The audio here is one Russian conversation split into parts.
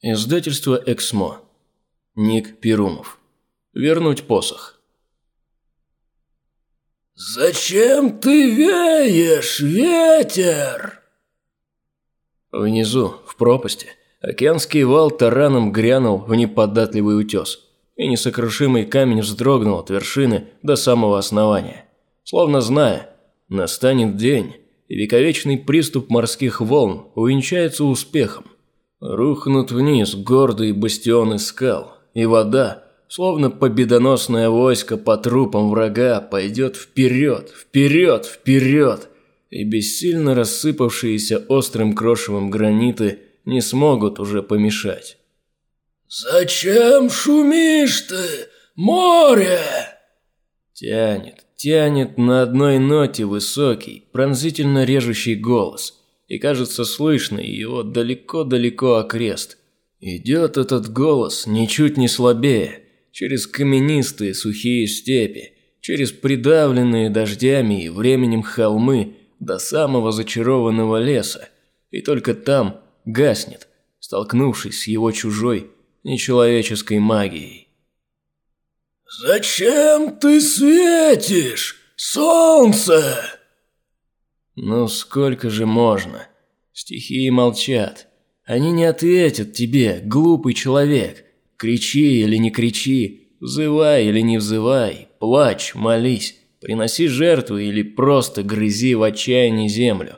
Издательство «Эксмо». Ник Перумов. Вернуть посох. «Зачем ты веешь, ветер?» Внизу, в пропасти, океанский вал тараном грянул в неподатливый утес, и несокрушимый камень вздрогнул от вершины до самого основания, словно зная, настанет день, и вековечный приступ морских волн увенчается успехом – Рухнут вниз гордые бастионы скал, и вода, словно победоносное войско по трупам врага, пойдет вперед, вперед, вперед, и бессильно рассыпавшиеся острым крошевом граниты не смогут уже помешать. «Зачем шумишь ты, море?» Тянет, тянет на одной ноте высокий, пронзительно режущий голос – и кажется слышно его далеко-далеко окрест. Идет этот голос ничуть не слабее, через каменистые сухие степи, через придавленные дождями и временем холмы до самого зачарованного леса, и только там гаснет, столкнувшись с его чужой, нечеловеческой магией. «Зачем ты светишь, солнце?» «Ну сколько же можно? Стихии молчат. Они не ответят тебе, глупый человек. Кричи или не кричи, взывай или не взывай, плачь, молись, приноси жертву или просто грызи в отчаянии землю.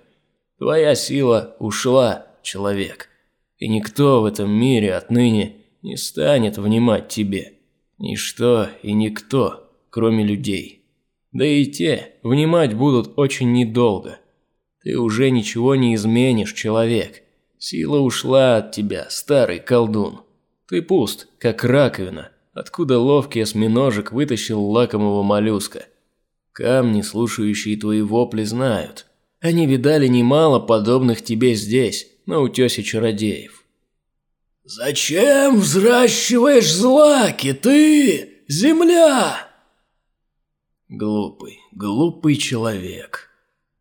Твоя сила ушла, человек, и никто в этом мире отныне не станет внимать тебе. Ничто и никто, кроме людей. Да и те внимать будут очень недолго». Ты уже ничего не изменишь, человек. Сила ушла от тебя, старый колдун. Ты пуст, как раковина, откуда ловкий осьминожек вытащил лакомого моллюска. Камни, слушающие твои вопли, знают. Они видали немало подобных тебе здесь, на утесе чародеев. «Зачем взращиваешь злаки ты, земля?» Глупый, глупый человек.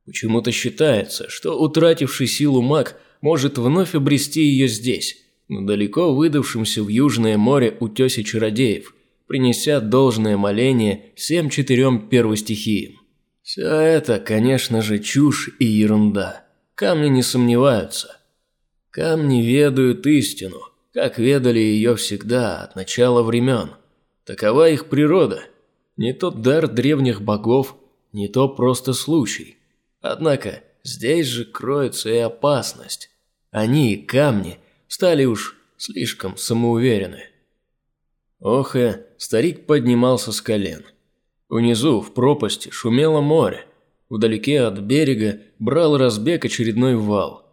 Почему-то считается, что утративший силу маг может вновь обрести ее здесь, на далеко выдавшемся в Южное море утесе чародеев, принеся должное моление всем четырем первостихиям. Все это, конечно же, чушь и ерунда. Камни не сомневаются. Камни ведают истину, как ведали ее всегда от начала времен. Такова их природа. Не тот дар древних богов, не то просто случай. Однако здесь же кроется и опасность. Они, камни, стали уж слишком самоуверены. Охе, старик поднимался с колен. Внизу, в пропасти, шумело море. Вдалеке от берега брал разбег очередной вал.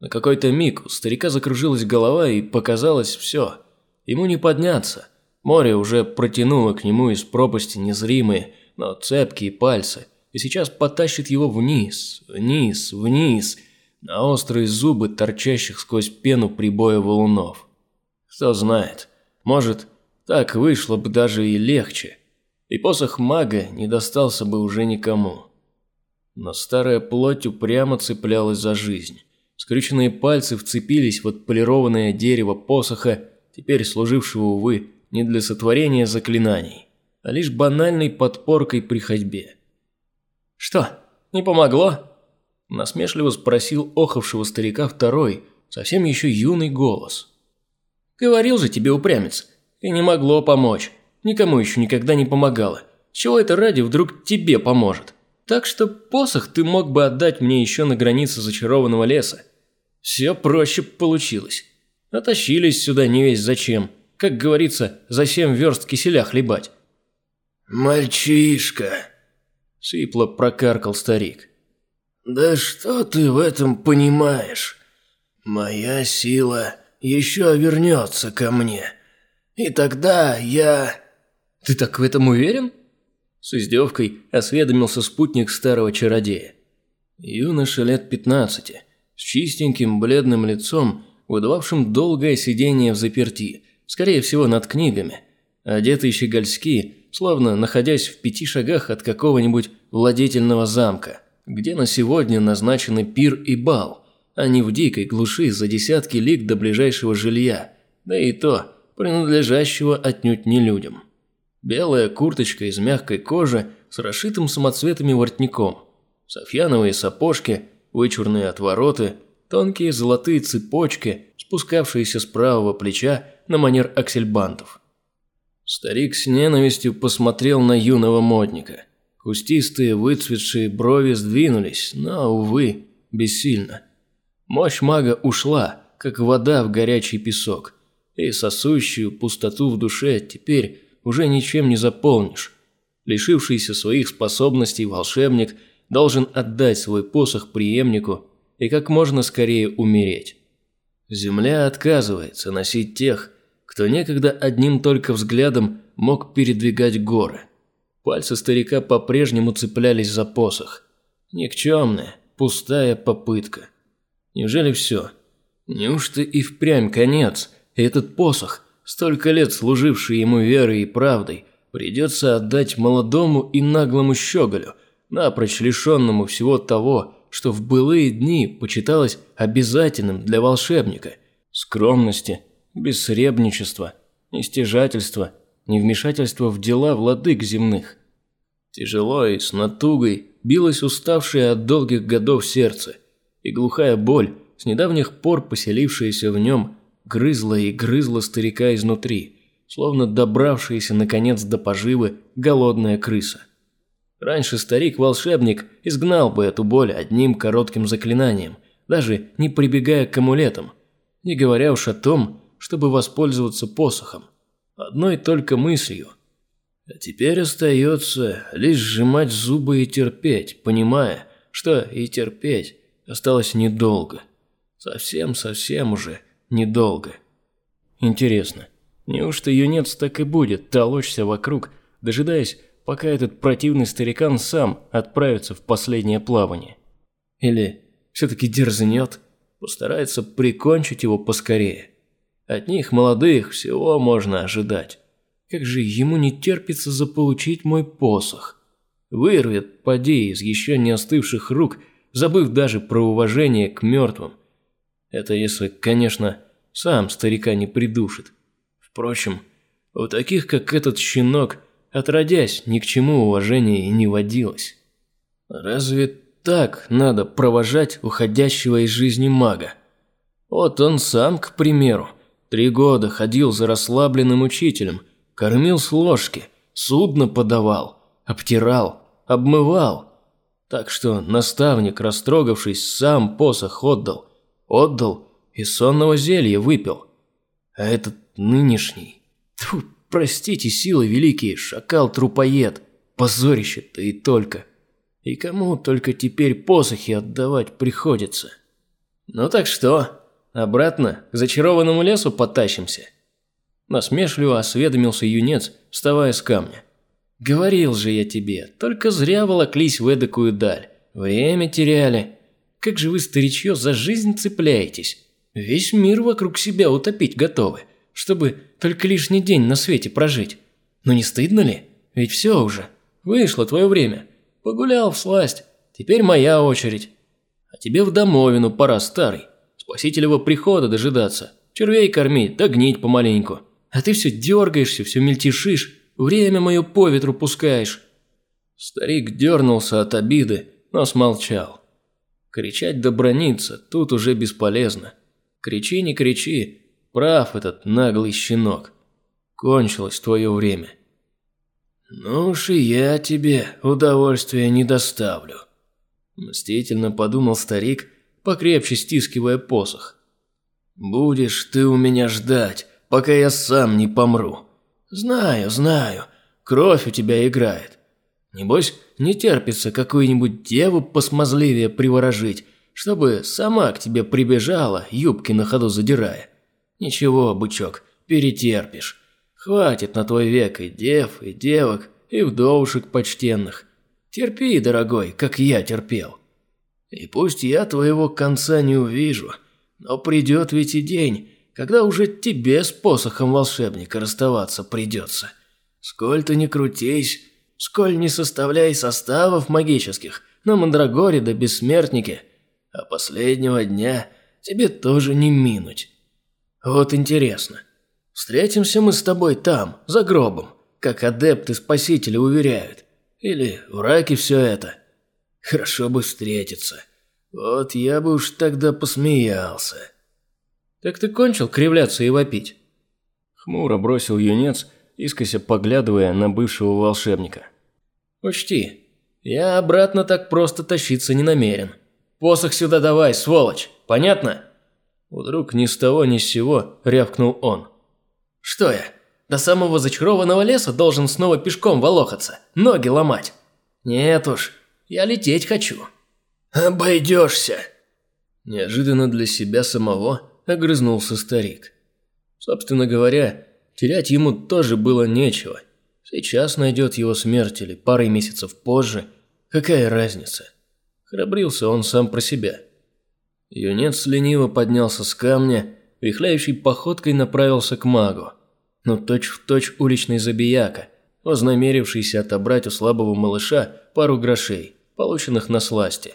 На какой-то миг у старика закружилась голова и показалось все. Ему не подняться. Море уже протянуло к нему из пропасти незримые, но цепкие пальцы – и сейчас потащит его вниз, вниз, вниз, на острые зубы, торчащих сквозь пену прибоя валунов. Кто знает, может, так вышло бы даже и легче, и посох мага не достался бы уже никому. Но старая плоть упрямо цеплялась за жизнь. Скрюченные пальцы вцепились в отполированное дерево посоха, теперь служившего, увы, не для сотворения заклинаний, а лишь банальной подпоркой при ходьбе. «Что, не помогло?» – насмешливо спросил охавшего старика второй, совсем еще юный голос. «Говорил же тебе, упрямец, и не могло помочь. Никому еще никогда не помогало. чего это ради вдруг тебе поможет? Так что посох ты мог бы отдать мне еще на границе зачарованного леса. Все проще получилось. Натащились сюда не весь зачем. Как говорится, за семь верст киселя хлебать». «Мальчишка», Сипло прокаркал старик. «Да что ты в этом понимаешь? Моя сила еще вернется ко мне. И тогда я...» «Ты так в этом уверен?» С издевкой осведомился спутник старого чародея. Юноша лет пятнадцати, с чистеньким бледным лицом, выдававшим долгое сидение в заперти, скорее всего над книгами, одетый щегольски, словно находясь в пяти шагах от какого-нибудь владетельного замка, где на сегодня назначены пир и бал, а не в дикой глуши за десятки лиг до ближайшего жилья, да и то принадлежащего отнюдь не людям. Белая курточка из мягкой кожи с расшитым самоцветами воротником, софьяновые сапожки, вычурные отвороты, тонкие золотые цепочки, спускавшиеся с правого плеча на манер аксельбантов. Старик с ненавистью посмотрел на юного модника. Кустистые выцветшие брови сдвинулись, но, увы, бессильно. Мощь мага ушла, как вода в горячий песок, и сосущую пустоту в душе теперь уже ничем не заполнишь. Лишившийся своих способностей волшебник должен отдать свой посох преемнику и как можно скорее умереть. Земля отказывается носить тех, кто некогда одним только взглядом мог передвигать горы. Пальцы старика по-прежнему цеплялись за посох. Никчемная, пустая попытка. Неужели все? Неужто и впрямь конец, и этот посох, столько лет служивший ему верой и правдой, придется отдать молодому и наглому щеголю, напрочь лишенному всего того, что в былые дни почиталось обязательным для волшебника – скромности – бессребничество, нестяжательство, невмешательство в дела владык земных. Тяжело и с натугой билось уставшее от долгих годов сердце, и глухая боль, с недавних пор поселившаяся в нем, грызла и грызла старика изнутри, словно добравшаяся наконец до поживы голодная крыса. Раньше старик-волшебник изгнал бы эту боль одним коротким заклинанием, даже не прибегая к амулетам, не говоря уж о том, чтобы воспользоваться посохом. Одной только мыслью. А теперь остается лишь сжимать зубы и терпеть, понимая, что и терпеть осталось недолго. Совсем-совсем уже недолго. Интересно, неужто юнец так и будет толочься вокруг, дожидаясь, пока этот противный старикан сам отправится в последнее плавание? Или все-таки дерзнет, постарается прикончить его поскорее? От них, молодых, всего можно ожидать. Как же ему не терпится заполучить мой посох. Вырвет, поди, из еще не остывших рук, забыв даже про уважение к мертвым. Это если, конечно, сам старика не придушит. Впрочем, у таких, как этот щенок, отродясь, ни к чему уважения и не водилось. Разве так надо провожать уходящего из жизни мага? Вот он сам, к примеру, Три года ходил за расслабленным учителем, кормил с ложки, судно подавал, обтирал, обмывал. Так что наставник, растрогавшись, сам посох отдал. Отдал и сонного зелья выпил. А этот нынешний... Тьфу, простите, силы великие, шакал-трупоед. Позорище-то и только. И кому только теперь посохи отдавать приходится. Ну так что, Обратно к зачарованному лесу потащимся?» Насмешливо осведомился юнец, вставая с камня. «Говорил же я тебе, только зря волоклись в эдакую даль. Время теряли. Как же вы, старичье, за жизнь цепляетесь? Весь мир вокруг себя утопить готовы, чтобы только лишний день на свете прожить. Но не стыдно ли? Ведь все уже. Вышло твое время. Погулял в сласть. Теперь моя очередь. А тебе в домовину пора, старый. Спасителева прихода дожидаться, червей кормить, да гнить помаленьку. А ты все дергаешься, все мельтешишь, время мое по ветру пускаешь». Старик дернулся от обиды, но смолчал. Кричать да брониться тут уже бесполезно. Кричи, не кричи, прав этот наглый щенок. Кончилось твое время. «Ну уж и я тебе удовольствия не доставлю», – мстительно подумал старик покрепче стискивая посох. «Будешь ты у меня ждать, пока я сам не помру. Знаю, знаю, кровь у тебя играет. Небось, не терпится какую-нибудь деву посмазливее приворожить, чтобы сама к тебе прибежала, юбки на ходу задирая. Ничего, бычок, перетерпишь. Хватит на твой век и дев, и девок, и вдовушек почтенных. Терпи, дорогой, как я терпел». И пусть я твоего конца не увижу, но придет ведь и день, когда уже тебе с посохом волшебника расставаться придется. Сколь ты не крутись, сколь не составляй составов магических на Мандрагоре да Бессмертнике, а последнего дня тебе тоже не минуть. Вот интересно, Встретимся мы с тобой там, за гробом, как адепты спасители уверяют. Или в раке все это. Хорошо бы встретиться. Вот я бы уж тогда посмеялся. Так ты кончил кривляться и вопить? Хмуро бросил юнец, искося поглядывая на бывшего волшебника. Учти, я обратно так просто тащиться не намерен. Посох сюда давай, сволочь, понятно? Вдруг ни с того ни с сего рявкнул он. Что я, до самого зачарованного леса должен снова пешком волохаться, ноги ломать? Нет уж, я лететь хочу. Обойдешься. Неожиданно для себя самого огрызнулся старик. Собственно говоря, терять ему тоже было нечего. Сейчас найдет его смерть или парой месяцев позже, какая разница? Храбрился он сам про себя. Юнец лениво поднялся с камня вихляющей походкой направился к магу. Но точь-в-точь точь уличный забияка, вознамерившийся отобрать у слабого малыша пару грошей, полученных на сласти.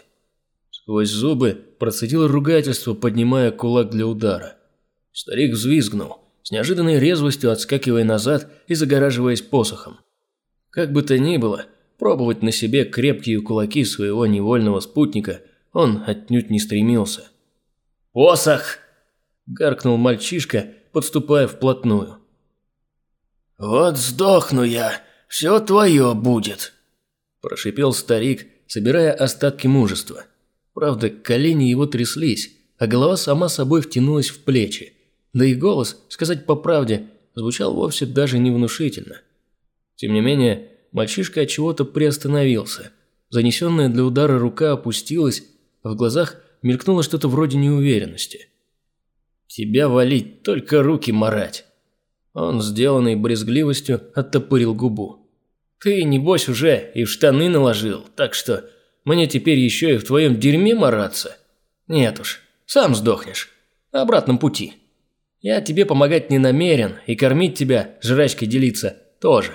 Сквозь зубы процедил ругательство, поднимая кулак для удара. Старик взвизгнул, с неожиданной резвостью отскакивая назад и загораживаясь посохом. Как бы то ни было, пробовать на себе крепкие кулаки своего невольного спутника он отнюдь не стремился. «Посох!» гаркнул мальчишка, подступая вплотную. «Вот сдохну я, все твое будет», – прошипел старик, собирая остатки мужества. Правда, колени его тряслись, а голова сама собой втянулась в плечи. Да и голос, сказать по правде, звучал вовсе даже невнушительно. Тем не менее, мальчишка от чего-то приостановился. Занесенная для удара рука опустилась, а в глазах мелькнуло что-то вроде неуверенности. Тебя валить, только руки марать. Он, сделанный брезгливостью, оттопырил губу. Ты, небось, уже и штаны наложил, так что мне теперь еще и в твоем дерьме мараться? Нет уж, сам сдохнешь. На обратном пути. Я тебе помогать не намерен, и кормить тебя, жрачкой делиться, тоже.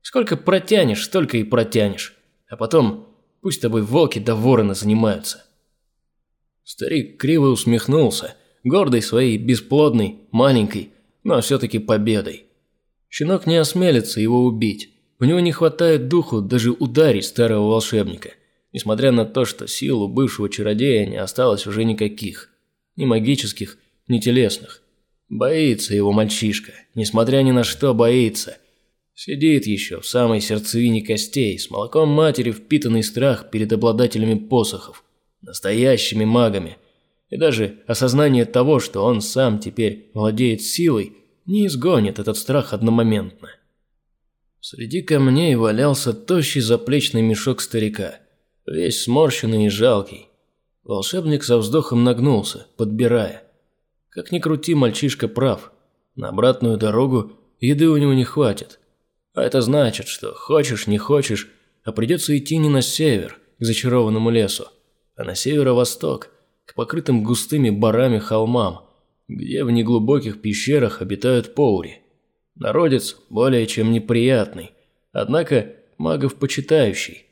Сколько протянешь, столько и протянешь. А потом пусть тобой волки да вороны занимаются. Старик криво усмехнулся гордой своей бесплодной, маленькой, но все-таки победой. Щенок не осмелится его убить. У него не хватает духу даже ударить старого волшебника, несмотря на то, что сил у бывшего чародея не осталось уже никаких. Ни магических, ни телесных. Боится его мальчишка, несмотря ни на что боится. Сидит еще в самой сердцевине костей, с молоком матери впитанный страх перед обладателями посохов, настоящими магами – и даже осознание того, что он сам теперь владеет силой, не изгонит этот страх одномоментно. Среди камней валялся тощий заплечный мешок старика, весь сморщенный и жалкий. Волшебник со вздохом нагнулся, подбирая. Как ни крути, мальчишка прав. На обратную дорогу еды у него не хватит. А это значит, что хочешь, не хочешь, а придется идти не на север, к зачарованному лесу, а на северо-восток – к покрытым густыми барами холмам, где в неглубоких пещерах обитают поури. Народец более чем неприятный, однако магов почитающий.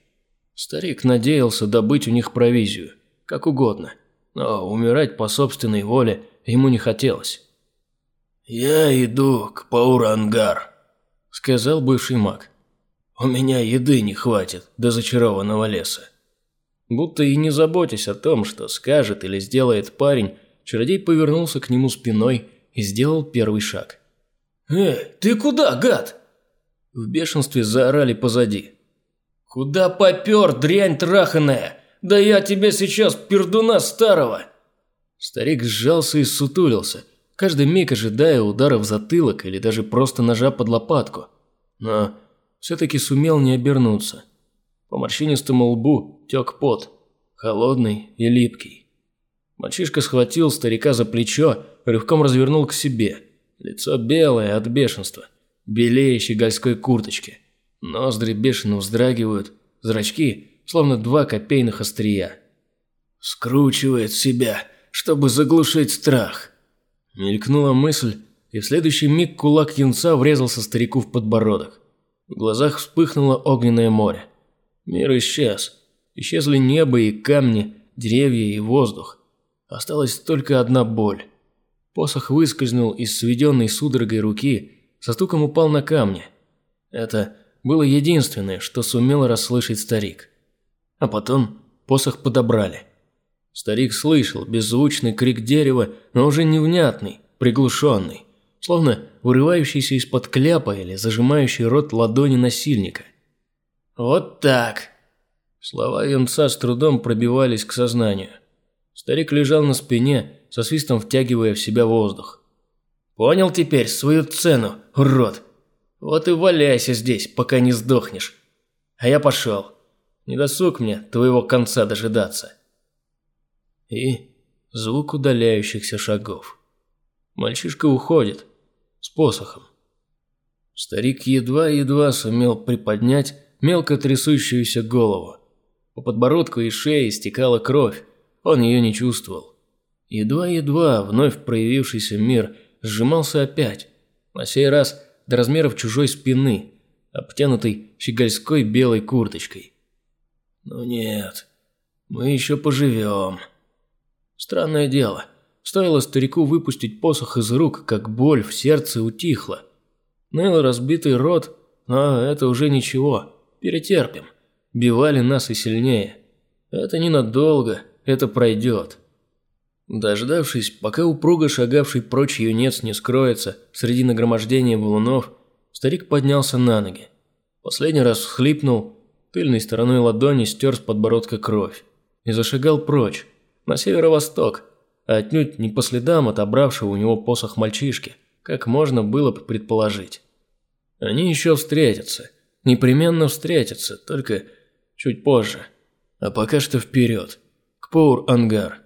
Старик надеялся добыть у них провизию, как угодно, но умирать по собственной воле ему не хотелось. «Я иду к Паурангар», – сказал бывший маг. «У меня еды не хватит до зачарованного леса». Будто и не заботясь о том, что скажет или сделает парень, чародей повернулся к нему спиной и сделал первый шаг. «Эй, ты куда, гад?» В бешенстве заорали позади. «Куда попер, дрянь траханая? Да я тебе сейчас пердуна старого!» Старик сжался и сутулился, каждый миг ожидая удара в затылок или даже просто ножа под лопатку. Но все-таки сумел не обернуться. По морщинистому лбу тек пот, холодный и липкий. Мальчишка схватил старика за плечо, рывком развернул к себе. Лицо белое от бешенства, белее щегольской курточки. Ноздри бешено вздрагивают, зрачки словно два копейных острия. «Скручивает себя, чтобы заглушить страх», – мелькнула мысль, и в следующий миг кулак юнца врезался старику в подбородок. В глазах вспыхнуло огненное море. Мир исчез. Исчезли небо и камни, деревья и воздух. Осталась только одна боль. Посох выскользнул из сведенной судорогой руки, со стуком упал на камни. Это было единственное, что сумел расслышать старик. А потом посох подобрали. Старик слышал беззвучный крик дерева, но уже невнятный, приглушенный, словно вырывающийся из-под кляпа или зажимающий рот ладони насильника. «Вот так!» Слова юнца с трудом пробивались к сознанию. Старик лежал на спине, со свистом втягивая в себя воздух. «Понял теперь свою цену, урод? Вот и валяйся здесь, пока не сдохнешь. А я пошел. Не досуг мне твоего конца дожидаться». И звук удаляющихся шагов. Мальчишка уходит с посохом. Старик едва-едва сумел приподнять мелко трясущуюся голову. По подбородку и шее стекала кровь, он ее не чувствовал. Едва-едва вновь проявившийся мир сжимался опять, на сей раз до размеров чужой спины, обтянутой щегольской белой курточкой. «Ну нет, мы еще поживем». Странное дело, стоило старику выпустить посох из рук, как боль в сердце утихла. Ныл разбитый рот, но это уже ничего, перетерпим. Бивали нас и сильнее. Это ненадолго, это пройдет. Дождавшись, пока упруго шагавший прочь юнец не скроется среди нагромождения валунов, старик поднялся на ноги. Последний раз всхлипнул, тыльной стороной ладони стер с подбородка кровь и зашагал прочь, на северо-восток, а отнюдь не по следам отобравшего у него посох мальчишки, как можно было бы предположить. Они еще встретятся, непременно встретятся, только чуть позже. А пока что вперед, к Поур-Ангар.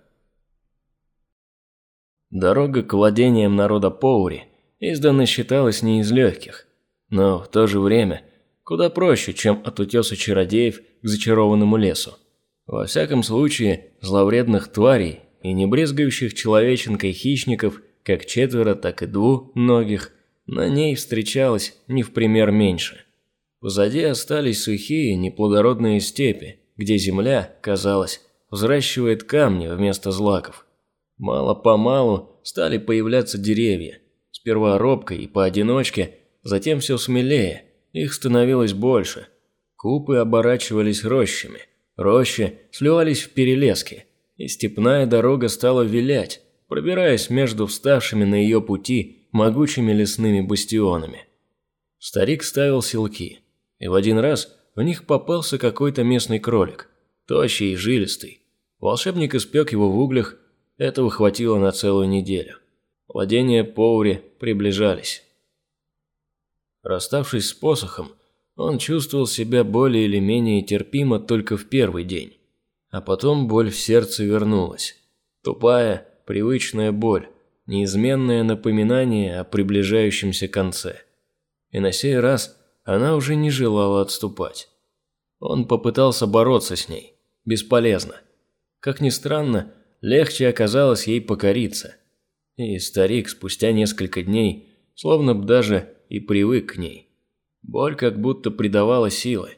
Дорога к владениям народа Поури издавна считалась не из легких, но в то же время куда проще, чем от утеса чародеев к зачарованному лесу. Во всяком случае, зловредных тварей и не брезгающих человеченкой хищников, как четверо, так и двуногих, на ней встречалось не в пример меньше. Позади остались сухие, неплодородные степи, где земля, казалось, взращивает камни вместо злаков. Мало-помалу стали появляться деревья. Сперва робко и поодиночке, затем все смелее, их становилось больше. Купы оборачивались рощами – Рощи сливались в перелески, и степная дорога стала вилять, пробираясь между вставшими на ее пути могучими лесными бастионами. Старик ставил селки, и в один раз в них попался какой-то местный кролик, тощий и жилистый. Волшебник испек его в углях, этого хватило на целую неделю. Владения Поури приближались. Расставшись с посохом, он чувствовал себя более или менее терпимо только в первый день. А потом боль в сердце вернулась. Тупая, привычная боль, неизменное напоминание о приближающемся конце. И на сей раз она уже не желала отступать. Он попытался бороться с ней. Бесполезно. Как ни странно, легче оказалось ей покориться. И старик спустя несколько дней словно бы даже и привык к ней. Боль как будто придавала силы.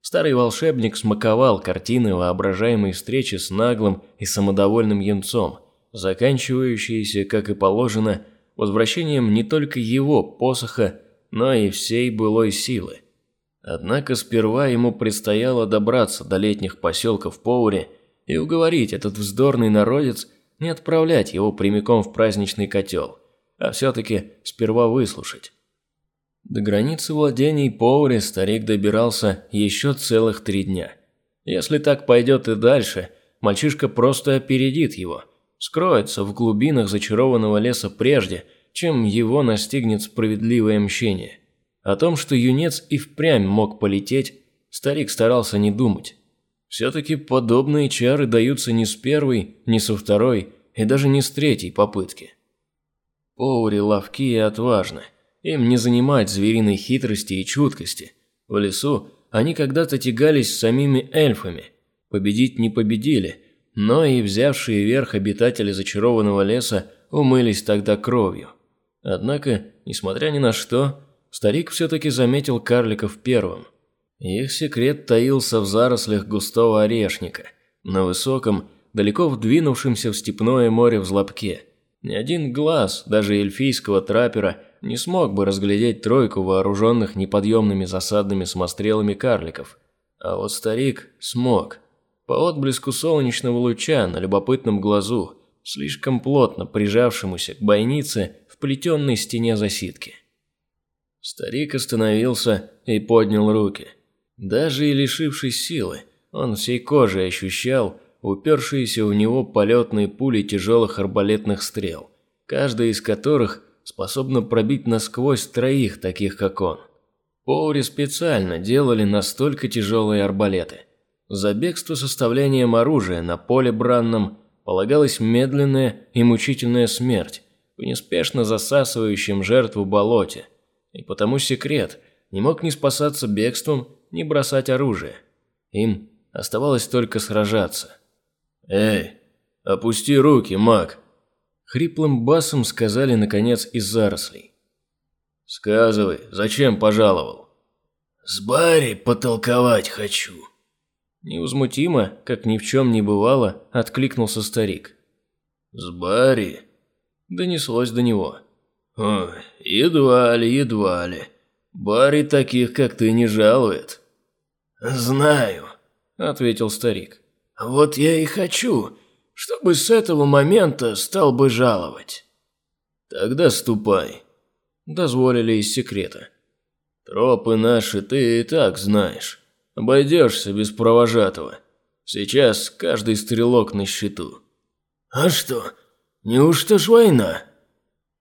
Старый волшебник смаковал картины воображаемой встречи с наглым и самодовольным юнцом, заканчивающиеся, как и положено, возвращением не только его посоха, но и всей былой силы. Однако сперва ему предстояло добраться до летних поселков Поури и уговорить этот вздорный народец не отправлять его прямиком в праздничный котел, а все-таки сперва выслушать. До границы владений Поури старик добирался еще целых три дня. Если так пойдет и дальше, мальчишка просто опередит его, скроется в глубинах зачарованного леса прежде, чем его настигнет справедливое мщение. О том, что юнец и впрямь мог полететь, старик старался не думать. Все-таки подобные чары даются не с первой, не со второй и даже не с третьей попытки. Поури ловки и отважны – им не занимать звериной хитрости и чуткости. В лесу они когда-то тягались с самими эльфами. Победить не победили, но и взявшие верх обитатели зачарованного леса умылись тогда кровью. Однако, несмотря ни на что, старик все-таки заметил карликов первым. Их секрет таился в зарослях густого орешника, на высоком, далеко вдвинувшемся в степное море взлобке. Ни один глаз, даже эльфийского траппера, не смог бы разглядеть тройку вооруженных неподъемными засадными самострелами карликов. А вот старик смог. По отблеску солнечного луча на любопытном глазу, слишком плотно прижавшемуся к бойнице в плетенной стене засидки. Старик остановился и поднял руки. Даже и лишившись силы, он всей кожей ощущал упершиеся в него полетные пули тяжелых арбалетных стрел, каждая из которых способна пробить насквозь троих, таких как он. Поури специально делали настолько тяжелые арбалеты. За бегство составлением оружия на поле бранном полагалась медленная и мучительная смерть в неспешно засасывающем жертву болоте, и потому секрет не мог ни спасаться бегством, ни бросать оружие. Им оставалось только сражаться. «Эй, опусти руки, маг!» Хриплым басом сказали, наконец, из зарослей. «Сказывай, зачем пожаловал?» «С Барри потолковать хочу». Невозмутимо, как ни в чем не бывало, откликнулся старик. «С Барри?» Донеслось до него. «Ой, едва ли, едва ли. Барри таких, как ты, не жалует». «Знаю», – ответил старик. «Вот я и хочу, чтобы с этого момента стал бы жаловать». «Тогда ступай», – дозволили из секрета. «Тропы наши ты и так знаешь. Обойдешься без провожатого. Сейчас каждый стрелок на счету». «А что, неужто ж война?»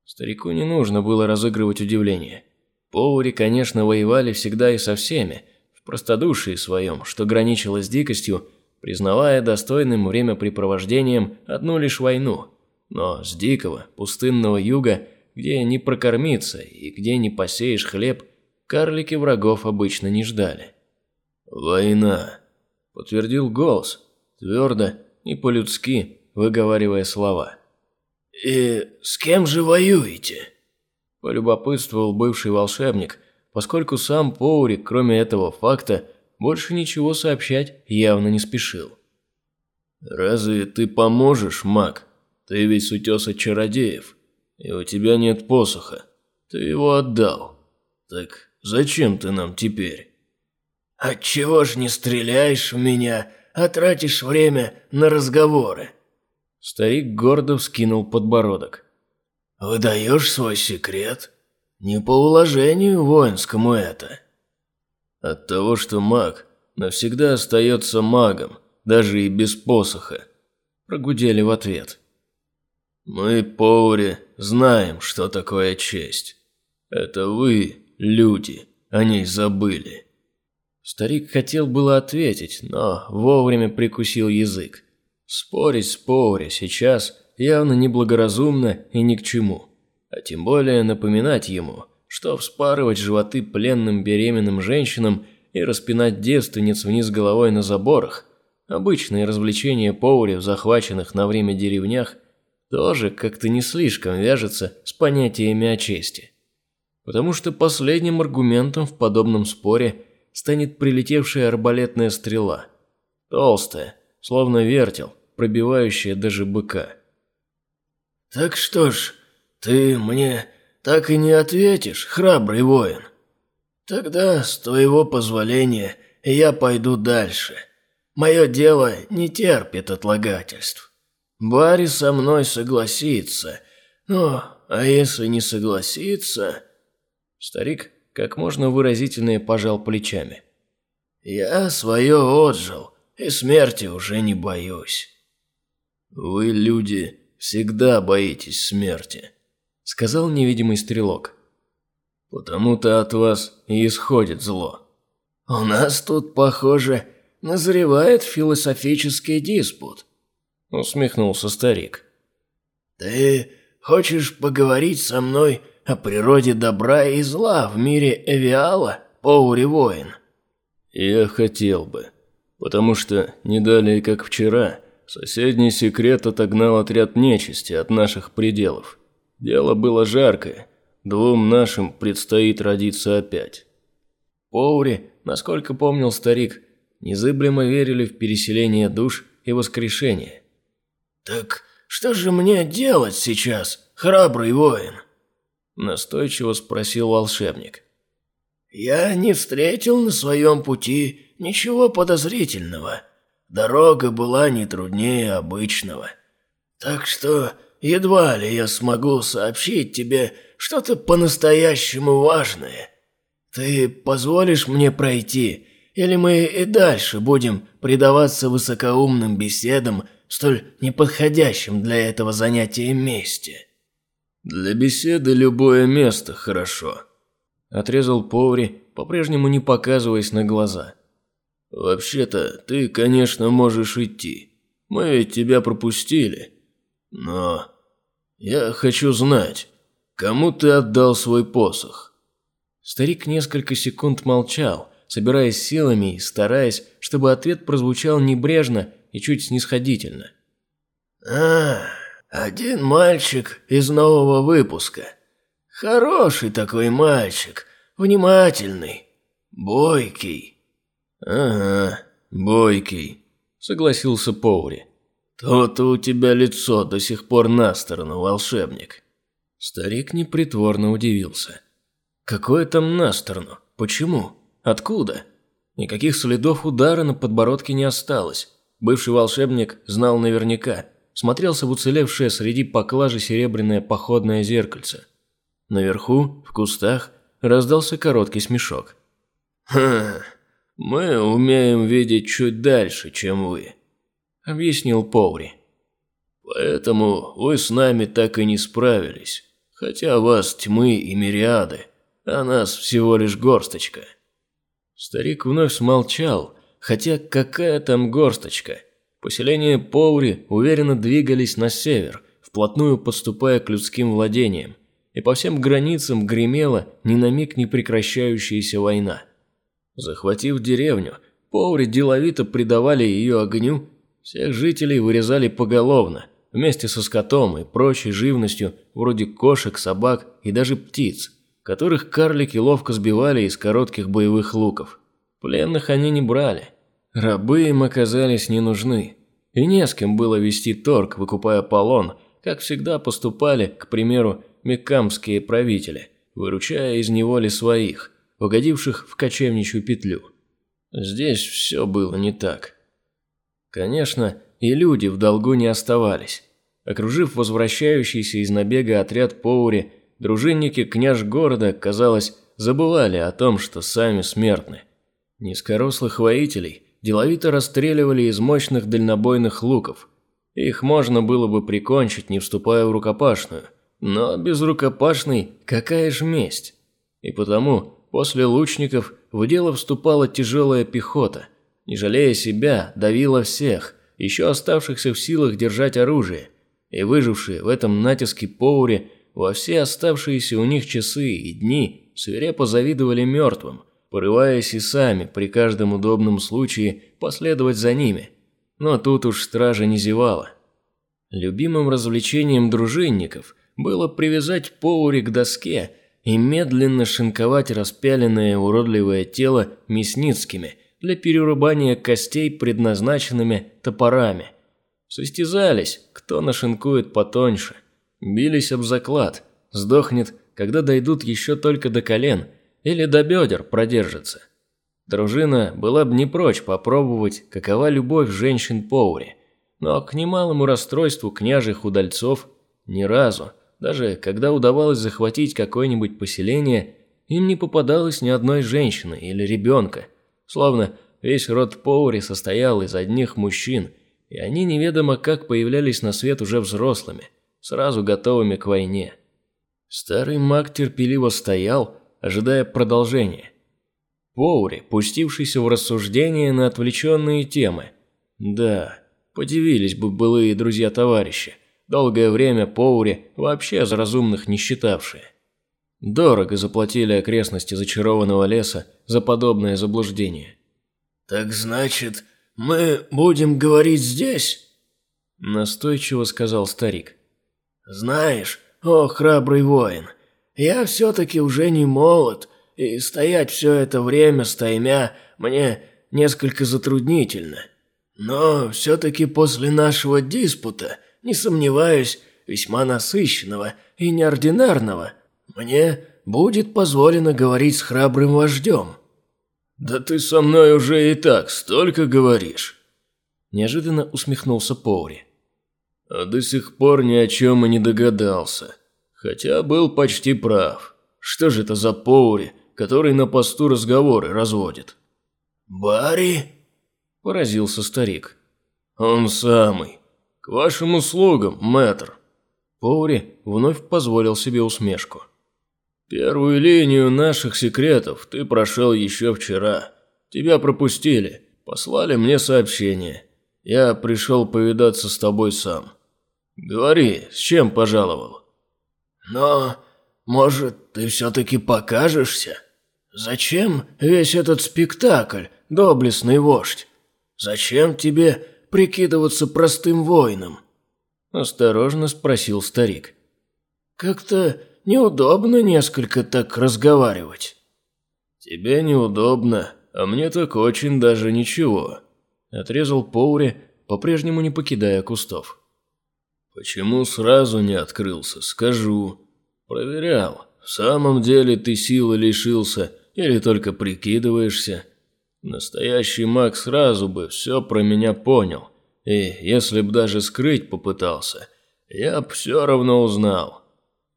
Старику не нужно было разыгрывать удивление. Поури, конечно, воевали всегда и со всеми, в простодушии своем, что граничило с дикостью, признавая достойным времяпрепровождением одну лишь войну. Но с дикого, пустынного юга, где не прокормиться и где не посеешь хлеб, карлики врагов обычно не ждали. «Война», – подтвердил голос, твердо и по-людски выговаривая слова. «И с кем же воюете?» – полюбопытствовал бывший волшебник, поскольку сам Поурик, кроме этого факта, больше ничего сообщать явно не спешил. «Разве ты поможешь, маг? Ты ведь с утеса чародеев, и у тебя нет посоха. Ты его отдал. Так зачем ты нам теперь?» «Отчего ж не стреляешь в меня, а тратишь время на разговоры?» Старик гордо вскинул подбородок. «Выдаешь свой секрет? Не по уложению воинскому это». От того, что маг навсегда остается магом, даже и без посоха. Прогудели в ответ. Мы, Поури, знаем, что такое честь. Это вы, люди, о ней забыли. Старик хотел было ответить, но вовремя прикусил язык. Спорить с Поури сейчас явно неблагоразумно и ни к чему. А тем более напоминать ему, что вспарывать животы пленным беременным женщинам и распинать девственниц вниз головой на заборах – обычные развлечения Поури в захваченных на время деревнях – тоже как-то не слишком вяжется с понятиями о чести. Потому что последним аргументом в подобном споре станет прилетевшая арбалетная стрела. Толстая, словно вертел, пробивающая даже быка. «Так что ж, ты мне так и не ответишь, храбрый воин. Тогда, с твоего позволения, я пойду дальше. Мое дело не терпит отлагательств. Барри со мной согласится, но, а если не согласится...» Старик как можно выразительнее пожал плечами. «Я свое отжил, и смерти уже не боюсь». «Вы, люди, всегда боитесь смерти», — сказал невидимый стрелок. «Потому-то от вас и исходит зло». «У нас тут, похоже, назревает философический диспут», — усмехнулся старик. «Ты хочешь поговорить со мной о природе добра и зла в мире Эвиала, Поури воин?» «Я хотел бы, потому что не далее, как вчера, соседний секрет отогнал отряд нечисти от наших пределов. Дело было жаркое, двум нашим предстоит родиться опять». Поури, насколько помнил старик, незыблемо верили в переселение душ и воскрешение. «Так что же мне делать сейчас, храбрый воин?» Настойчиво спросил волшебник. «Я не встретил на своем пути ничего подозрительного. Дорога была не труднее обычного. Так что едва ли я смогу сообщить тебе что-то по-настоящему важное. Ты позволишь мне пройти, или мы и дальше будем предаваться высокоумным беседам столь неподходящем для этого занятия месте?» «Для беседы любое место хорошо», – отрезал Поври, по-прежнему не показываясь на глаза. «Вообще-то, ты, конечно, можешь идти. Мы ведь тебя пропустили. Но я хочу знать, кому ты отдал свой посох?» Старик несколько секунд молчал, собираясь силами и стараясь, чтобы ответ прозвучал небрежно и чуть снисходительно. «А, один мальчик из нового выпуска. Хороший такой мальчик, внимательный, бойкий». «Ага, бойкий», – согласился Поури. «То-то у тебя лицо до сих пор на сторону, волшебник». Старик непритворно удивился. «Какое там на сторону? Почему? Откуда?» Никаких следов удара на подбородке не осталось. Бывший волшебник знал наверняка. Смотрелся в уцелевшее среди поклажи серебряное походное зеркальце. Наверху, в кустах, раздался короткий смешок. «Ха, мы умеем видеть чуть дальше, чем вы», – объяснил Поури. «Поэтому вы с нами так и не справились, хотя вас тьмы и мириады, а нас всего лишь горсточка». Старик вновь смолчал, хотя какая там горсточка. Поселения Поури уверенно двигались на север, вплотную подступая к людским владениям, и по всем границам гремела ни на миг не прекращающаяся война. Захватив деревню, Поури деловито придавали ее огню, всех жителей вырезали поголовно, вместе со скотом и прочей живностью, вроде кошек, собак и даже птиц, которых карлики ловко сбивали из коротких боевых луков. Пленных они не брали. Рабы им оказались не нужны. И не с кем было вести торг, выкупая полон, как всегда поступали, к примеру, мекамские правители, выручая из неволи своих, угодивших в кочевничью петлю. Здесь все было не так. Конечно, и люди в долгу не оставались. Окружив возвращающийся из набега отряд Поури, дружинники княж города, казалось, забывали о том, что сами смертны. Низкорослых воителей деловито расстреливали из мощных дальнобойных луков. Их можно было бы прикончить, не вступая в рукопашную. Но без рукопашной какая же месть? И потому после лучников в дело вступала тяжелая пехота. Не жалея себя, давила всех, еще оставшихся в силах держать оружие. И выжившие в этом натиске Поуре во все оставшиеся у них часы и дни свирепо завидовали мертвым, порываясь и сами при каждом удобном случае последовать за ними. Но тут уж стража не зевала. Любимым развлечением дружинников было привязать Поури к доске и медленно шинковать распяленное уродливое тело мясницкими для перерубания костей предназначенными топорами. Состязались, кто нашинкует потоньше. Бились об заклад, сдохнет, когда дойдут еще только до колен – или до бедер продержится. Дружина была бы не прочь попробовать, какова любовь женщин Поури, но к немалому расстройству княжих удальцов ни разу, даже когда удавалось захватить какое-нибудь поселение, им не попадалось ни одной женщины или ребенка, словно весь род Поури состоял из одних мужчин, и они неведомо как появлялись на свет уже взрослыми, сразу готовыми к войне. Старый маг терпеливо стоял, ожидая продолжения. Поури, пустившийся в рассуждения на отвлеченные темы. Да, подивились бы былые друзья-товарищи, долгое время Поури вообще за разумных не считавшие. Дорого заплатили окрестности зачарованного леса за подобное заблуждение. «Так значит, мы будем говорить здесь?» Настойчиво сказал старик. «Знаешь, о храбрый воин, я все-таки уже не молод, и стоять все это время стаймя мне несколько затруднительно. Но все-таки после нашего диспута не сомневаюсь, весьма насыщенного и неординарного, мне будет позволено говорить с храбрым вождем». «Да ты со мной уже и так столько говоришь!» Неожиданно усмехнулся Поури. «А до сих пор ни о чем и не догадался. Хотя был почти прав. Что же это за Поури, который на посту разговоры разводит?» «Барри?» – поразился старик. «Он самый. К вашим услугам, мэтр». Поури вновь позволил себе усмешку. «Первую линию наших секретов ты прошел еще вчера. Тебя пропустили, послали мне сообщение. Я пришел повидаться с тобой сам. Говори, с чем пожаловал?» «Но, может, ты все-таки покажешься? Зачем весь этот спектакль, доблестный вождь? Зачем тебе прикидываться простым воином?» Осторожно спросил старик. «Как-то Неудобно несколько так разговаривать». «Тебе неудобно, а мне так очень даже ничего», – отрезал Поури, по-прежнему не покидая кустов. «Почему сразу не открылся, скажу. Проверял, в самом деле ты силы лишился или только прикидываешься. Настоящий маг сразу бы все про меня понял, и если б даже скрыть попытался, я б все равно узнал.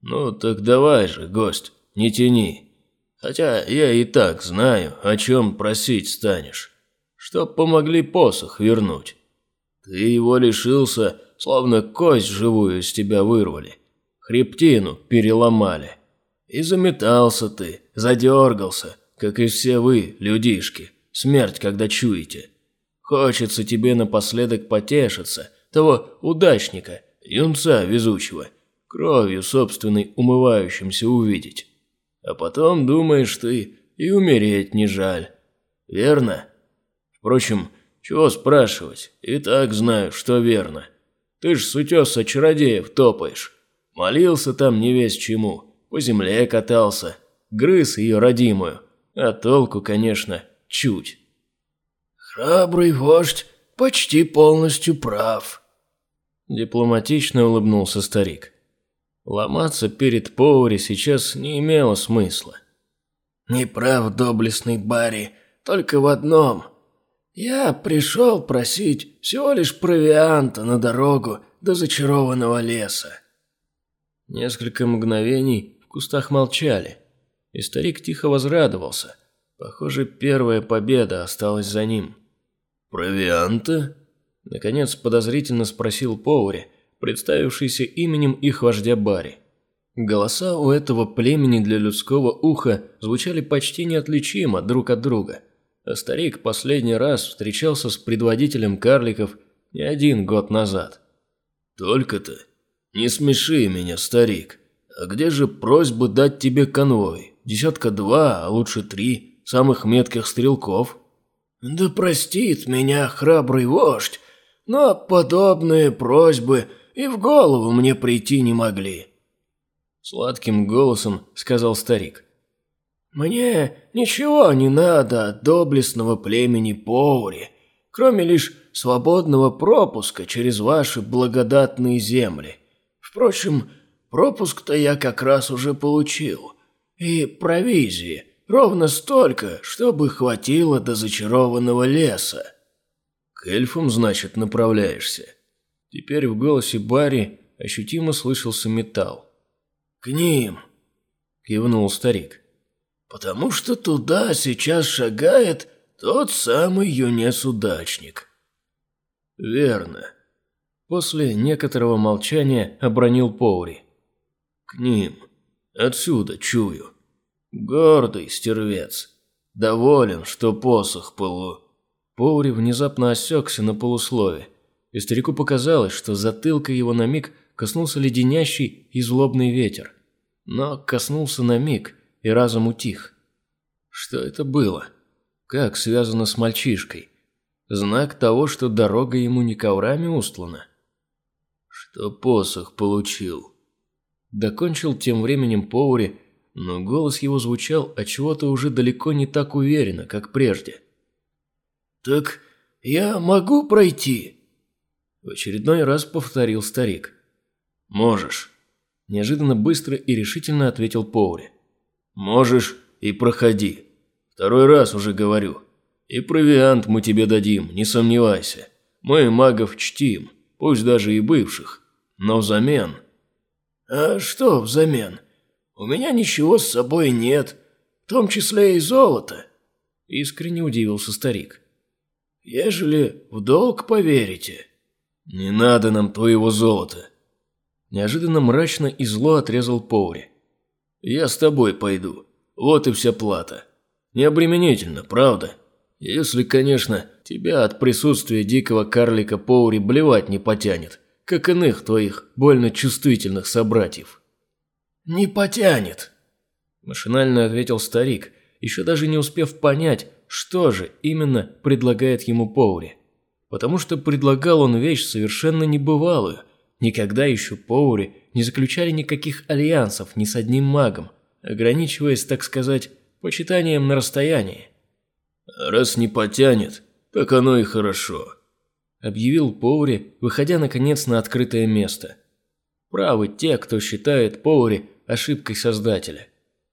«Ну так давай же, гость, не тяни. Хотя я и так знаю, о чем просить станешь. Чтоб помогли посох вернуть. Ты его лишился, словно кость живую из тебя вырвали. Хребтину переломали. И заметался ты, задергался, как и все вы, людишки. Смерть, когда чуете. Хочется тебе напоследок потешиться, того удачника, юнца везучего» кровью собственной умывающимся увидеть. А потом думаешь ты, и умереть не жаль. Верно? Впрочем, чего спрашивать, и так знаю, что верно. Ты ж с утеса чародеев топаешь. Молился там не весь чему, по земле катался, грыз ее родимую, а толку, конечно, чуть. «Храбрый вождь почти полностью прав», – дипломатично улыбнулся старик. Ломаться перед Поури сейчас не имело смысла. «Неправ, доблестный Барри, только в одном. Я пришел просить всего лишь провианта на дорогу до зачарованного леса». Несколько мгновений в кустах молчали, и старик тихо возрадовался. Похоже, первая победа осталась за ним. «Провианта?» Наконец подозрительно спросил Поури, представившийся именем их вождя Бари. Голоса у этого племени для людского уха звучали почти неотличимо друг от друга, а старик последний раз встречался с предводителем карликов не один год назад. «Только-то? Не смеши меня, старик. А где же просьба дать тебе конвой? Десятка два, а лучше три, самых метких стрелков?» «Да простит меня храбрый вождь, но подобные просьбы – и в голову мне прийти не могли». Сладким голосом сказал старик. «Мне ничего не надо от доблестного племени Поури, кроме лишь свободного пропуска через ваши благодатные земли. Впрочем, пропуск-то я как раз уже получил. И провизии ровно столько, чтобы хватило до зачарованного леса». «К эльфам, значит, направляешься?» Теперь в голосе Барри ощутимо слышался металл. «К ним!» – кивнул старик. «Потому что туда сейчас шагает тот самый юнец-удачник». «Верно». После некоторого молчания обронил Поури. «К ним. Отсюда чую. Гордый стервец. Доволен, что посох полу...» Поури внезапно осекся на полуслове и старику показалось, что затылка его на миг коснулся леденящий и злобный ветер. Но коснулся на миг и разом утих. Что это было? Как связано с мальчишкой? Знак того, что дорога ему не коврами устлана? Что посох получил? Докончил тем временем Поури, но голос его звучал от чего-то уже далеко не так уверенно, как прежде. «Так я могу пройти?» В очередной раз повторил старик. «Можешь», – неожиданно быстро и решительно ответил Поури. «Можешь и проходи. Второй раз уже говорю. И провиант мы тебе дадим, не сомневайся. Мы магов чтим, пусть даже и бывших. Но взамен...» «А что взамен? У меня ничего с собой нет, в том числе и золото», – искренне удивился старик. «Ежели в долг поверите...» «Не надо нам твоего золота!» Неожиданно мрачно и зло отрезал Поури. «Я с тобой пойду. Вот и вся плата. Необременительно, правда? Если, конечно, тебя от присутствия дикого карлика Поури блевать не потянет, как иных твоих больно чувствительных собратьев». «Не потянет», – машинально ответил старик, еще даже не успев понять, что же именно предлагает ему Поури потому что предлагал он вещь совершенно небывалую. Никогда еще Поури не заключали никаких альянсов ни с одним магом, ограничиваясь, так сказать, почитанием на расстоянии. «Раз не потянет, так оно и хорошо», – объявил Поури, выходя наконец на открытое место. Правы те, кто считает Поури ошибкой создателя.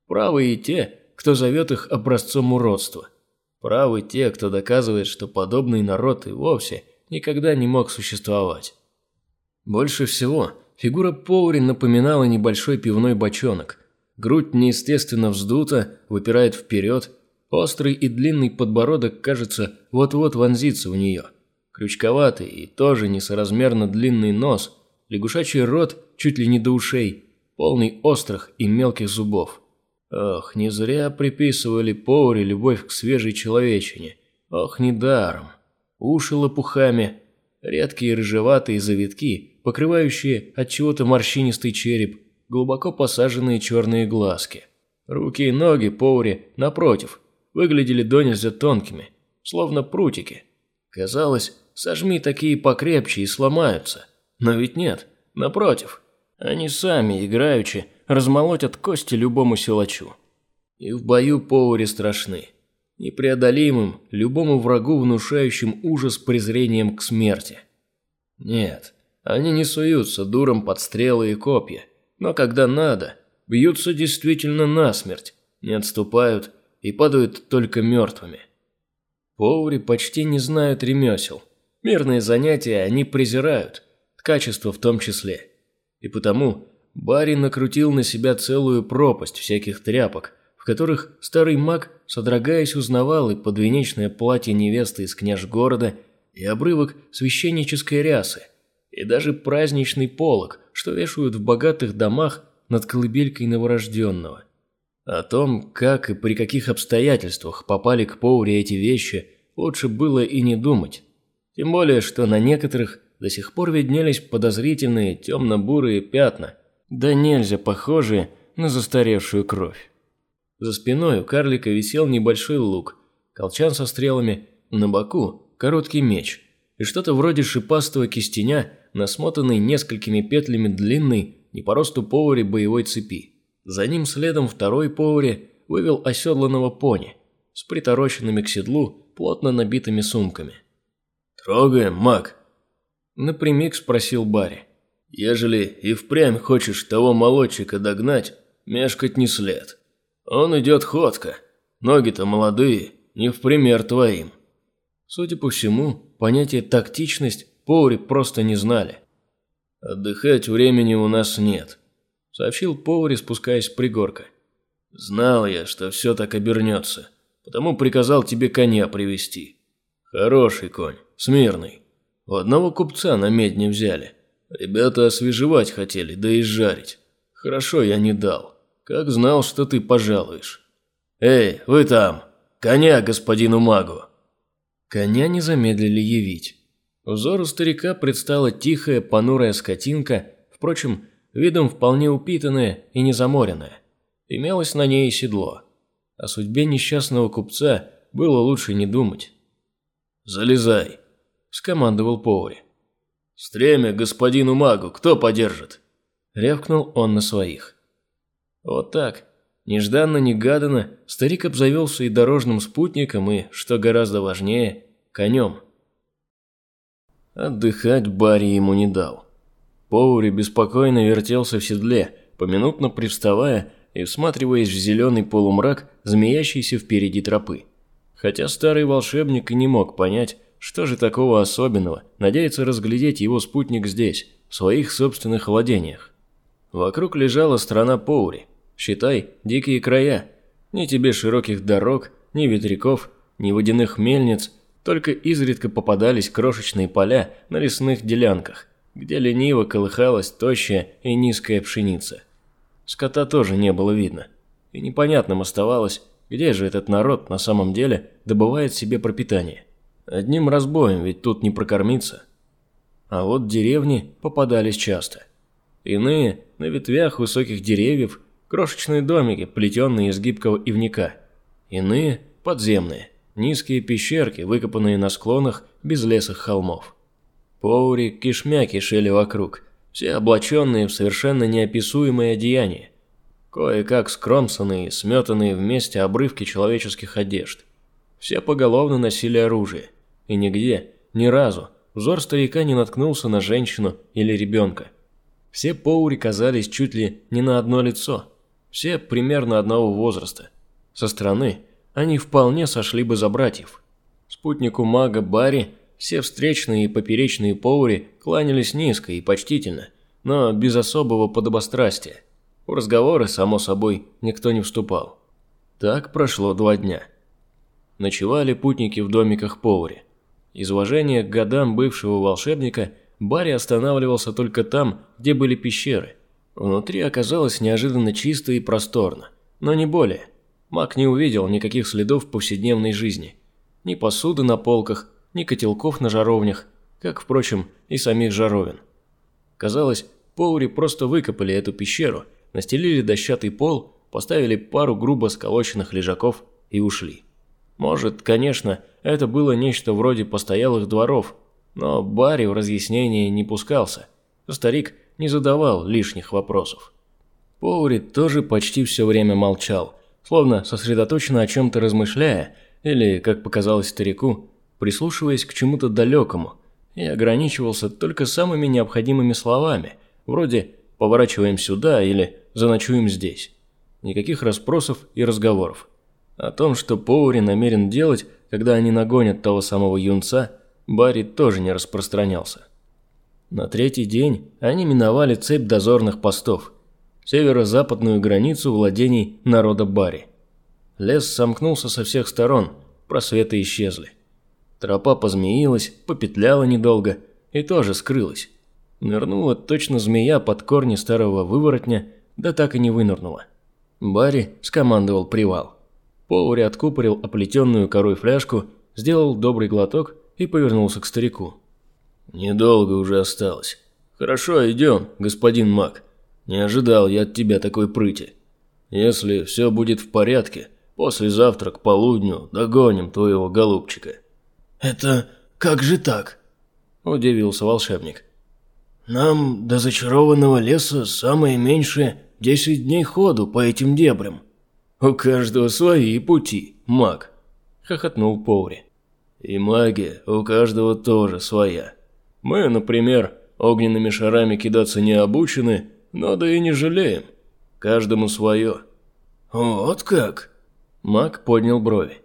Правы и те, кто зовет их образцом уродства – Правы те, кто доказывает, что подобный народ и вовсе никогда не мог существовать. Больше всего фигура Поури напоминала небольшой пивной бочонок. Грудь неестественно вздута, выпирает вперед, острый и длинный подбородок, кажется, вот-вот вонзится в нее. Крючковатый и тоже несоразмерно длинный нос, лягушачий рот чуть ли не до ушей, полный острых и мелких зубов. Ох, не зря приписывали Поури любовь к свежей человечине. Ох, недаром. Уши лопухами, редкие рыжеватые завитки, покрывающие от чего-то морщинистый череп, глубоко посаженные черные глазки. Руки и ноги Поури, напротив, выглядели до нельзя тонкими, словно прутики. Казалось, сожми такие покрепче и сломаются. Но ведь нет, напротив, они сами, играючи, размолотят кости любому силачу. И в бою Поури страшны. Непреодолимым, любому врагу внушающим ужас презрением к смерти. Нет, они не суются дуром под стрелы и копья, но когда надо, бьются действительно насмерть, не отступают и падают только мертвыми. Поури почти не знают ремесел. Мирные занятия они презирают, качество в том числе. И потому Барри накрутил на себя целую пропасть всяких тряпок, в которых старый маг, содрогаясь, узнавал и подвенечное платье невесты из княж города, и обрывок священнической рясы, и даже праздничный полог, что вешают в богатых домах над колыбелькой новорожденного. О том, как и при каких обстоятельствах попали к Поуре эти вещи, лучше было и не думать. Тем более, что на некоторых до сих пор виднелись подозрительные темно-бурые пятна, да нельзя похожие на застаревшую кровь. За спиной у карлика висел небольшой лук, колчан со стрелами, на боку короткий меч и что-то вроде шипастого кистеня, насмотанный несколькими петлями длинной, не по росту поваре боевой цепи. За ним следом второй поваре вывел оседланного пони с притороченными к седлу плотно набитыми сумками. «Трогаем, маг?» Напрямик спросил Барри. Ежели и впрямь хочешь того молодчика догнать, мешкать не след. Он идет ходко, ноги-то молодые, не в пример твоим. Судя по всему, понятие «тактичность» Поури просто не знали. «Отдыхать времени у нас нет», – сообщил Поури, спускаясь с пригорка. «Знал я, что все так обернется, потому приказал тебе коня привести. Хороший конь, смирный. У одного купца на медне взяли. Ребята освежевать хотели, да и жарить. Хорошо я не дал. Как знал, что ты пожалуешь. Эй, вы там! Коня господину магу!» Коня не замедлили явить. Взору старика предстала тихая, понурая скотинка, впрочем, видом вполне упитанная и незаморенная. Имелось на ней седло. О судьбе несчастного купца было лучше не думать. «Залезай», – скомандовал поварь. «Стремя господину магу кто подержит?» Рявкнул он на своих. Вот так, нежданно-негаданно, старик обзавелся и дорожным спутником, и, что гораздо важнее, конем. Отдыхать Барри ему не дал. Поури беспокойно вертелся в седле, поминутно привставая и всматриваясь в зеленый полумрак, змеящийся впереди тропы. Хотя старый волшебник и не мог понять, что же такого особенного надеется разглядеть его спутник здесь, в своих собственных владениях. Вокруг лежала страна Поури, считай, дикие края, ни тебе широких дорог, ни ветряков, ни водяных мельниц, только изредка попадались крошечные поля на лесных делянках, где лениво колыхалась тощая и низкая пшеница. Скота тоже не было видно, и непонятным оставалось, где же этот народ на самом деле добывает себе пропитание. Одним разбоем ведь тут не прокормиться. А вот деревни попадались часто. Иные на ветвях высоких деревьев, крошечные домики, плетенные из гибкого ивника. Иные подземные, низкие пещерки, выкопанные на склонах безлесых холмов. Поури кишмя кишели вокруг, все облаченные в совершенно неописуемые одеяния. Кое-как скромсанные, сметанные вместе обрывки человеческих одежд. Все поголовно носили оружие. И нигде, ни разу, взор старика не наткнулся на женщину или ребенка. Все Поури казались чуть ли не на одно лицо. Все примерно одного возраста. Со стороны они вполне сошли бы за братьев. Спутнику мага Барри все встречные и поперечные повари кланялись низко и почтительно, но без особого подобострастия. В разговоры, само собой, никто не вступал. Так прошло два дня. Ночевали путники в домиках повари. Из уважения к годам бывшего волшебника Барри останавливался только там, где были пещеры. Внутри оказалось неожиданно чисто и просторно, но не более. Маг не увидел никаких следов повседневной жизни. Ни посуды на полках, ни котелков на жаровнях, как, впрочем, и самих жаровин. Казалось, Поури просто выкопали эту пещеру, настелили дощатый пол, поставили пару грубо сколоченных лежаков и ушли. Может, конечно, это было нечто вроде постоялых дворов, но Барри в разъяснение не пускался. Старик не задавал лишних вопросов. Поури тоже почти все время молчал, словно сосредоточенно о чем-то размышляя, или, как показалось старику, прислушиваясь к чему-то далекому, и ограничивался только самыми необходимыми словами, вроде «поворачиваем сюда» или «заночуем здесь». Никаких расспросов и разговоров. О том, что Поури намерен делать, когда они нагонят того самого юнца, Барри тоже не распространялся. На третий день они миновали цепь дозорных постов, северо-западную границу владений народа Барри. Лес сомкнулся со всех сторон, просветы исчезли. Тропа позмеилась, попетляла недолго и тоже скрылась. Нырнула точно змея под корни старого выворотня, да так и не вынырнула. Барри скомандовал привал. Повари откупорил оплетенную корой фляжку, сделал добрый глоток и повернулся к старику. «Недолго уже осталось. Хорошо, идем, господин маг. Не ожидал я от тебя такой прыти. Если все будет в порядке, послезавтра к полудню догоним твоего голубчика». «Это как же так?» – удивился волшебник. «Нам до зачарованного леса самое меньшее десять дней ходу по этим дебрям». «У каждого свои пути, маг», – хохотнул Поури. «И магия у каждого тоже своя. Мы, например, огненными шарами кидаться не обучены, но да и не жалеем. Каждому свое». «Вот как?» Маг поднял брови.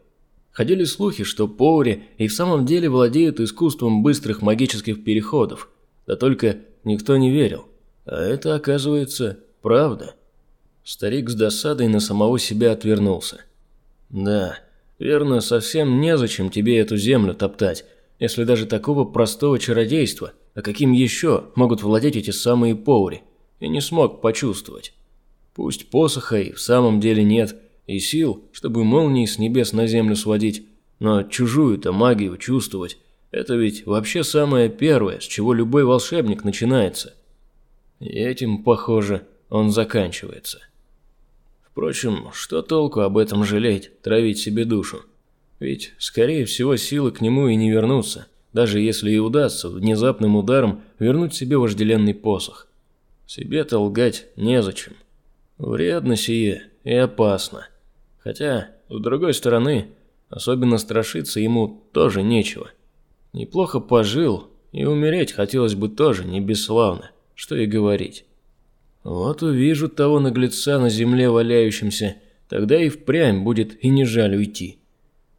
Ходили слухи, что Поури и в самом деле владеют искусством быстрых магических переходов, да только никто не верил. А это, оказывается, правда. Старик с досадой на самого себя отвернулся. Да, верно, совсем незачем тебе эту землю топтать, если даже такого простого чародейства, а каким еще могут владеть эти самые Поури, и не смог почувствовать. Пусть посоха и в самом деле нет, и сил, чтобы молнии с небес на землю сводить, но чужую-то магию чувствовать – это ведь вообще самое первое, с чего любой волшебник начинается. И этим, похоже, он заканчивается. Впрочем, что толку об этом жалеть, травить себе душу? Ведь, скорее всего, силы к нему и не вернутся, даже если и удастся внезапным ударом вернуть себе вожделенный посох. Себе-то лгать незачем. Вредно сие и опасно. Хотя, с другой стороны, особенно страшиться ему тоже нечего. Неплохо пожил И умереть хотелось бы тоже не бесславно, что и говорить. Вот увижу того наглеца на земле валяющимся, тогда и впрямь будет и не жаль уйти.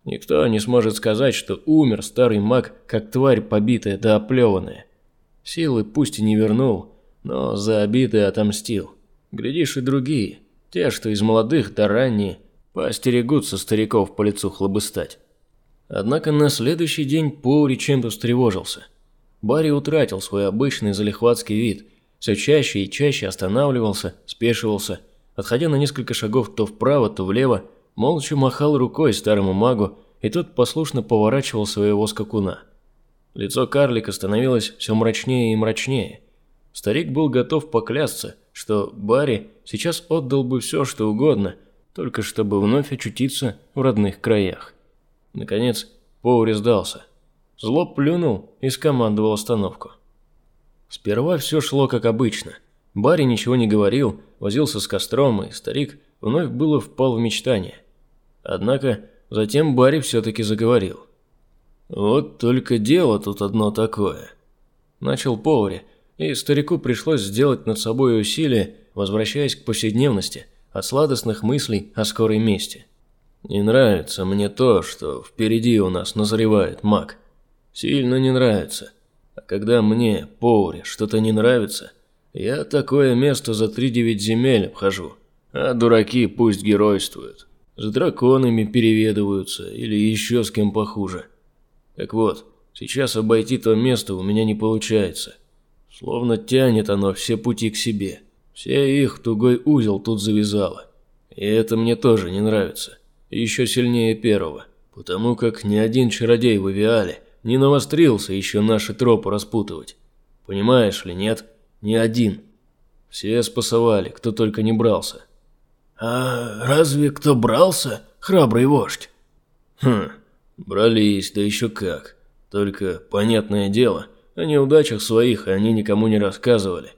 Никто не сможет сказать, что умер старый маг, как тварь побитая да оплеванная. Силы пусть и не вернул, но за обиды отомстил. Глядишь и другие, те, что из молодых до ранние, поостерегутся стариков по лицу хлобыстать. Однако на следующий день Поури чем-то встревожился. Барри утратил свой обычный залихватский вид, все чаще и чаще останавливался, спешивался, отходя на несколько шагов то вправо, то влево, молча махал рукой старому магу, и тот послушно поворачивал своего скакуна. Лицо карлика становилось все мрачнее и мрачнее. Старик был готов поклясться, что Барри сейчас отдал бы все, что угодно, только чтобы вновь очутиться в родных краях. Наконец, Поури сдался. Зло плюнул и скомандовал остановку. Сперва все шло как обычно. Барри ничего не говорил, возился с костром, и старик вновь было впал в мечтание. Однако затем Барри все-таки заговорил. «Вот только дело тут одно такое». Начал Поури, и старику пришлось сделать над собой усилие, возвращаясь к повседневности, от сладостных мыслей о скорой мести. Не нравится мне то, что впереди у нас назревает маг. Сильно не нравится. А когда мне, Поуре, что-то не нравится, я такое место за три девять земель обхожу. А дураки пусть геройствуют. С драконами переведываются или еще с кем похуже. Так вот, сейчас обойти то место у меня не получается. Словно тянет оно все пути к себе. Все их тугой узел тут завязало. И это мне тоже не нравится еще сильнее первого, потому как ни один чародей в Авиале не навострился еще наши тропы распутывать. Понимаешь ли, нет? Ни один. Все спасовали, кто только не брался. А разве кто брался, храбрый вождь? Хм, брались, да еще как. Только, понятное дело, о неудачах своих они никому не рассказывали.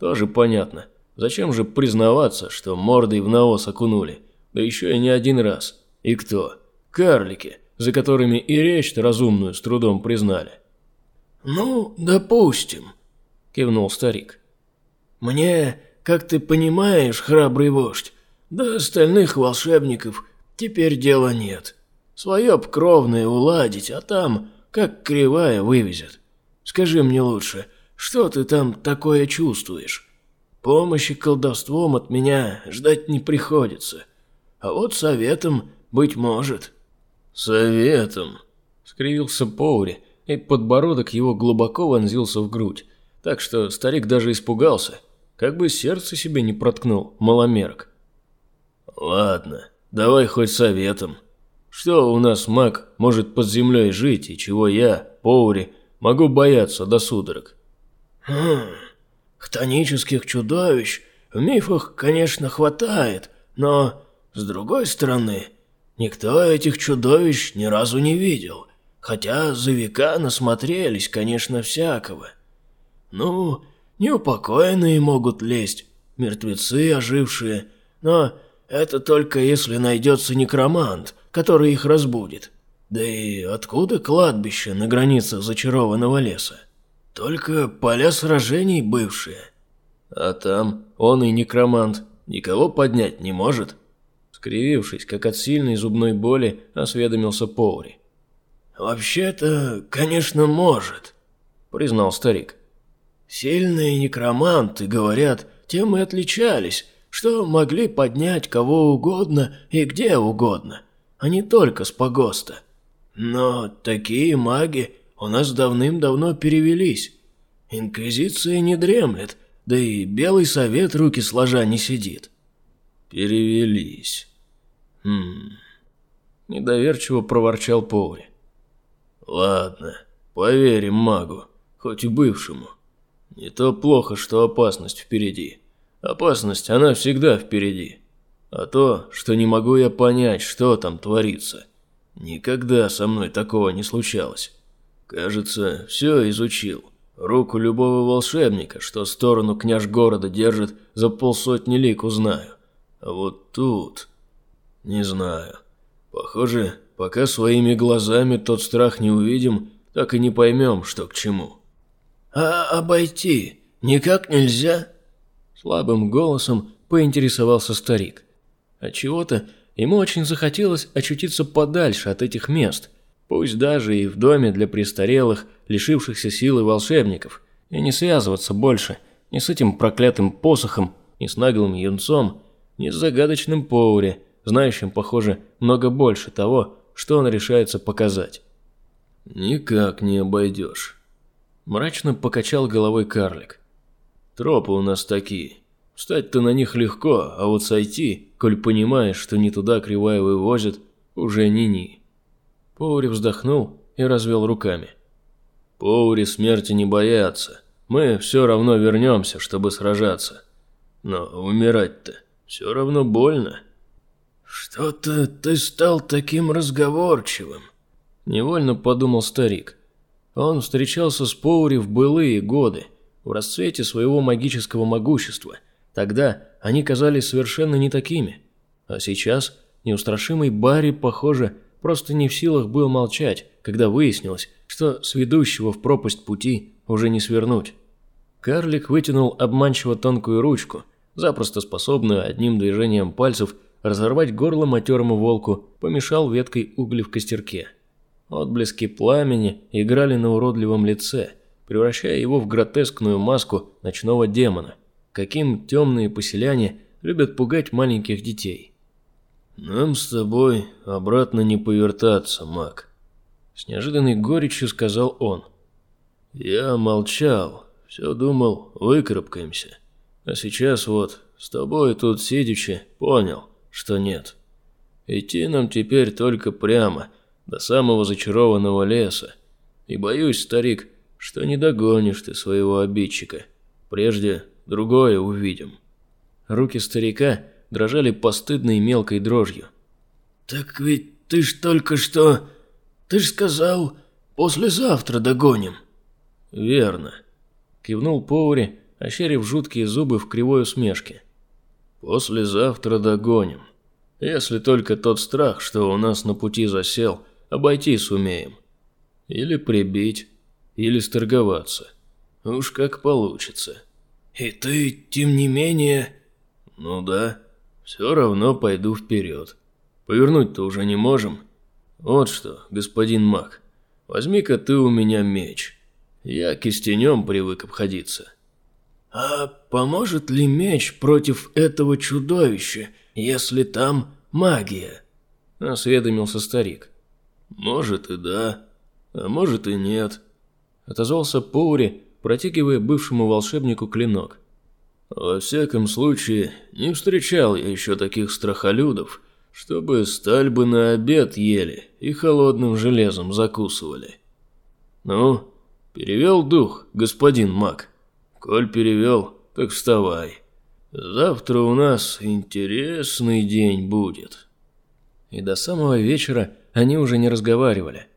Тоже понятно. Зачем же признаваться, что мордой в наос окунули? Да еще и не один раз. И кто? Карлики, за которыми и речь-то разумную с трудом признали. «Ну, допустим», – кивнул старик. «Мне, как ты понимаешь, храбрый вождь, до остальных волшебников теперь дела нет. Свое б кровное уладить, а там как кривая вывезет. Скажи мне лучше, что ты там такое чувствуешь? Помощи колдовством от меня ждать не приходится. А вот советом, быть может». «Советом?» – скривился Поури, и подбородок его глубоко вонзился в грудь, так что старик даже испугался, как бы сердце себе не проткнул, маломерк. «Ладно, давай хоть советом. Что у нас маг может под землей жить, и чего я, Поури, могу бояться до судорог?» «Хм, хтонических чудовищ в мифах, конечно, хватает, но с другой стороны, никто этих чудовищ ни разу не видел, хотя за века насмотрелись, конечно, всякого. Ну, неупокоенные могут лезть, мертвецы ожившие, но это только если найдется некромант, который их разбудит. Да и откуда кладбище на границе зачарованного леса? Только поля сражений бывшие. А там он и некромант никого поднять не может. Скривившись, как от сильной зубной боли, осведомился Поури. «Вообще-то, конечно, может», – признал старик. «Сильные некроманты, говорят, тем и отличались, что могли поднять кого угодно и где угодно, а не только с погоста. Но такие маги у нас давным-давно перевелись. Инквизиция не дремлет, да и Белый Совет руки сложа не сидит». «Перевелись», «Хм...» Недоверчиво проворчал Поури. «Ладно, поверим магу, хоть и бывшему. Не то плохо, что опасность впереди. Опасность, она всегда впереди. А то, что не могу я понять, что там творится. Никогда со мной такого не случалось. Кажется, все изучил. Руку любого волшебника, что сторону княж города держит, за полсотни лик узнаю. А вот тут... Не знаю. Похоже, пока своими глазами тот страх не увидим, так и не поймем, что к чему. А обойти никак нельзя?» Слабым голосом поинтересовался старик. Отчего-то ему очень захотелось очутиться подальше от этих мест, пусть даже и в доме для престарелых, лишившихся силы волшебников, и не связываться больше ни с этим проклятым посохом, ни с наглым юнцом, ни с загадочным Поури, знающим, похоже, много больше того, что он решается показать. «Никак не обойдешь», – мрачно покачал головой карлик. «Тропы у нас такие. Встать-то на них легко, а вот сойти, коль понимаешь, что не туда кривая вывозят, уже ни-ни». Поури вздохнул и развел руками. «Поури смерти не боятся. Мы все равно вернемся, чтобы сражаться. Но умирать-то все равно больно». «Что-то ты стал таким разговорчивым», – невольно подумал старик. Он встречался с Поури в былые годы, в расцвете своего магического могущества. Тогда они казались совершенно не такими. А сейчас неустрашимый Барри, похоже, просто не в силах был молчать, когда выяснилось, что с ведущего в пропасть пути уже не свернуть. Карлик вытянул обманчиво тонкую ручку, запросто способную одним движением пальцев разорвать горло матерому волку, помешал веткой угли в костерке. Отблески пламени играли на уродливом лице, превращая его в гротескную маску ночного демона, каким темные поселяне любят пугать маленьких детей. «Нам с тобой обратно не повертаться, маг», – с неожиданной горечью сказал он. «Я молчал, все думал, выкарабкаемся. А сейчас вот, с тобой тут сидячи, понял, что нет. Идти нам теперь только прямо – до самого зачарованного леса. И боюсь, старик, что не догонишь ты своего обидчика. Прежде другое увидим». Руки старика дрожали постыдной мелкой дрожью. «Так ведь ты ж только что... Ты ж сказал, послезавтра догоним». «Верно», – кивнул Поури, ощерив жуткие зубы в кривой усмешке. «Послезавтра догоним. Если только тот страх, что у нас на пути засел, обойти сумеем. Или прибить, или сторговаться. Уж как получится. И ты, тем не менее... Ну да, все равно пойду вперед. Повернуть-то уже не можем. Вот что, господин маг, возьми-ка ты у меня меч. Я кистенем привык обходиться. А поможет ли меч против этого чудовища, если там магия? Осведомился старик. «Может и да, а может и нет», – отозвался Поури, протягивая бывшему волшебнику клинок. «Во всяком случае, не встречал я еще таких страхолюдов, чтобы сталь бы на обед ели и холодным железом закусывали. Ну, перевел дух, господин маг. Коль перевел, так вставай. Завтра у нас интересный день будет». И до самого вечера они уже не разговаривали.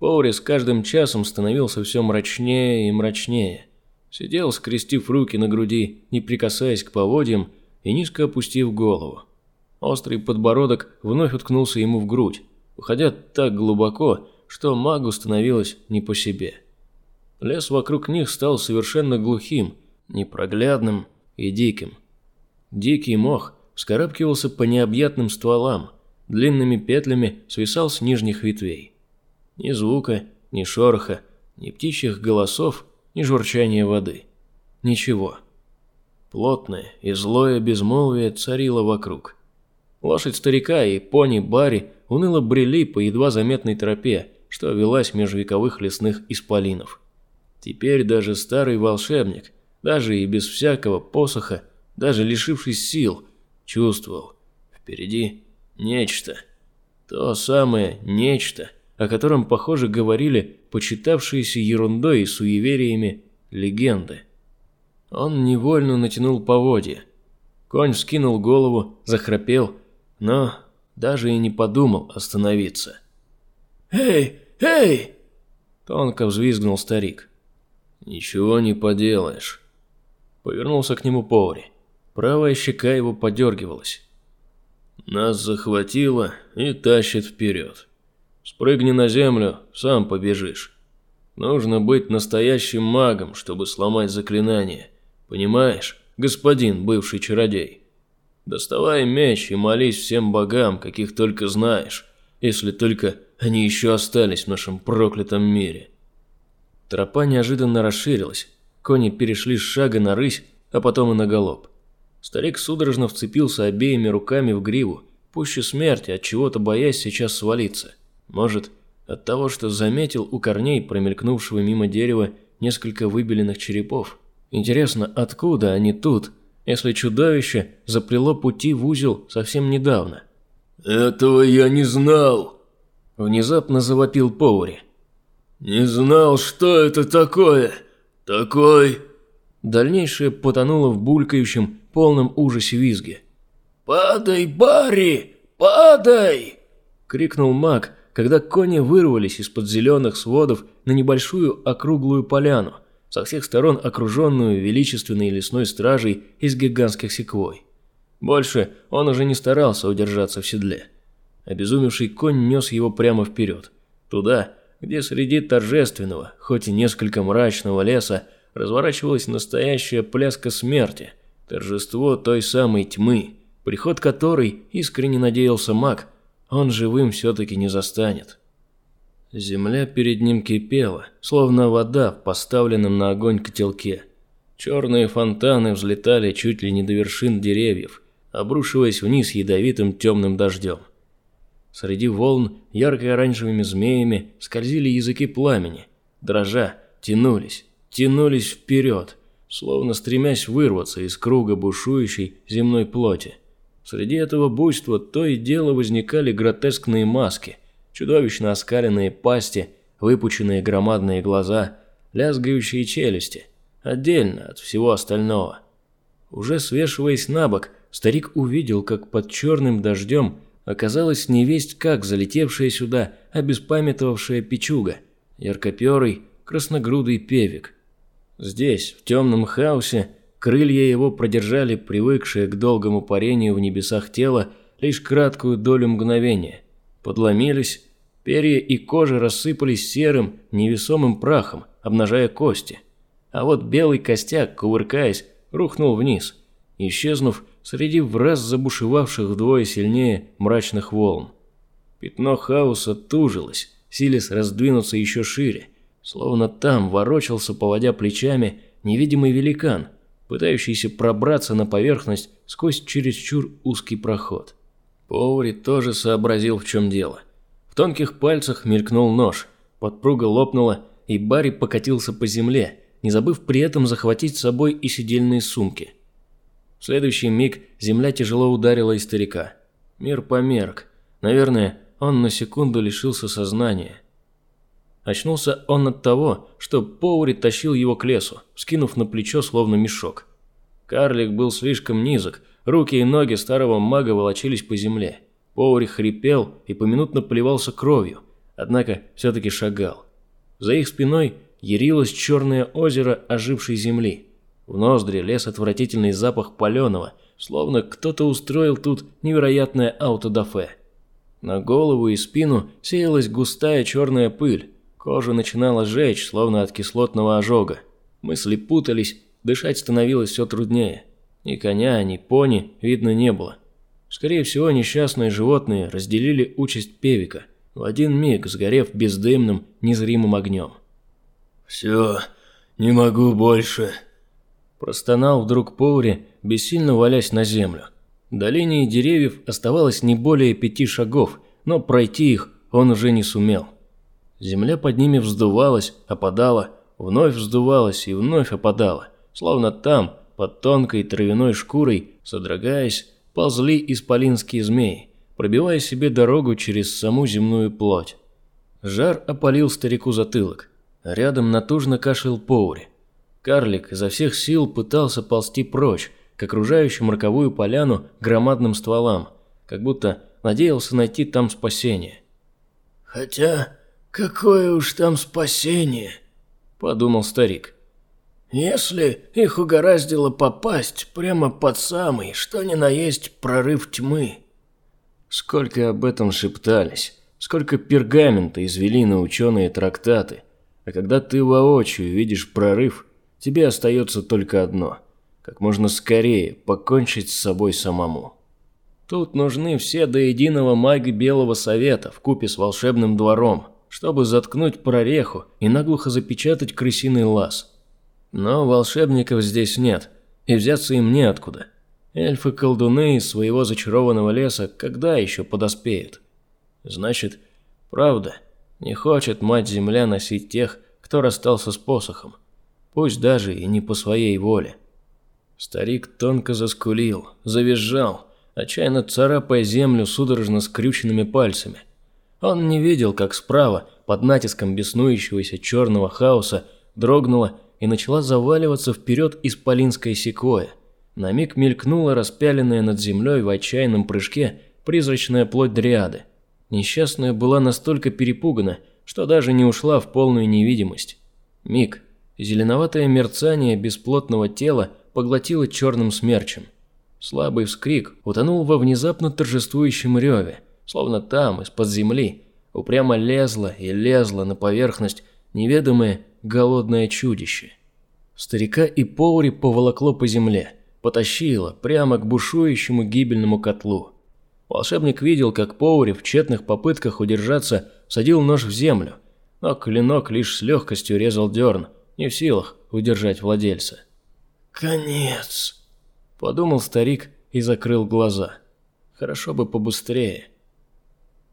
Поури с каждым часом становился все мрачнее и мрачнее. Сидел, скрестив руки на груди, не прикасаясь к поводьям и низко опустив голову. Острый подбородок вновь уткнулся ему в грудь, уходя так глубоко, что магу становилось не по себе. Лес вокруг них стал совершенно глухим, непроглядным и диким. Дикий мох вскарабкивался по необъятным стволам, длинными петлями свисал с нижних ветвей. Ни звука, ни шороха, ни птичьих голосов, ни журчания воды. Ничего. Плотное и злое безмолвие царило вокруг. Лошадь старика и пони Барри уныло брели по едва заметной тропе, что велась межвековых лесных исполинов. Теперь даже старый волшебник, даже и без всякого посоха, даже лишившись сил, чувствовал. Впереди Нечто. То самое нечто, о котором, похоже, говорили почитавшиеся ерундой и суевериями легенды. Он невольно натянул поводья. Конь скинул голову, захрапел, но даже и не подумал остановиться. «Эй, эй!» Тонко взвизгнул старик. «Ничего не поделаешь». Повернулся к нему Повари. Правая щека его подергивалась. Нас захватило и тащит вперед. Спрыгни на землю, сам побежишь. Нужно быть настоящим магом, чтобы сломать заклинание. Понимаешь, господин бывший чародей? Доставай меч и молись всем богам, каких только знаешь, если только они еще остались в нашем проклятом мире. Тропа неожиданно расширилась. Кони перешли с шага на рысь, а потом и на галоп. Старик судорожно вцепился обеими руками в гриву, пуще смерти, от чего-то боясь сейчас свалиться. Может, от того, что заметил у корней промелькнувшего мимо дерева несколько выбеленных черепов. Интересно, откуда они тут, если чудовище заплело пути в узел совсем недавно? «Этого я не знал!» Внезапно завопил Поури. «Не знал, что это такое! Такой...» Дальнейшее потонуло в булькающем, полном ужасе визге. «Падай, Барри! Падай!» – крикнул маг, когда кони вырвались из-под зеленых сводов на небольшую округлую поляну, со всех сторон окруженную величественной лесной стражей из гигантских секвой. Больше он уже не старался удержаться в седле. Обезумевший конь нес его прямо вперед, туда, где среди торжественного, хоть и несколько мрачного леса, разворачивалась настоящая пляска смерти, торжество той самой тьмы, приход которой искренне надеялся маг – он живым все-таки не застанет. Земля перед ним кипела, словно вода в поставленном на огонь котелке. Черные фонтаны взлетали чуть ли не до вершин деревьев, обрушиваясь вниз ядовитым темным дождем. Среди волн ярко-оранжевыми змеями скользили языки пламени, дрожа, тянулись, тянулись вперед, словно стремясь вырваться из круга бушующей земной плоти. Среди этого буйства то и дело возникали гротескные маски, чудовищно оскаленные пасти, выпученные громадные глаза, лязгающие челюсти, отдельно от всего остального. Уже свешиваясь на бок, старик увидел, как под черным дождем оказалась невесть как залетевшая сюда обеспамятовавшая печуга, яркоперый, красногрудый певик. Здесь, в темном хаосе, Крылья его продержали привыкшее к долгому парению в небесах тело лишь краткую долю мгновения. Подломились, перья и кожа рассыпались серым, невесомым прахом, обнажая кости. А вот белый костяк, кувыркаясь, рухнул вниз, исчезнув среди враз забушевавших вдвое сильнее мрачных волн. Пятно хаоса тужилось, силясь раздвинуться еще шире, словно там ворочался, поводя плечами, невидимый великан – пытающийся пробраться на поверхность сквозь чересчур узкий проход. Поури тоже сообразил, в чем дело. В тонких пальцах мелькнул нож, подпруга лопнула, и Барри покатился по земле, не забыв при этом захватить с собой и сидельные сумки. В следующий миг земля тяжело ударила и старика. Мир померк. Наверное, он на секунду лишился сознания. Очнулся он от того, что Поури тащил его к лесу, скинув на плечо словно мешок. Карлик был слишком низок, руки и ноги старого мага волочились по земле. Поури хрипел и поминутно плевался кровью, однако все-таки шагал. За их спиной ярилось черное озеро ожившей земли. В ноздри лез отвратительный запах паленого, словно кто-то устроил тут невероятное аутодафе. На голову и спину сеялась густая черная пыль, Кожа начинала жечь, словно от кислотного ожога. Мысли путались, дышать становилось все труднее. Ни коня, ни пони видно не было. Скорее всего, несчастные животные разделили участь Певика, в один миг сгорев бездымным, незримым огнем. «Все, не могу больше», – простонал вдруг Поури, бессильно валясь на землю. До линии деревьев оставалось не более пяти шагов, но пройти их он уже не сумел. Земля под ними вздувалась, опадала, вновь вздувалась и вновь опадала, словно там, под тонкой травяной шкурой, содрогаясь, ползли исполинские змеи, пробивая себе дорогу через саму земную плоть. Жар опалил старику затылок. Рядом натужно кашлял Поури. Карлик изо всех сил пытался ползти прочь, к окружающему роковую поляну громадным стволам, как будто надеялся найти там спасение. «Хотя «Какое уж там спасение!» – подумал старик. «Если их угораздило попасть прямо под самый, что ни на есть прорыв тьмы». Сколько об этом шептались, сколько пергамента извели на ученые трактаты. А когда ты воочию видишь прорыв, тебе остается только одно – как можно скорее покончить с собой самому. Тут нужны все до единого маги Белого Совета в купе с волшебным двором, чтобы заткнуть прореху и наглухо запечатать крысиный лаз. Но волшебников здесь нет, и взяться им неоткуда. Эльфы-колдуны из своего зачарованного леса когда еще подоспеют? Значит, правда, не хочет мать-земля носить тех, кто расстался с посохом, пусть даже и не по своей воле. Старик тонко заскулил, завизжал, отчаянно царапая землю судорожно скрюченными пальцами. Он не видел, как справа, под натиском беснующегося черного хаоса, дрогнула и начала заваливаться вперед исполинская секвоя. На миг мелькнула распяленная над землей в отчаянном прыжке призрачная плоть дриады. Несчастная была настолько перепугана, что даже не ушла в полную невидимость. Миг. Зеленоватое мерцание бесплотного тела поглотило черным смерчем. Слабый вскрик утонул во внезапно торжествующем реве, словно там, из-под земли, упрямо лезло и лезло на поверхность неведомое голодное чудище. Старика и Поури поволокло по земле, потащило прямо к бушующему гибельному котлу. Волшебник видел, как Поури в тщетных попытках удержаться садил нож в землю, но клинок лишь с легкостью резал дерн, не в силах удержать владельца. «Конец», – подумал старик и закрыл глаза. Хорошо бы побыстрее.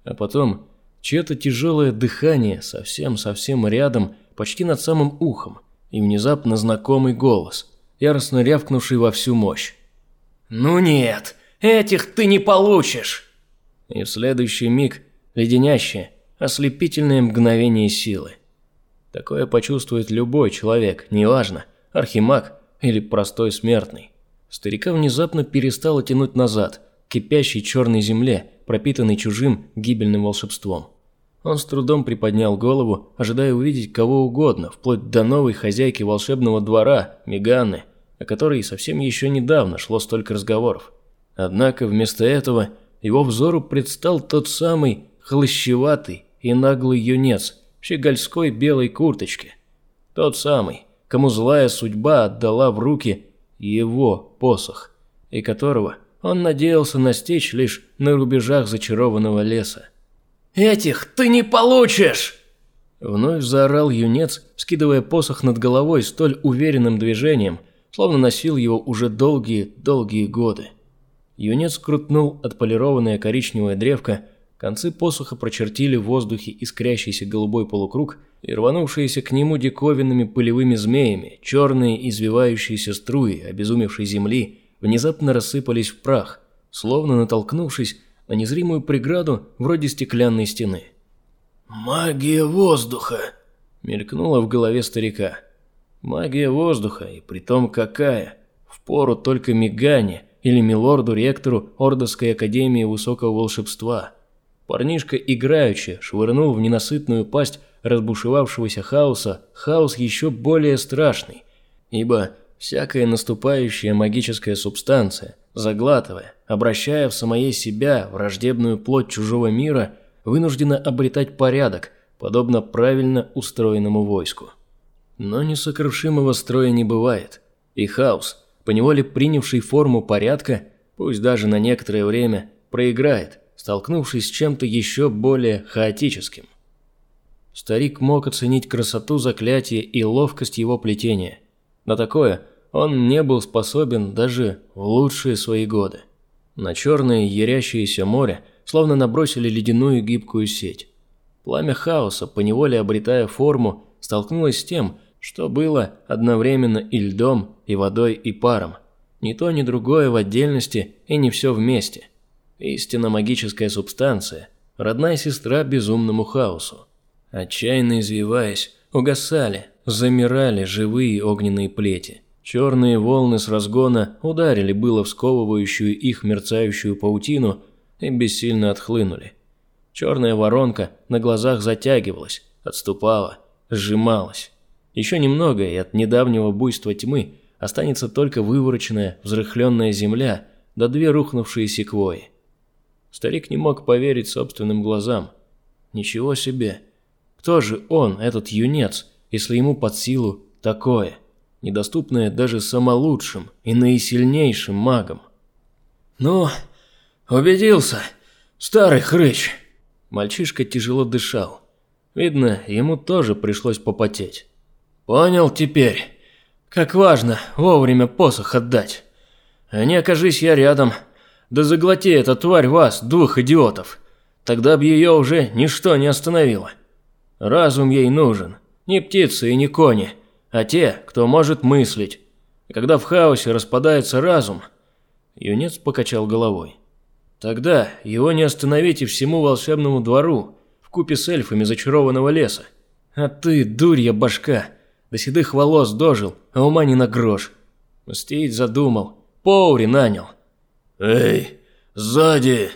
А потом чье-то тяжелое дыхание совсем-совсем рядом, почти над самым ухом, и внезапно знакомый голос, яростно рявкнувший во всю мощь. «Ну нет, этих ты не получишь!» И в следующий миг леденящее, ослепительное мгновение силы. Такое почувствует любой человек, неважно, архимаг или простой смертный. Старика внезапно перестало тянуть назад, к кипящей черной земле, пропитанной чужим гибельным волшебством. Он с трудом приподнял голову, ожидая увидеть кого угодно, вплоть до новой хозяйки волшебного двора, Меганны, о которой совсем еще недавно шло столько разговоров. Однако вместо этого его взору предстал тот самый хлыщеватый и наглый юнец щегольской белой курточке. Тот самый, кому злая судьба отдала в руки его посох, и которого он надеялся настичь лишь на рубежах зачарованного леса. «Этих ты не получишь!» Вновь заорал юнец, скидывая посох над головой столь уверенным движением, словно носил его уже долгие-долгие годы. Юнец крутнул отполированное коричневое древко, концы посоха прочертили в воздухе искрящийся голубой полукруг и рванувшиеся к нему диковинными пылевыми змеями, черные извивающиеся струи обезумевшей земли внезапно рассыпались в прах, словно натолкнувшись на незримую преграду вроде стеклянной стены. «Магия воздуха!» – мелькнула в голове старика. «Магия воздуха, и притом какая! Впору только мигание или милорду-ректору Ордовской Академии Высокого Волшебства». Парнишка играючи швырнул в ненасытную пасть разбушевавшегося хаоса хаос еще более страшный, ибо всякая наступающая магическая субстанция, заглатывая, обращая в самое себя враждебную плоть чужого мира, вынуждена обретать порядок, подобно правильно устроенному войску. Но несокрушимого строя не бывает, и хаос, поневоле принявший форму порядка, пусть даже на некоторое время, проиграет, столкнувшись с чем-то еще более хаотическим. Старик мог оценить красоту заклятия и ловкость его плетения. На такое он не был способен даже в лучшие свои годы. На черное ярящееся море словно набросили ледяную гибкую сеть. Пламя хаоса, поневоле обретая форму, столкнулось с тем, что было одновременно и льдом, и водой, и паром. Ни то, ни другое в отдельности и не все вместе. Истинно магическая субстанция, родная сестра безумному хаосу. Отчаянно извиваясь, угасали, замирали живые огненные плети. Черные волны с разгона ударили было в сковывающую их мерцающую паутину и бессильно отхлынули. Черная воронка на глазах затягивалась, отступала, сжималась. Еще немного, и от недавнего буйства тьмы останется только вывороченная, взрыхленная земля да две рухнувшие секвои. Старик не мог поверить собственным глазам. Ничего себе! Кто же он, этот юнец, если ему под силу такое, недоступное даже самолучшим и наисильнейшим магам. «Ну, убедился, старый хрыч!» Мальчишка тяжело дышал. Видно, ему тоже пришлось попотеть. «Понял теперь, как важно вовремя посох отдать. А не окажись я рядом, да заглоти эта тварь вас, двух идиотов. Тогда б ее уже ничто не остановило. Разум ей нужен, не птицы и не кони, а те, кто может мыслить. И когда в хаосе распадается разум, юнец покачал головой. Тогда его не остановить и всему волшебному двору, в купе с эльфами зачарованного леса. А ты, дурья башка, до седых волос дожил, а ума не на грош. Мстить задумал, Поури нанял. «Эй, сзади!»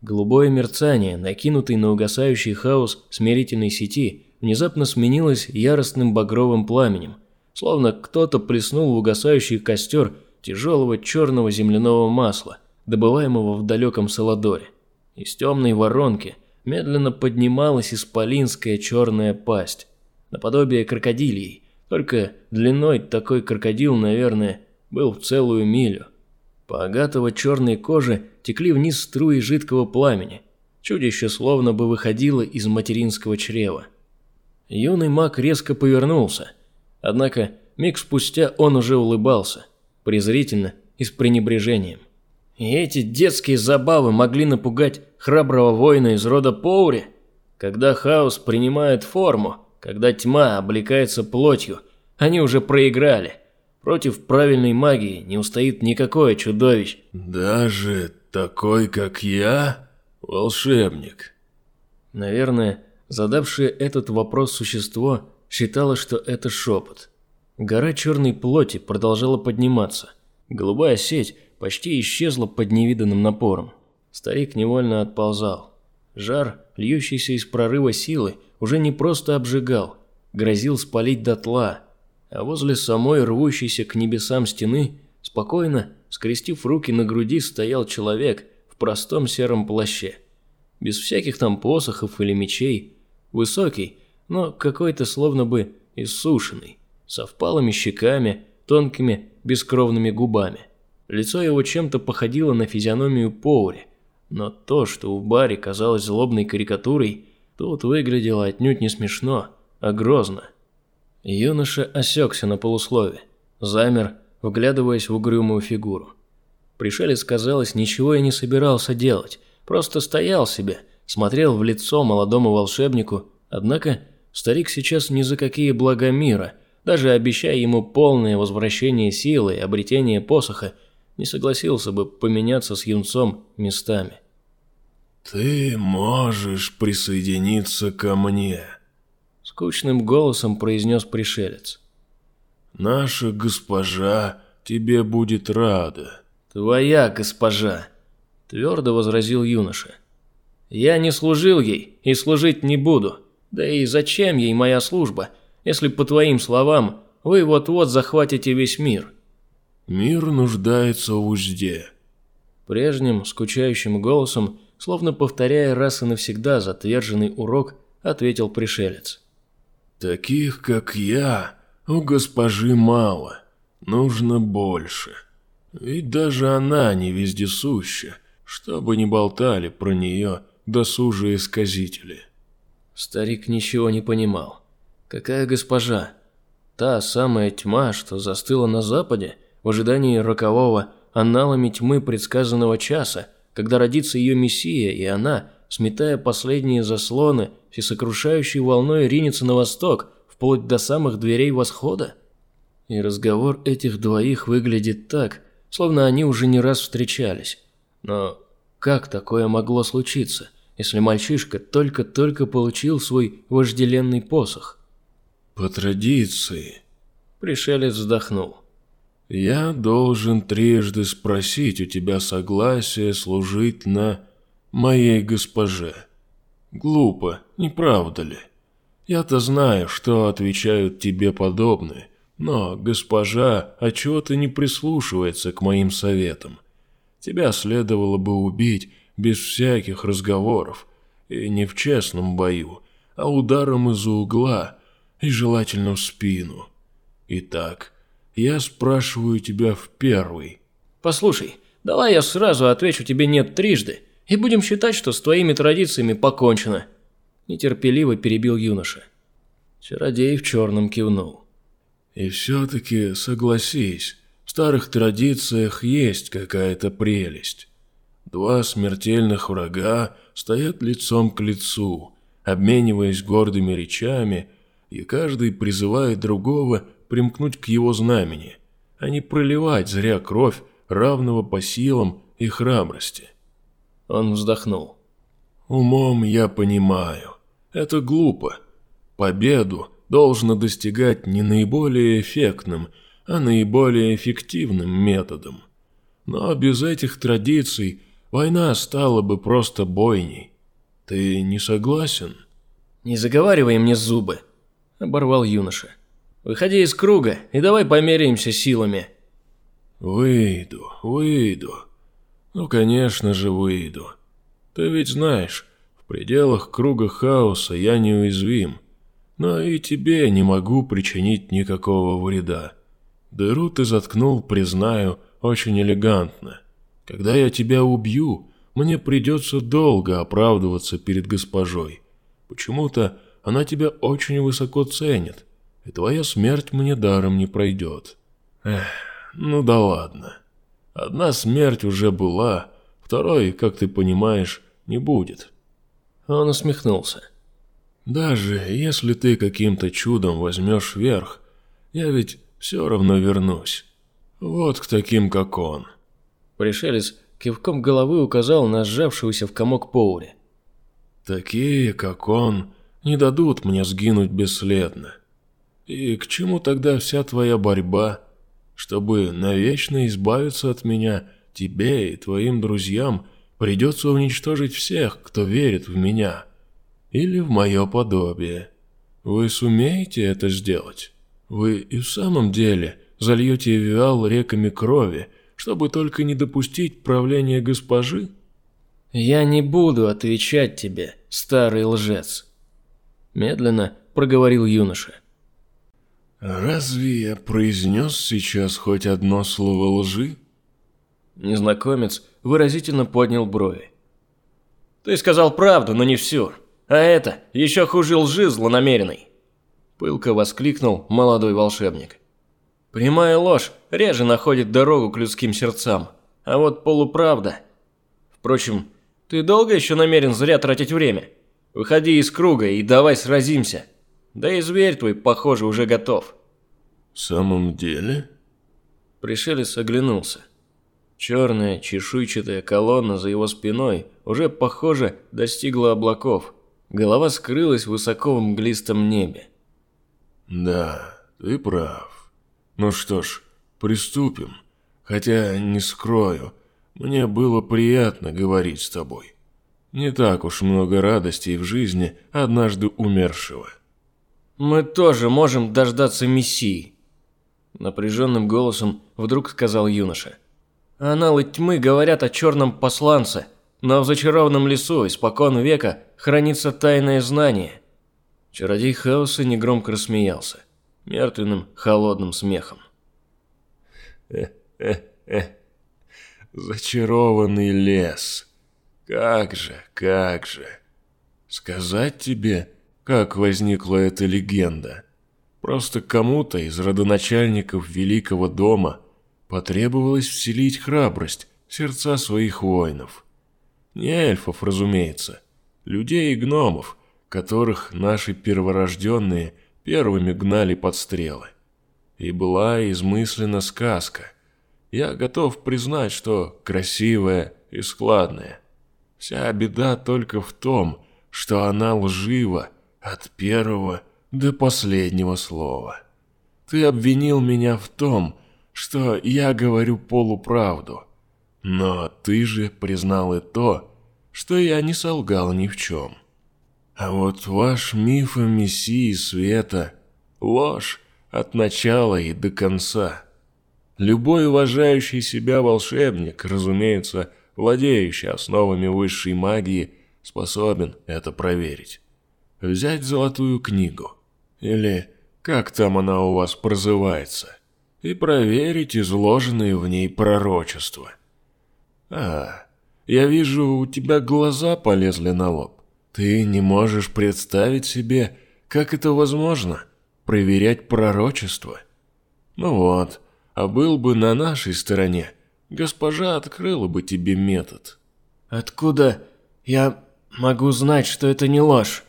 Голубое мерцание, накинутый на угасающий хаос смирительной сети, внезапно сменилось яростным багровым пламенем, словно кто-то плеснул в угасающий костер тяжелого черного земляного масла, добываемого в далеком Саладоре. Из темной воронки медленно поднималась исполинская черная пасть, наподобие крокодилий, только длиной такой крокодил, наверное, был в целую милю. По агатово-черной коже текли вниз струи жидкого пламени. Чудище словно бы выходило из материнского чрева. Юный маг резко повернулся. Однако миг спустя он уже улыбался, презрительно и с пренебрежением. И эти детские забавы могли напугать храброго воина из рода Поури, когда хаос принимает форму, когда тьма облекается плотью, они уже проиграли. Против правильной магии не устоит никакое чудовище. Даже такой, как я, волшебник. Наверное, задавшее этот вопрос существо считало, что это шепот. Гора черной плоти продолжала подниматься. Голубая сеть почти исчезла под невиданным напором. Старик невольно отползал. Жар, льющийся из прорыва силы, уже не просто обжигал, грозил спалить дотла, а возле самой рвущейся к небесам стены, спокойно, скрестив руки на груди, стоял человек в простом сером плаще. Без всяких там посохов или мечей. Высокий, но какой-то словно бы иссушенный, со впалыми щеками, тонкими бескровными губами. Лицо его чем-то походило на физиономию Поури, но то, что в баре казалось злобной карикатурой, Тут выглядело отнюдь не смешно, а грозно. Юноша осекся на полуслове, замер, вглядываясь в угрюмую фигуру. Пришелец, казалось, ничего и не собирался делать, просто стоял себе, смотрел в лицо молодому волшебнику, однако старик сейчас ни за какие блага мира, даже обещая ему полное возвращение силы и обретение посоха, не согласился бы поменяться с юнцом местами. «Ты можешь присоединиться ко мне», — скучным голосом произнес пришелец. «Наша госпожа тебе будет рада». «Твоя госпожа», — твердо возразил юноша. «Я не служил ей и служить не буду. Да и зачем ей моя служба, если, по твоим словам, вы вот-вот захватите весь мир?» «Мир нуждается в узде». Прежним, скучающим голосом Словно повторяя раз и навсегда затверженный урок, ответил пришелец. «Таких, как я, у госпожи мало. Нужно больше. Ведь даже она не вездесуща, чтобы не болтали про нее досужие сказители». Старик ничего не понимал. Какая госпожа? Та самая тьма, что застыла на западе, в ожидании рокового аналами тьмы предсказанного часа, когда родится ее Мессия, и она, сметая последние заслоны, всесокрушающей волной ринется на восток, вплоть до самых дверей восхода? И разговор этих двоих выглядит так, словно они уже не раз встречались. Но как такое могло случиться, если мальчишка только-только получил свой вожделенный посох? «По традиции», – пришелец вздохнул. Я должен трижды спросить у тебя согласия служить на моей госпоже. Глупо, не правда ли? Я-то знаю, что отвечают тебе подобные, но госпожа отчего-то не прислушивается к моим советам. Тебя следовало бы убить без всяких разговоров, и не в честном бою, а ударом из-за угла, и желательно в спину. Итак, я спрашиваю тебя в первый. Послушай, давай я сразу отвечу тебе «нет» трижды, и будем считать, что с твоими традициями покончено. Нетерпеливо перебил юноша. Чародей в черном кивнул. И все-таки согласись, в старых традициях есть какая-то прелесть. Два смертельных врага стоят лицом к лицу, обмениваясь гордыми речами, и каждый призывает другого примкнуть к его знамени, а не проливать зря кровь равного по силам и храбрости. Он вздохнул. Умом я понимаю, это глупо. Победу должно достигать не наиболее эффектным, а наиболее эффективным методом. Но без этих традиций война стала бы просто бойней. Ты не согласен? Не заговаривай мне зубы, оборвал юноша. Выходи из круга и давай померяемся силами. Выйду, выйду. Ну, конечно же, выйду. Ты ведь знаешь, в пределах круга хаоса я неуязвим. Но и тебе не могу причинить никакого вреда. Дыру ты заткнул, признаю, очень элегантно. Когда я тебя убью, мне придется долго оправдываться перед госпожой. Почему-то она тебя очень высоко ценит и твоя смерть мне даром не пройдет. Эх, ну да ладно. Одна смерть уже была, второй, как ты понимаешь, не будет. Он усмехнулся. Даже если ты каким-то чудом возьмешь верх, я ведь все равно вернусь. Вот к таким, как он. Пришелец кивком головы указал на сжавшегося в комок Поури. Такие, как он, не дадут мне сгинуть бесследно. И к чему тогда вся твоя борьба? Чтобы навечно избавиться от меня, тебе и твоим друзьям придется уничтожить всех, кто верит в меня. Или в мое подобие. Вы сумеете это сделать? Вы и в самом деле зальете Виал реками крови, чтобы только не допустить правления госпожи? Я не буду отвечать тебе, старый лжец. Медленно проговорил юноша. «Разве я произнес сейчас хоть одно слово лжи?» Незнакомец выразительно поднял брови. «Ты сказал правду, но не всю. А это еще хуже лжи злонамеренной!» Пылко воскликнул молодой волшебник. «Прямая ложь реже находит дорогу к людским сердцам, а вот полуправда... Впрочем, ты долго еще намерен зря тратить время? Выходи из круга и давай сразимся!» Да и зверь твой, похоже, уже готов. В самом деле? Пришелец оглянулся. Черная чешуйчатая колонна за его спиной уже, похоже, достигла облаков. Голова скрылась высоко в мглистом небе. Да, ты прав. Ну что ж, приступим. Хотя, не скрою, мне было приятно говорить с тобой. Не так уж много радостей в жизни однажды умершего. «Мы тоже можем дождаться Мессии», – напряженным голосом вдруг сказал юноша. «Аналы тьмы говорят о черном посланце, но в зачарованном лесу испокон века хранится тайное знание». Чародей хаоса негромко рассмеялся, мертвенным, холодным смехом. «Э-э-э, зачарованный лес. Как же, как же. Сказать тебе, как возникла эта легенда? Просто кому-то из родоначальников Великого дома потребовалось вселить храбрость в сердца своих воинов. Не эльфов, разумеется, людей и гномов, которых наши перворожденные первыми гнали под стрелы. И была измыслена сказка. Я готов признать, что красивая и складная. Вся беда только в том, что она лжива от первого до последнего слова. Ты обвинил меня в том, что я говорю полуправду. Но ты же признал и то, что я не солгал ни в чем. А вот ваш миф о Мессии Света – ложь от начала и до конца. Любой уважающий себя волшебник, разумеется, владеющий основами высшей магии, способен это проверить взять золотую книгу или как там она у вас прозывается, и проверить изложенные в ней пророчества. А, я вижу, у тебя глаза полезли на лоб. Ты не можешь представить себе, как это возможно, проверять пророчество. Ну вот, а был бы на нашей стороне, госпожа открыла бы тебе метод. Откуда я могу знать, что это не ложь?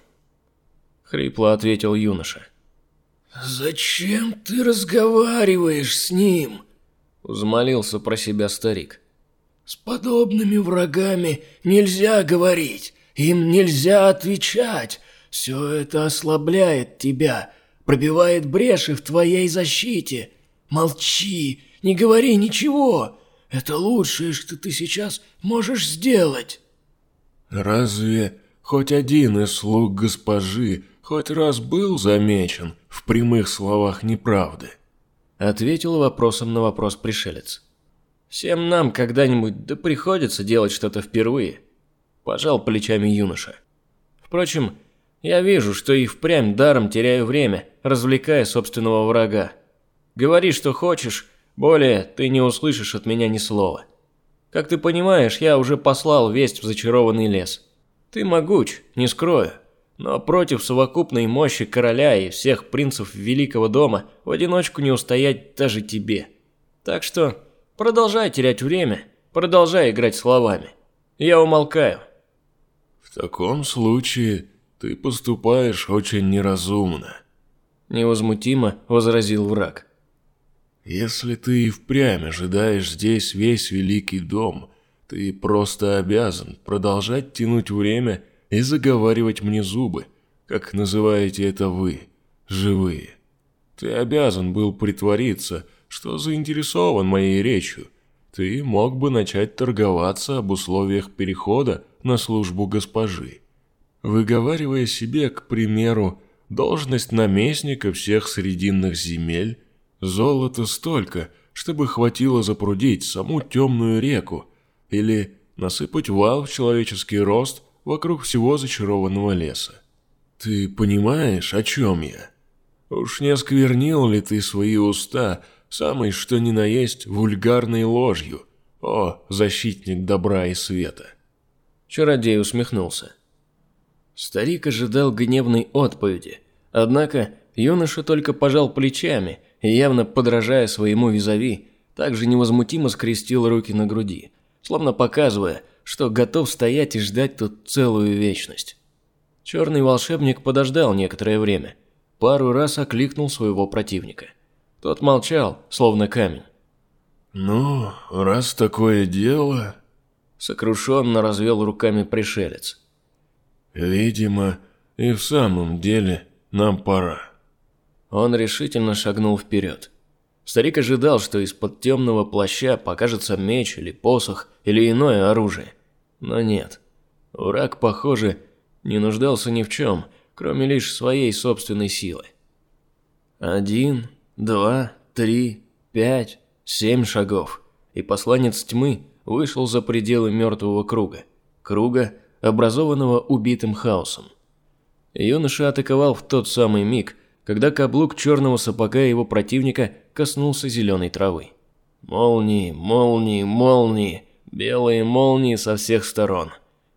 Хрипло ответил юноша. «Зачем ты разговариваешь с ним?» Взмолился про себя старик. «С подобными врагами нельзя говорить, им нельзя отвечать. Все это ослабляет тебя, пробивает бреши в твоей защите. Молчи, не говори ничего. Это лучшее, что ты сейчас можешь сделать». «Разве хоть один из слуг госпожи хоть раз был замечен в прямых словах неправды?» Ответил вопросом на вопрос пришелец. «Всем нам когда-нибудь да приходится делать что-то впервые», – пожал плечами юноша. «Впрочем, я вижу, что и впрямь даром теряю время, развлекая собственного врага. Говори, что хочешь, более ты не услышишь от меня ни слова. Как ты понимаешь, я уже послал весть в зачарованный лес. Ты могуч, не скрою. Но против совокупной мощи короля и всех принцев Великого дома в одиночку не устоять даже тебе. Так что продолжай терять время, продолжай играть словами. Я умолкаю. В таком случае ты поступаешь очень неразумно. Невозмутимо возразил враг. Если ты и впрямь ожидаешь здесь весь Великий дом, ты просто обязан продолжать тянуть время и заговаривать мне зубы, как называете это вы, живые. Ты обязан был притвориться, что заинтересован моей речью. Ты мог бы начать торговаться об условиях перехода на службу госпожи. Выговаривая себе, к примеру, должность наместника всех срединных земель, золота столько, чтобы хватило запрудить саму темную реку, или насыпать вал в человеческий рост – вокруг всего зачарованного леса. Ты понимаешь, о чем я? Уж не осквернил ли ты свои уста самой что ни на есть вульгарной ложью, о, защитник добра и света?» Чародей усмехнулся. Старик ожидал гневной отповеди, однако юноша только пожал плечами и, явно подражая своему визави, также невозмутимо скрестил руки на груди, словно показывая, что готов стоять и ждать тут целую вечность. Черный волшебник подождал некоторое время, пару раз окликнул своего противника. Тот молчал, словно камень. «Ну, раз такое дело...» Сокрушенно развел руками пришелец. «Видимо, и в самом деле нам пора». Он решительно шагнул вперед. Старик ожидал, что из-под темного плаща покажется меч или посох или иное оружие. Но нет. Враг, похоже, не нуждался ни в чем, кроме лишь своей собственной силы. Один, два, три, пять, семь шагов, и посланец тьмы вышел за пределы мертвого круга. Круга, образованного убитым хаосом. Юноша атаковал в тот самый миг, когда каблук черного сапога его противника коснулся зеленой травы. Молнии, молнии, молнии, белые молнии со всех сторон.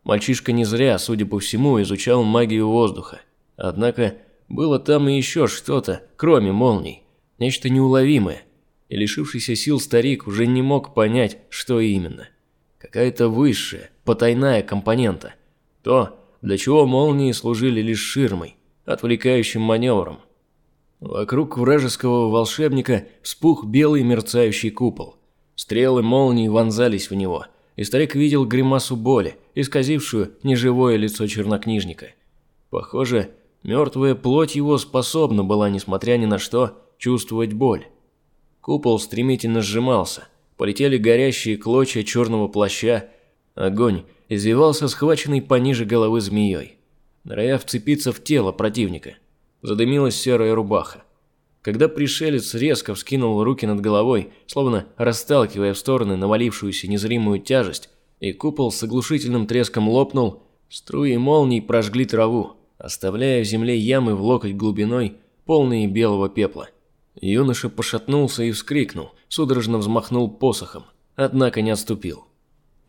Мальчишка не зря, судя по всему, изучал магию воздуха. Однако было там и еще что-то, кроме молний, нечто неуловимое. И лишившийся сил старик уже не мог понять, что именно. Какая-то высшая, потайная компонента. То, для чего молнии служили лишь ширмой, отвлекающим маневром. Вокруг вражеского волшебника вспух белый мерцающий купол. Стрелы молнии вонзались в него, и старик видел гримасу боли, исказившую неживое лицо чернокнижника. Похоже, мертвая плоть его способна была, несмотря ни на что, чувствовать боль. Купол стремительно сжимался, полетели горящие клочья черного плаща, огонь извивался схваченный пониже головы змеей, норовя вцепиться в тело противника – задымилась серая рубаха. Когда пришелец резко вскинул руки над головой, словно расталкивая в стороны навалившуюся незримую тяжесть, и купол с оглушительным треском лопнул, струи молний прожгли траву, оставляя в земле ямы в локоть глубиной, полные белого пепла. Юноша пошатнулся и вскрикнул, судорожно взмахнул посохом, однако не отступил.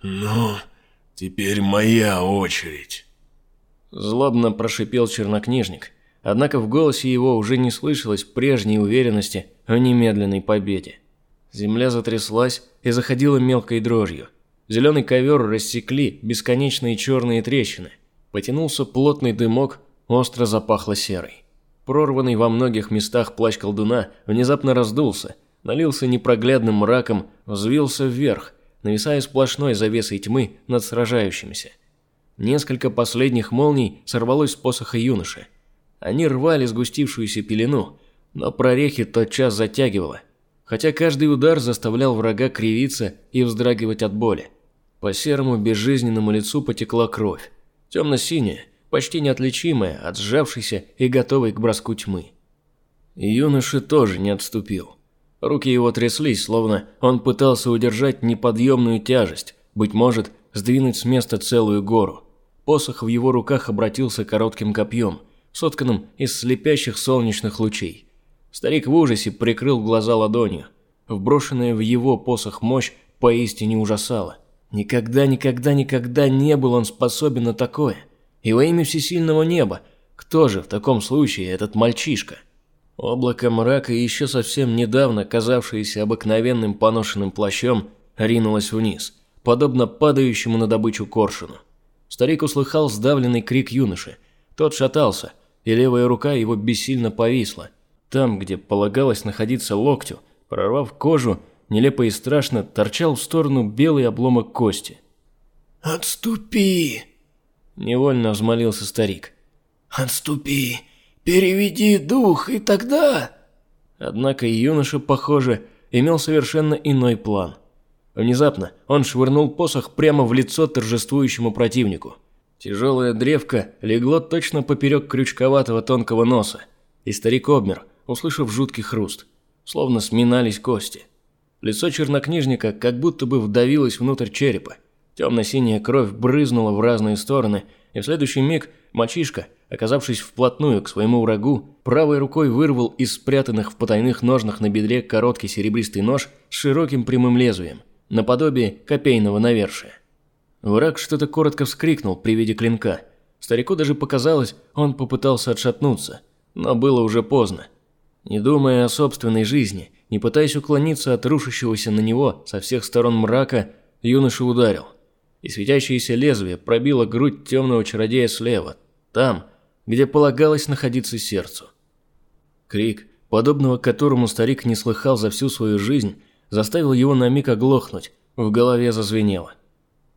«Ну, теперь моя очередь!» Злобно прошипел чернокнижник, однако в голосе его уже не слышалось прежней уверенности о немедленной победе. Земля затряслась и заходила мелкой дрожью. Зеленый ковер рассекли бесконечные черные трещины. Потянулся плотный дымок, остро запахло серой. Прорванный во многих местах плащ колдуна внезапно раздулся, налился непроглядным мраком, взвился вверх, нависая сплошной завесой тьмы над сражающимися. Несколько последних молний сорвалось с посоха юноши. Они рвали сгустившуюся пелену, но прорехи тотчас затягивало, хотя каждый удар заставлял врага кривиться и вздрагивать от боли. По серому безжизненному лицу потекла кровь, темно-синяя, почти неотличимая от сжавшейся и готовой к броску тьмы. Юноша тоже не отступил. Руки его тряслись, словно он пытался удержать неподъемную тяжесть, быть может, сдвинуть с места целую гору. Посох в его руках обратился коротким копьем, сотканным из слепящих солнечных лучей. Старик в ужасе прикрыл глаза ладонью. Вброшенная в его посох мощь поистине ужасала. Никогда, никогда, никогда не был он способен на такое. И во имя всесильного неба, кто же в таком случае этот мальчишка? Облако мрака, еще совсем недавно казавшееся обыкновенным поношенным плащом, ринулось вниз, подобно падающему на добычу коршуну. Старик услыхал сдавленный крик юноши. Тот шатался, и левая рука его бессильно повисла. Там, где полагалось находиться локтю, прорвав кожу, нелепо и страшно торчал в сторону белый обломок кости. «Отступи!» – невольно взмолился старик. «Отступи! Переведи дух, и тогда...» Однако юноша, похоже, имел совершенно иной план – Внезапно он швырнул посох прямо в лицо торжествующему противнику. Тяжелая древко легло точно поперек крючковатого тонкого носа, и старик обмер, услышав жуткий хруст, словно сминались кости. Лицо чернокнижника как будто бы вдавилось внутрь черепа. Темно-синяя кровь брызнула в разные стороны, и в следующий миг мальчишка, оказавшись вплотную к своему врагу, правой рукой вырвал из спрятанных в потайных ножнах на бедре короткий серебристый нож с широким прямым лезвием наподобие копейного навершия. Враг что-то коротко вскрикнул при виде клинка. Старику даже показалось, он попытался отшатнуться, но было уже поздно. Не думая о собственной жизни, не пытаясь уклониться от рушащегося на него со всех сторон мрака, юноша ударил. И светящееся лезвие пробило грудь темного чародея слева, там, где полагалось находиться сердцу. Крик, подобного которому старик не слыхал за всю свою жизнь, заставил его на миг оглохнуть, в голове зазвенело.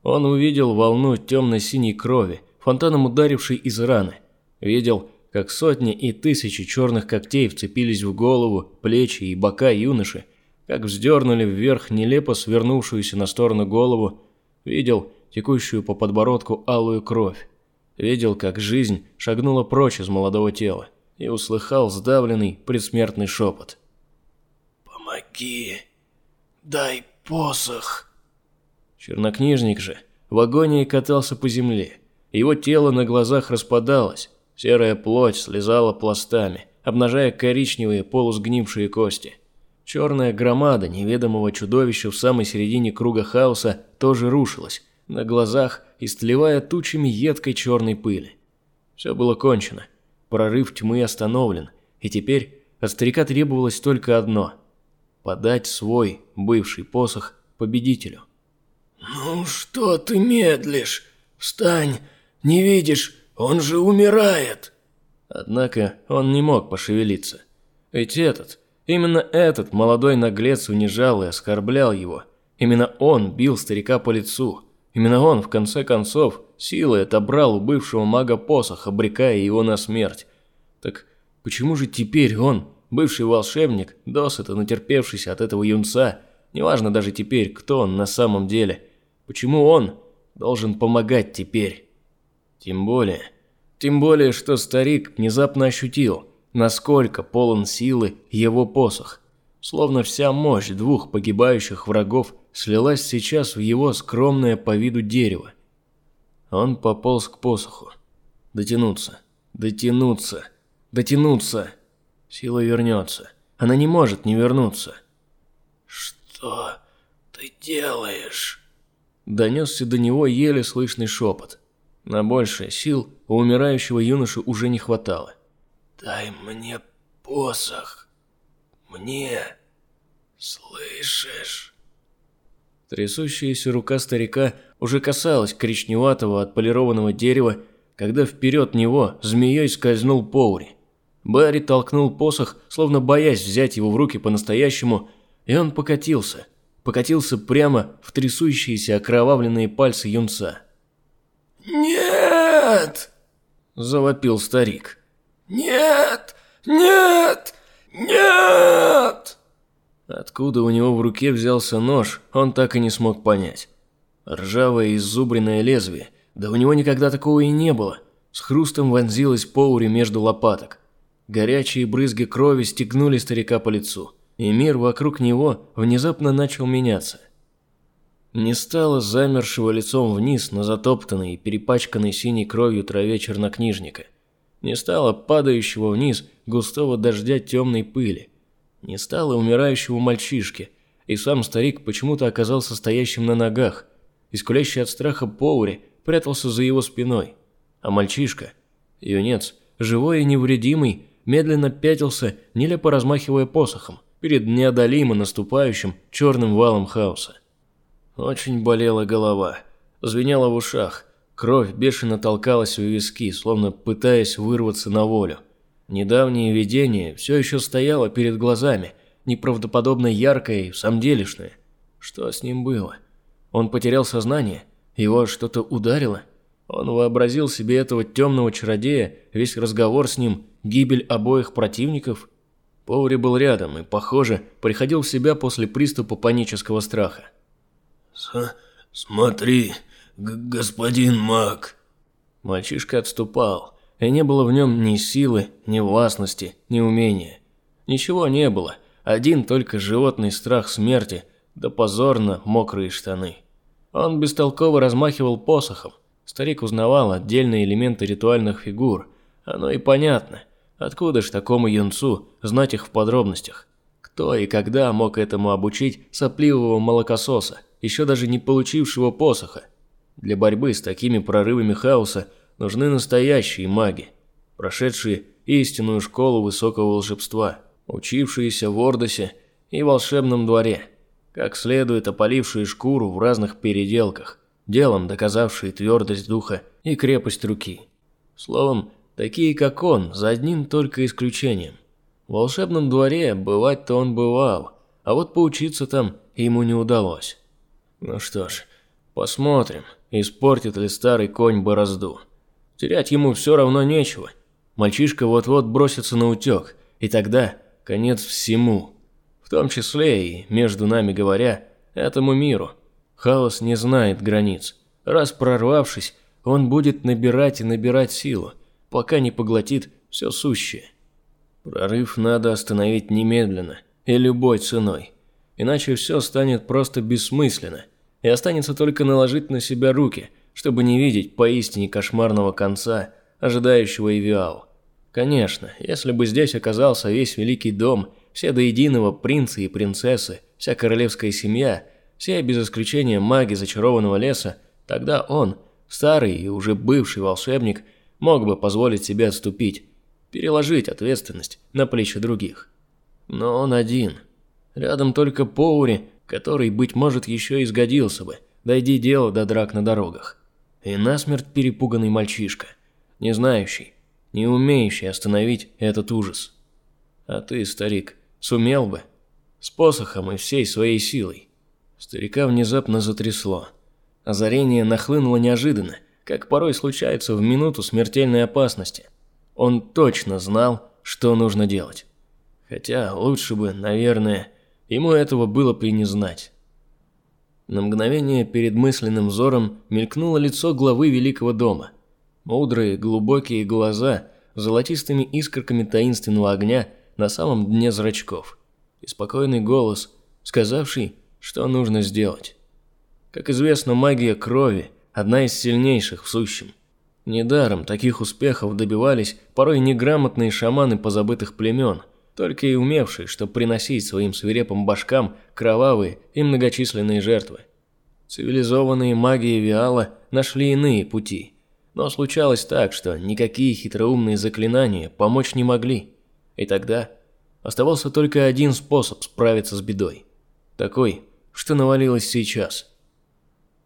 Он увидел волну темно-синей крови, фонтаном ударившей из раны. Видел, как сотни и тысячи черных когтей вцепились в голову, плечи и бока юноши, как вздернули вверх нелепо свернувшуюся на сторону голову. Видел текущую по подбородку алую кровь. Видел, как жизнь шагнула прочь из молодого тела и услыхал сдавленный предсмертный шепот. «Помоги!» «Дай посох!» Чернокнижник же в агонии катался по земле. Его тело на глазах распадалось, серая плоть слезала пластами, обнажая коричневые полусгнившие кости. Черная громада неведомого чудовища в самой середине круга хаоса тоже рушилась, на глазах истлевая тучами едкой черной пыли. Все было кончено. Прорыв тьмы остановлен, и теперь от старика требовалось только одно подать свой бывший посох победителю. «Ну что ты медлишь? Встань! Не видишь, он же умирает!» Однако он не мог пошевелиться. Ведь этот, именно этот молодой наглец унижал и оскорблял его. Именно он бил старика по лицу. Именно он, в конце концов, силой отобрал у бывшего мага посох, обрекая его на смерть. Так почему же теперь он Бывший волшебник, досыта натерпевшийся от этого юнца, неважно даже теперь, кто он на самом деле, почему он должен помогать теперь. Тем более, тем более, что старик внезапно ощутил, насколько полон силы его посох. Словно вся мощь двух погибающих врагов слилась сейчас в его скромное по виду дерево. Он пополз к посоху. Дотянуться, дотянуться, дотянуться. Сила вернется. Она не может не вернуться. «Что ты делаешь?» Донесся до него еле слышный шепот. На большее сил у умирающего юноши уже не хватало. «Дай мне посох. Мне. Слышишь?» Трясущаяся рука старика уже касалась коричневатого отполированного дерева, когда вперед него змеей скользнул Поури. Барри толкнул посох, словно боясь взять его в руки по-настоящему, и он покатился. Покатился прямо в трясущиеся окровавленные пальцы юнца. «Нет!» – завопил старик. «Нет! Нет! Нет!» Откуда у него в руке взялся нож, он так и не смог понять. Ржавое изубренное лезвие, да у него никогда такого и не было, с хрустом вонзилось Поури между лопаток. Горячие брызги крови стегнули старика по лицу, и мир вокруг него внезапно начал меняться. Не стало замершего лицом вниз на затоптанной и перепачканной синей кровью траве чернокнижника. Не стало падающего вниз густого дождя темной пыли. Не стало умирающего мальчишки, и сам старик почему-то оказался стоящим на ногах, и скулящий от страха Поури прятался за его спиной. А мальчишка, юнец, живой и невредимый, медленно пятился, нелепо размахивая посохом, перед неодолимо наступающим черным валом хаоса. Очень болела голова, звенела в ушах, кровь бешено толкалась в виски, словно пытаясь вырваться на волю. Недавнее видение все еще стояло перед глазами, неправдоподобно яркое и самделишное. Что с ним было? Он потерял сознание? Его что-то ударило? Он вообразил себе этого темного чародея, весь разговор с ним, гибель обоих противников. Повари был рядом и, похоже, приходил в себя после приступа панического страха. С «Смотри, господин маг!» Мальчишка отступал, и не было в нем ни силы, ни властности, ни умения. Ничего не было, один только животный страх смерти, да позорно мокрые штаны. Он бестолково размахивал посохом, Старик узнавал отдельные элементы ритуальных фигур. Оно и понятно. Откуда ж такому юнцу знать их в подробностях? Кто и когда мог этому обучить сопливого молокососа, еще даже не получившего посоха? Для борьбы с такими прорывами хаоса нужны настоящие маги, прошедшие истинную школу высокого волшебства, учившиеся в Ордосе и волшебном дворе, как следует опалившие шкуру в разных переделках, делом доказавшие твердость духа и крепость руки. Словом, такие как он, за одним только исключением. В волшебном дворе бывать-то он бывал, а вот поучиться там ему не удалось. Ну что ж, посмотрим, испортит ли старый конь борозду. Терять ему все равно нечего. Мальчишка вот-вот бросится на утек, и тогда конец всему. В том числе и, между нами говоря, этому миру – Хаос не знает границ. Раз прорвавшись, он будет набирать и набирать силу, пока не поглотит все сущее. Прорыв надо остановить немедленно и любой ценой, иначе все станет просто бессмысленно, и останется только наложить на себя руки, чтобы не видеть поистине кошмарного конца, ожидающего Эвиал. Конечно, если бы здесь оказался весь великий дом, все до единого принцы и принцессы, вся королевская семья – все без исключения маги зачарованного леса, тогда он, старый и уже бывший волшебник, мог бы позволить себе отступить, переложить ответственность на плечи других. Но он один. Рядом только Поури, который, быть может, еще и сгодился бы, дойди дело до драк на дорогах. И насмерть перепуганный мальчишка, не знающий, не умеющий остановить этот ужас. А ты, старик, сумел бы? С посохом и всей своей силой. Старика внезапно затрясло. Озарение нахлынуло неожиданно, как порой случается в минуту смертельной опасности. Он точно знал, что нужно делать. Хотя лучше бы, наверное, ему этого было бы и не знать. На мгновение перед мысленным взором мелькнуло лицо главы Великого дома. Мудрые, глубокие глаза с золотистыми искорками таинственного огня на самом дне зрачков. И спокойный голос, сказавший, что нужно сделать? Как известно, магия крови – одна из сильнейших в сущем. Недаром таких успехов добивались порой неграмотные шаманы позабытых племен, только и умевший, что приносить своим свирепым башкам кровавые и многочисленные жертвы. Цивилизованные маги Виала нашли иные пути, но случалось так, что никакие хитроумные заклинания помочь не могли, и тогда оставался только один способ справиться с бедой, такой, что навалилось сейчас.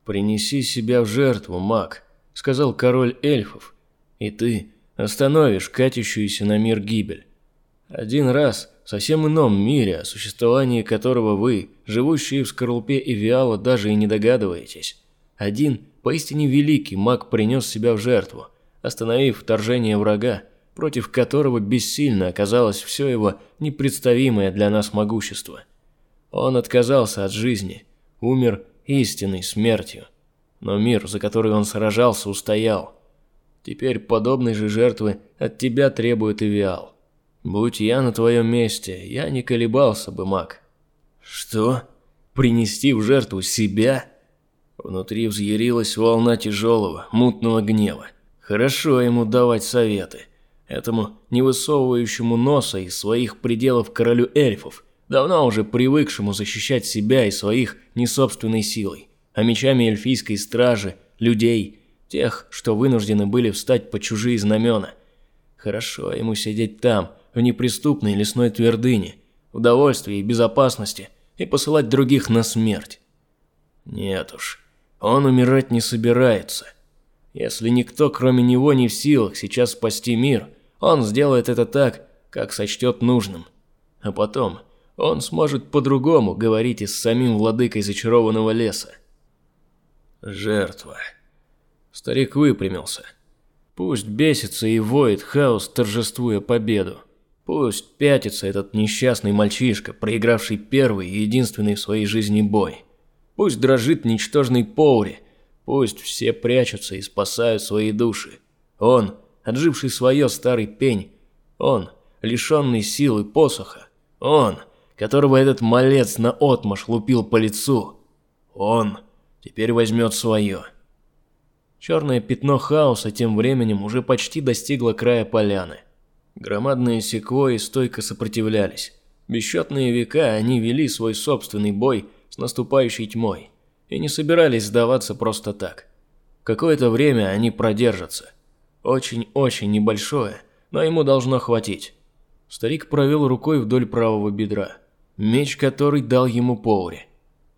«Принеси себя в жертву, маг», — сказал король эльфов, — «и ты остановишь катящуюся на мир гибель. Один раз в совсем ином мире, о существовании которого вы, живущие в скорлупе Эвиала, даже и не догадываетесь. Один поистине великий маг принес себя в жертву, остановив вторжение врага, против которого бессильно оказалось все его непредставимое для нас могущество. Он отказался от жизни, умер истинной смертью. Но мир, за который он сражался, устоял. Теперь подобной же жертвы от тебя требует Эвиал. Будь я на твоем месте, я не колебался бы, маг. Что? Принести в жертву себя? Внутри взъярилась волна тяжелого, мутного гнева. Хорошо ему давать советы. Этому не высовывающему носа из своих пределов королю эльфов, давно уже привыкшему защищать себя и своих не собственной силой, а мечами эльфийской стражи, людей, тех, что вынуждены были встать по чужие знамена. Хорошо ему сидеть там, в неприступной лесной твердыне, в удовольствии и безопасности, и посылать других на смерть. Нет уж, он умирать не собирается. Если никто, кроме него, не в силах сейчас спасти мир, он сделает это так, как сочтет нужным. А потом он сможет по-другому говорить и с самим владыкой зачарованного леса. Жертва. Старик выпрямился. Пусть бесится и воет хаос, торжествуя победу. Пусть пятится этот несчастный мальчишка, проигравший первый и единственный в своей жизни бой. Пусть дрожит ничтожный Поури. Пусть все прячутся и спасают свои души. Он, отживший свое старый пень. Он, лишенный силы посоха. Он, которого этот малец на отмаш лупил по лицу. Он теперь возьмет свое. Черное пятно хаоса тем временем уже почти достигло края поляны. Громадные секвои стойко сопротивлялись. Бесчетные века они вели свой собственный бой с наступающей тьмой и не собирались сдаваться просто так. Какое-то время они продержатся. Очень-очень небольшое, но ему должно хватить. Старик провел рукой вдоль правого бедра. Меч, который дал ему Поури.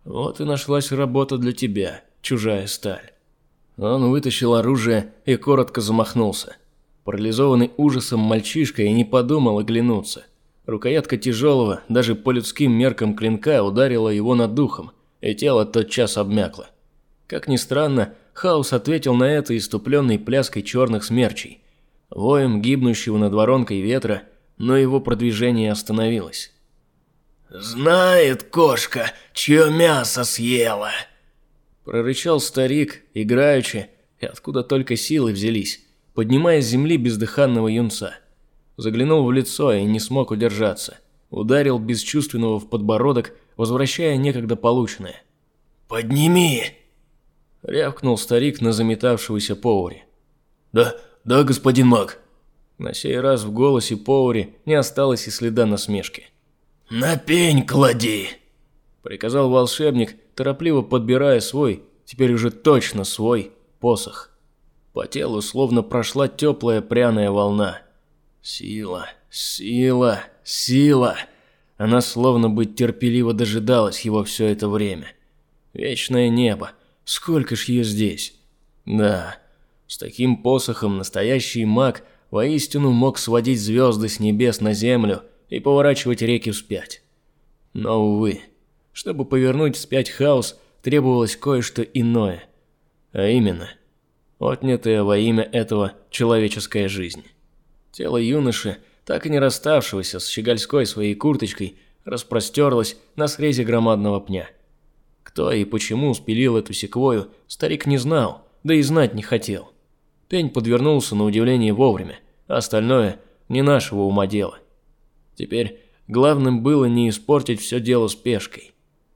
Вот и нашлась работа для тебя, чужая сталь. Он вытащил оружие и коротко замахнулся. Парализованный ужасом мальчишка и не подумал оглянуться. Рукоятка тяжелого, даже по людским меркам клинка ударила его над духом, и тело тотчас обмякло. Как ни странно, Хаос ответил на это иступленной пляской черных смерчей, воем гибнущего над воронкой ветра, но его продвижение остановилось. «Знает кошка, чье мясо съела!» Прорычал старик, играючи, и откуда только силы взялись поднимая с земли бездыханного юнца. Заглянул в лицо и не смог удержаться. Ударил бесчувственного в подбородок, возвращая некогда полученное. «Подними!» Рявкнул старик на заметавшегося Поури. «Да, да, господин маг!» На сей раз в голосе Поури не осталось и следа насмешки. «На пень клади!» Приказал волшебник, торопливо подбирая свой, теперь уже точно свой, посох. По телу словно прошла теплая пряная волна. Сила, сила, сила. Она словно бы терпеливо дожидалась его все это время. Вечное небо. Сколько ж ее здесь? Да, с таким посохом настоящий маг воистину мог сводить звезды с небес на землю и поворачивать реки вспять. Но, увы, чтобы повернуть вспять хаос, требовалось кое-что иное. А именно, отнятая во имя этого человеческая жизнь. Тело юноши, так и не расставшегося с щегольской своей курточкой, распростерлось на срезе громадного пня. Кто и почему спилил эту секвою, старик не знал, да и знать не хотел. Пень подвернулся на удивление вовремя, а остальное не нашего ума дело. Теперь главным было не испортить все дело спешкой.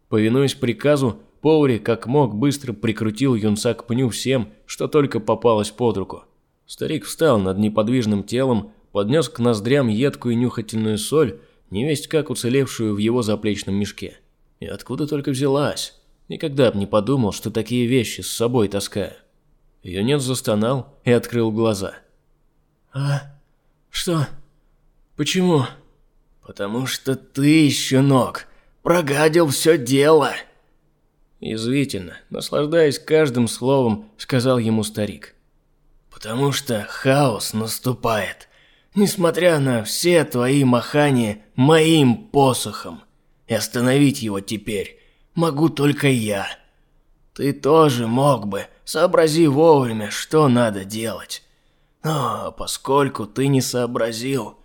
Повинуясь приказу, Поури как мог быстро прикрутил юнца к пню всем, что только попалось под руку. Старик встал над неподвижным телом, поднес к ноздрям едкую нюхательную соль, невесть как уцелевшую в его заплечном мешке. И откуда только взялась? Никогда б не подумал, что такие вещи с собой таскаю. Юнец застонал и открыл глаза. «А что? Почему?» «Потому что ты, щенок, прогадил все дело!» Язвительно, наслаждаясь каждым словом, сказал ему старик. «Потому что хаос наступает, несмотря на все твои махания моим посохом. И остановить его теперь могу только я. Ты тоже мог бы, сообрази вовремя, что надо делать. Но поскольку ты не сообразил,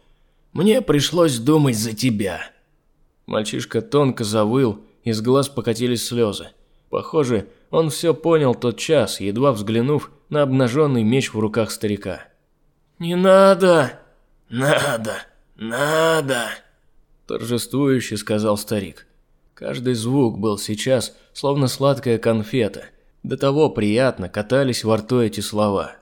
мне пришлось думать за тебя». Мальчишка тонко завыл, из глаз покатились слезы. Похоже, он все понял тот час, едва взглянув на обнаженный меч в руках старика. «Не надо! Надо! Надо!» Торжествующе сказал старик. Каждый звук был сейчас словно сладкая конфета. До того приятно катались во рту эти слова.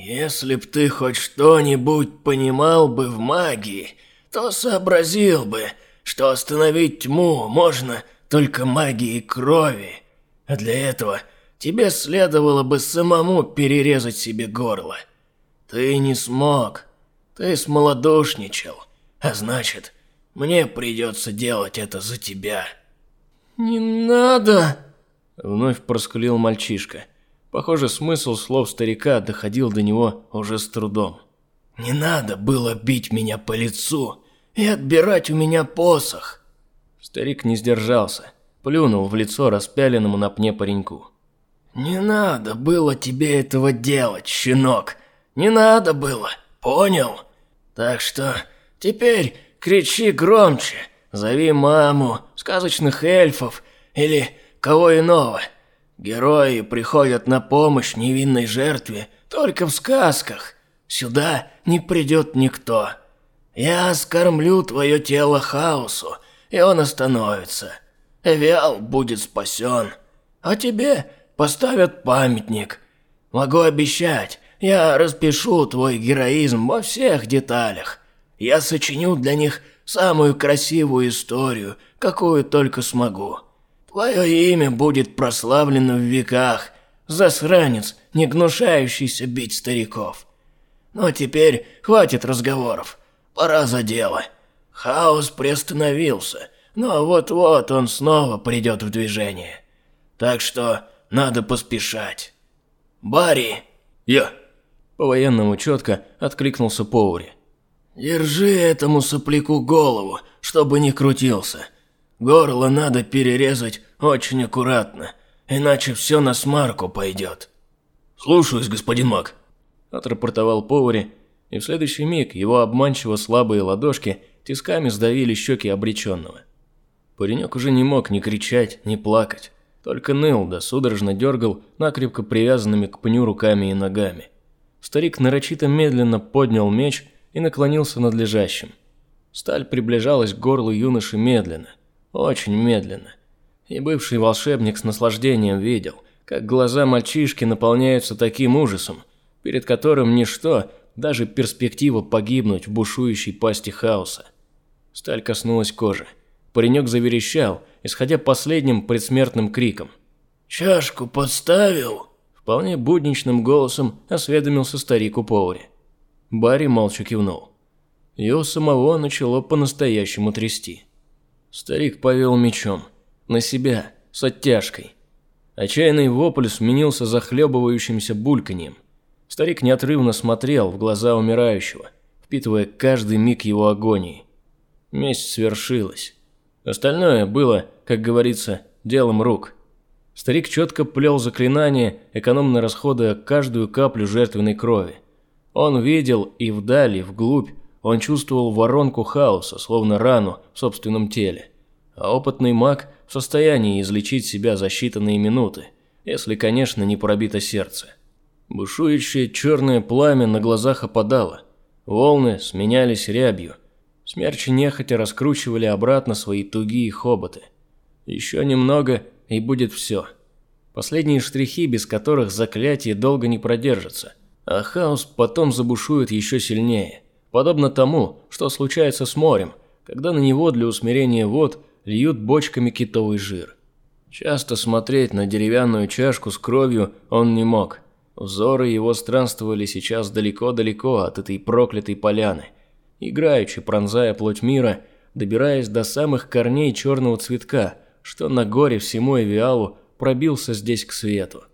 «Если б ты хоть что-нибудь понимал бы в магии, то сообразил бы, что остановить тьму можно только магией крови. А для этого тебе следовало бы самому перерезать себе горло. Ты не смог. Ты смолодушничал. А значит, мне придется делать это за тебя». «Не надо!» Вновь проскулил мальчишка. Похоже, смысл слов старика доходил до него уже с трудом. «Не надо было бить меня по лицу и отбирать у меня посох. Старик не сдержался, плюнул в лицо распяленному на пне пареньку. «Не надо было тебе этого делать, щенок. Не надо было, понял? Так что теперь кричи громче, зови маму, сказочных эльфов или кого иного. Герои приходят на помощь невинной жертве только в сказках. Сюда не придет никто. Я скормлю твое тело хаосу, и он остановится. Эвиал будет спасен. А тебе поставят памятник. Могу обещать, я распишу твой героизм во всех деталях. Я сочиню для них самую красивую историю, какую только смогу. Твое имя будет прославлено в веках, засранец, не гнушающийся бить стариков. Но теперь хватит разговоров, пора за дело. Хаос приостановился, но вот-вот он снова придет в движение. Так что надо поспешать. Барри!» «Я!» По-военному четко откликнулся Поури. «Держи этому сопляку голову, чтобы не крутился. Горло надо перерезать очень аккуратно, иначе все на смарку пойдет». «Слушаюсь, господин маг», – отрапортовал Поури, и в следующий миг его обманчиво слабые ладошки тисками сдавили щеки обреченного. Паренек уже не мог ни кричать, ни плакать, только ныл да судорожно дергал накрепко привязанными к пню руками и ногами. Старик нарочито медленно поднял меч и наклонился над лежащим. Сталь приближалась к горлу юноши медленно, очень медленно. И бывший волшебник с наслаждением видел, как глаза мальчишки наполняются таким ужасом, перед которым ничто, даже перспектива погибнуть в бушующей пасти хаоса. Сталь коснулась кожи. Паренек заверещал, исходя последним предсмертным криком. «Чашку подставил?» Вполне будничным голосом осведомился старик у повари. Барри молча кивнул. Его самого начало по-настоящему трясти. Старик повел мечом. На себя, с оттяжкой. Отчаянный вопль сменился захлебывающимся бульканьем. Старик неотрывно смотрел в глаза умирающего, впитывая каждый миг его агонии. Месть свершилась. Остальное было, как говорится, делом рук. Старик четко плел заклинание, экономно расходуя каждую каплю жертвенной крови. Он видел и вдали, вглубь, он чувствовал воронку хаоса, словно рану в собственном теле. А опытный маг в состоянии излечить себя за считанные минуты, если, конечно, не пробито сердце. Бушующее черное пламя на глазах опадало. Волны сменялись рябью. Смерчи нехотя раскручивали обратно свои тугие хоботы. Еще немного, и будет все. Последние штрихи, без которых заклятие долго не продержится, а хаос потом забушует еще сильнее. Подобно тому, что случается с морем, когда на него для усмирения вод льют бочками китовый жир. Часто смотреть на деревянную чашку с кровью он не мог. Взоры его странствовали сейчас далеко-далеко от этой проклятой поляны, играючи, пронзая плоть мира, добираясь до самых корней черного цветка, что на горе всему Эвиалу пробился здесь к свету.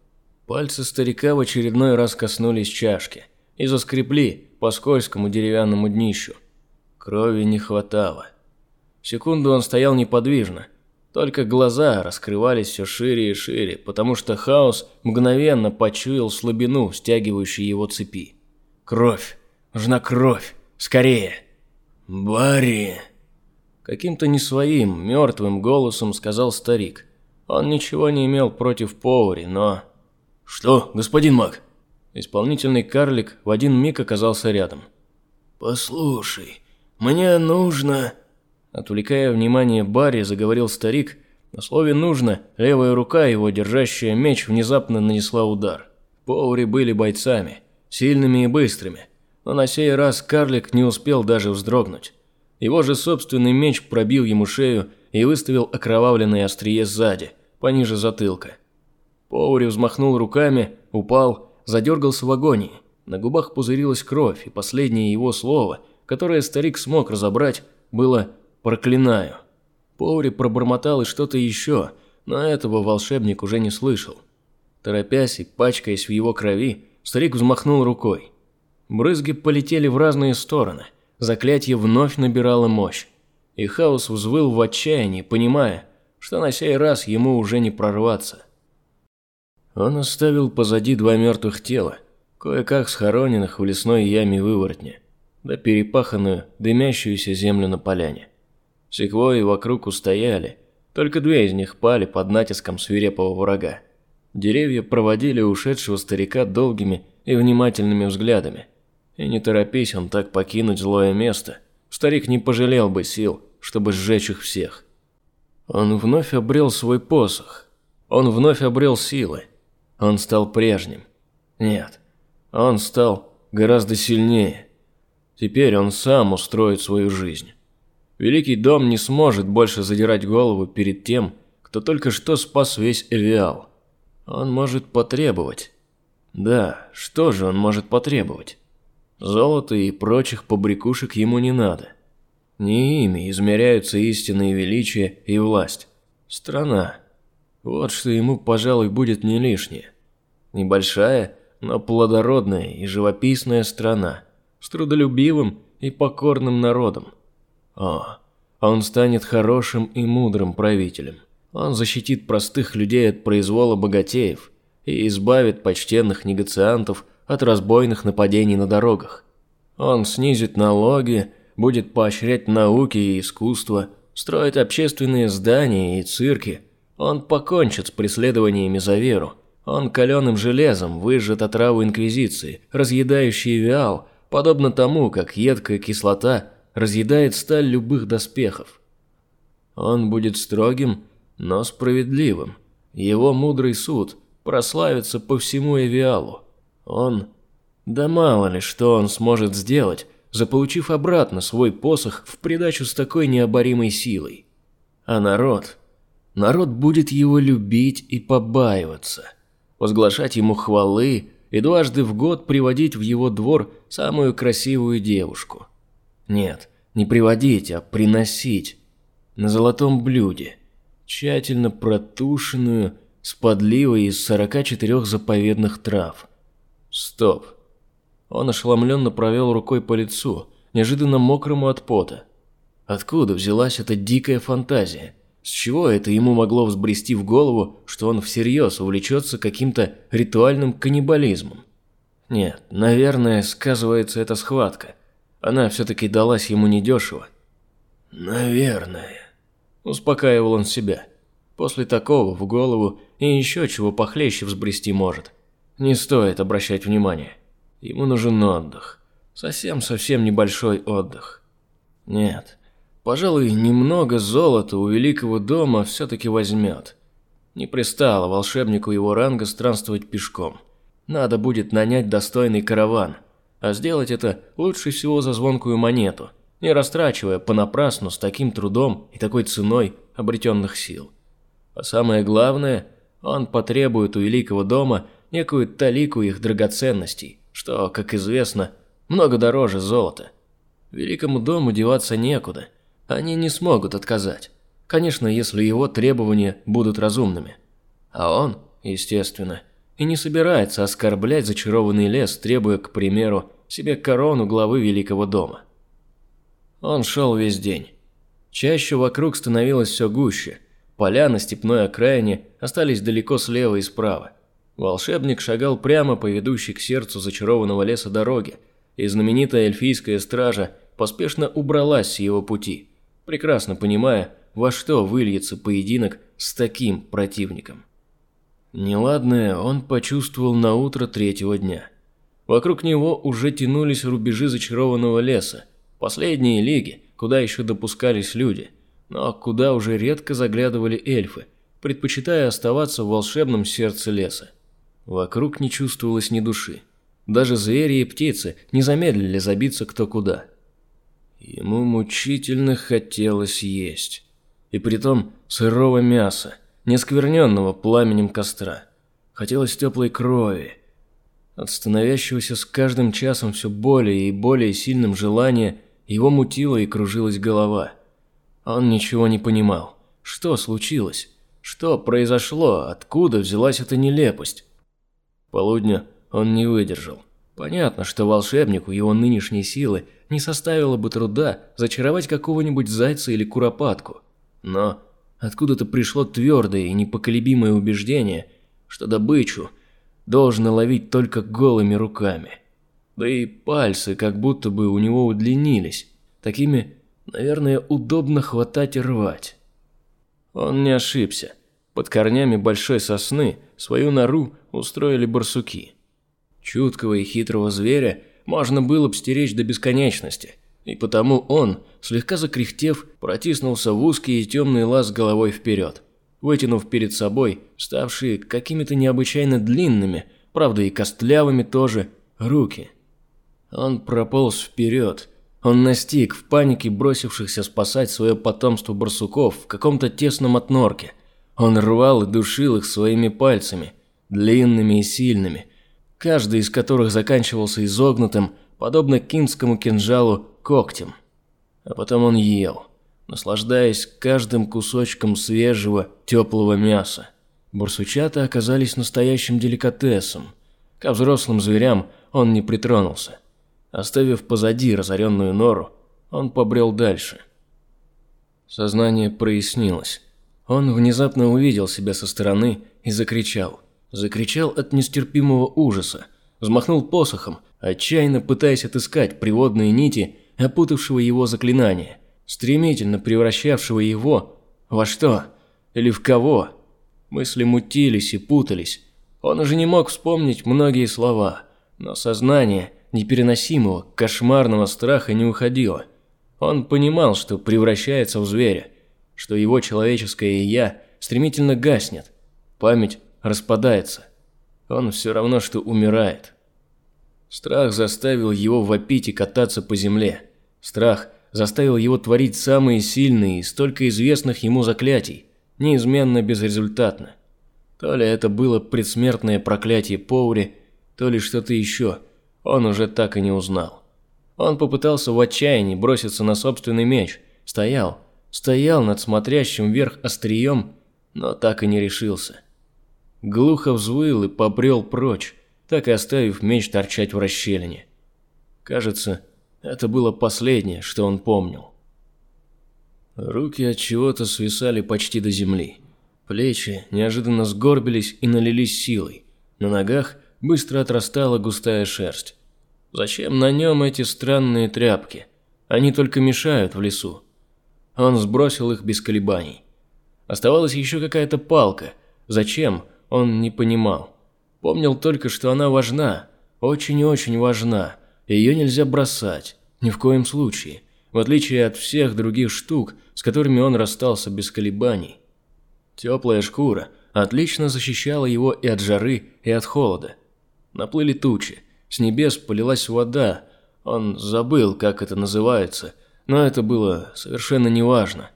Пальцы старика в очередной раз коснулись чашки и заскребли по скользкому деревянному днищу. Крови не хватало. Секунду он стоял неподвижно, только глаза раскрывались все шире и шире, потому что хаос мгновенно почуял слабину, стягивающей его цепи. «Кровь! Нужна кровь! Скорее!» «Барри!» Каким-то не своим, мертвым голосом сказал старик. Он ничего не имел против Поури, но... «Что, господин маг?» Исполнительный карлик в один миг оказался рядом. «Послушай, мне нужно...» Отвлекая внимание Барри, заговорил старик. На слове «нужно» левая рука его, держащая меч, внезапно нанесла удар. Поури были бойцами, сильными и быстрыми. Но на сей раз карлик не успел даже вздрогнуть. Его же собственный меч пробил ему шею и выставил окровавленное острие сзади, пониже затылка. Поури взмахнул руками, упал, задергался в агонии. На губах пузырилась кровь, и последнее его слово, которое старик смог разобрать, было «проклинаю». Поури пробормотал и что-то еще, но этого волшебник уже не слышал. Торопясь и пачкаясь в его крови, старик взмахнул рукой. Брызги полетели в разные стороны, заклятие вновь набирало мощь и Хаос взвыл в отчаянии, понимая, что на сей раз ему уже не прорваться. Он оставил позади два мертвых тела, кое-как схороненных в лесной яме выворотня, да перепаханную, дымящуюся землю на поляне. Секвои вокруг устояли, только две из них пали под натиском свирепого врага. Деревья проводили ушедшего старика долгими и внимательными взглядами. И не торопись он так покинуть злое место, старик не пожалел бы сил, чтобы сжечь их всех. Он вновь обрел свой посох. Он вновь обрел силы. Он стал прежним. Нет, он стал гораздо сильнее. Теперь он сам устроит свою жизнь. Великий дом не сможет больше задирать голову перед тем, кто только что спас весь Эвиал. Он может потребовать. Да, что же он может потребовать? Золота и прочих побрякушек ему не надо. Не ими измеряются истинные величие и власть. Страна. Вот что ему, пожалуй, будет не лишнее. Небольшая, но плодородная и живописная страна. С трудолюбивым и покорным народом. О, он станет хорошим и мудрым правителем. Он защитит простых людей от произвола богатеев и избавит почтенных негациантов от разбойных нападений на дорогах. Он снизит налоги, будет поощрять науки и искусство, строить общественные здания и цирки. Он покончит с преследованиями за веру. Он каленым железом выжжет отраву Инквизиции, разъедающий виал, подобно тому, как едкая кислота разъедает сталь любых доспехов. Он будет строгим, но справедливым. Его мудрый суд прославится по всему Эвиалу. Он... Да мало ли, что он сможет сделать, заполучив обратно свой посох в придачу с такой необоримой силой. А народ... Народ будет его любить и побаиваться, возглашать ему хвалы и дважды в год приводить в его двор самую красивую девушку. Нет, не приводить, а приносить. На золотом блюде, тщательно протушенную, с подливой из 44 заповедных трав. Стоп. Он ошеломленно провел рукой по лицу, неожиданно мокрому от пота. Откуда взялась эта дикая фантазия? С чего это ему могло взбрести в голову, что он всерьез увлечется каким-то ритуальным каннибализмом? Нет, наверное, сказывается эта схватка. Она все-таки далась ему недешево. «Наверное», – успокаивал он себя. После такого в голову и еще чего похлеще взбрести может. Не стоит обращать внимания. Ему нужен отдых. Совсем-совсем небольшой отдых. Нет, пожалуй, немного золота у великого дома все-таки возьмет. Не пристало волшебнику его ранга странствовать пешком. Надо будет нанять достойный караван, а сделать это лучше всего за звонкую монету, не растрачивая понапрасну с таким трудом и такой ценой обретенных сил. А самое главное, он потребует у Великого дома некую талику их драгоценностей, что, как известно, много дороже золота. Великому дому деваться некуда, они не смогут отказать. Конечно, если его требования будут разумными. А он, естественно, и не собирается оскорблять зачарованный лес, требуя, к примеру, себе корону главы Великого дома. Он шел весь день. Чаще вокруг становилось все гуще. Поля на степной окраине остались далеко слева и справа. Волшебник шагал прямо по ведущей к сердцу зачарованного леса дороге, и знаменитая эльфийская стража поспешно убралась с его пути, прекрасно понимая, во что выльется поединок с таким противником. Неладное он почувствовал на утро третьего дня. Вокруг него уже тянулись рубежи зачарованного леса, последние лиги, куда еще допускались люди, но куда уже редко заглядывали эльфы, предпочитая оставаться в волшебном сердце леса. Вокруг не чувствовалось ни души. Даже звери и птицы не замедлили забиться кто куда. Ему мучительно хотелось есть. И притом сырого мяса, не скверненного пламенем костра. Хотелось теплой крови. От становящегося с каждым часом все более и более сильным желания его мутила и кружилась голова. Он ничего не понимал. Что случилось? Что произошло? Откуда взялась эта нелепость? Полудня он не выдержал. Понятно, что волшебнику его нынешней силы не составило бы труда зачаровать какого-нибудь зайца или куропатку. Но откуда-то пришло твердое и непоколебимое убеждение, что добычу должно ловить только голыми руками. Да и пальцы как будто бы у него удлинились. Такими, наверное, удобно хватать и рвать. Он не ошибся. Под корнями большой сосны свою нору устроили барсуки. Чуткого и хитрого зверя можно было бы стеречь до бесконечности, и потому он, слегка закряхтев, протиснулся в узкий и темный лаз головой вперед, вытянув перед собой ставшие какими-то необычайно длинными, правда и костлявыми тоже, руки. Он прополз вперед, он настиг в панике бросившихся спасать свое потомство барсуков в каком-то тесном отнорке. Он рвал и душил их своими пальцами, длинными и сильными, каждый из которых заканчивался изогнутым, подобно кинскому кинжалу, когтем. А потом он ел, наслаждаясь каждым кусочком свежего, теплого мяса. Барсучата оказались настоящим деликатесом. Ко взрослым зверям он не притронулся. Оставив позади разоренную нору, он побрел дальше. Сознание прояснилось. Он внезапно увидел себя со стороны и закричал. Закричал от нестерпимого ужаса, взмахнул посохом, отчаянно пытаясь отыскать приводные нити, опутавшего его заклинания, стремительно превращавшего его во что или в кого. Мысли мутились и путались. Он уже не мог вспомнить многие слова, но сознание непереносимого, кошмарного страха не уходило. Он понимал, что превращается в зверя, что его человеческое «я» стремительно гаснет, память распадается. Он все равно, что умирает. Страх заставил его вопить и кататься по земле. Страх заставил его творить самые сильные и столько известных ему заклятий, неизменно безрезультатно. То ли это было предсмертное проклятие Поури, то ли что-то еще, он уже так и не узнал. Он попытался в отчаянии броситься на собственный меч, стоял, стоял над смотрящим вверх острием, но так и не решился глухо взвыл и побрел прочь, так и оставив меч торчать в расщелине. Кажется, это было последнее, что он помнил. Руки от чего-то свисали почти до земли. Плечи неожиданно сгорбились и налились силой. На ногах быстро отрастала густая шерсть. Зачем на нем эти странные тряпки? Они только мешают в лесу. Он сбросил их без колебаний. Оставалась еще какая-то палка. Зачем? он не понимал. Помнил только, что она важна, очень-очень важна, ее нельзя бросать, ни в коем случае, в отличие от всех других штук, с которыми он расстался без колебаний. Теплая шкура отлично защищала его и от жары, и от холода. Наплыли тучи, с небес полилась вода, он забыл, как это называется, но это было совершенно неважно.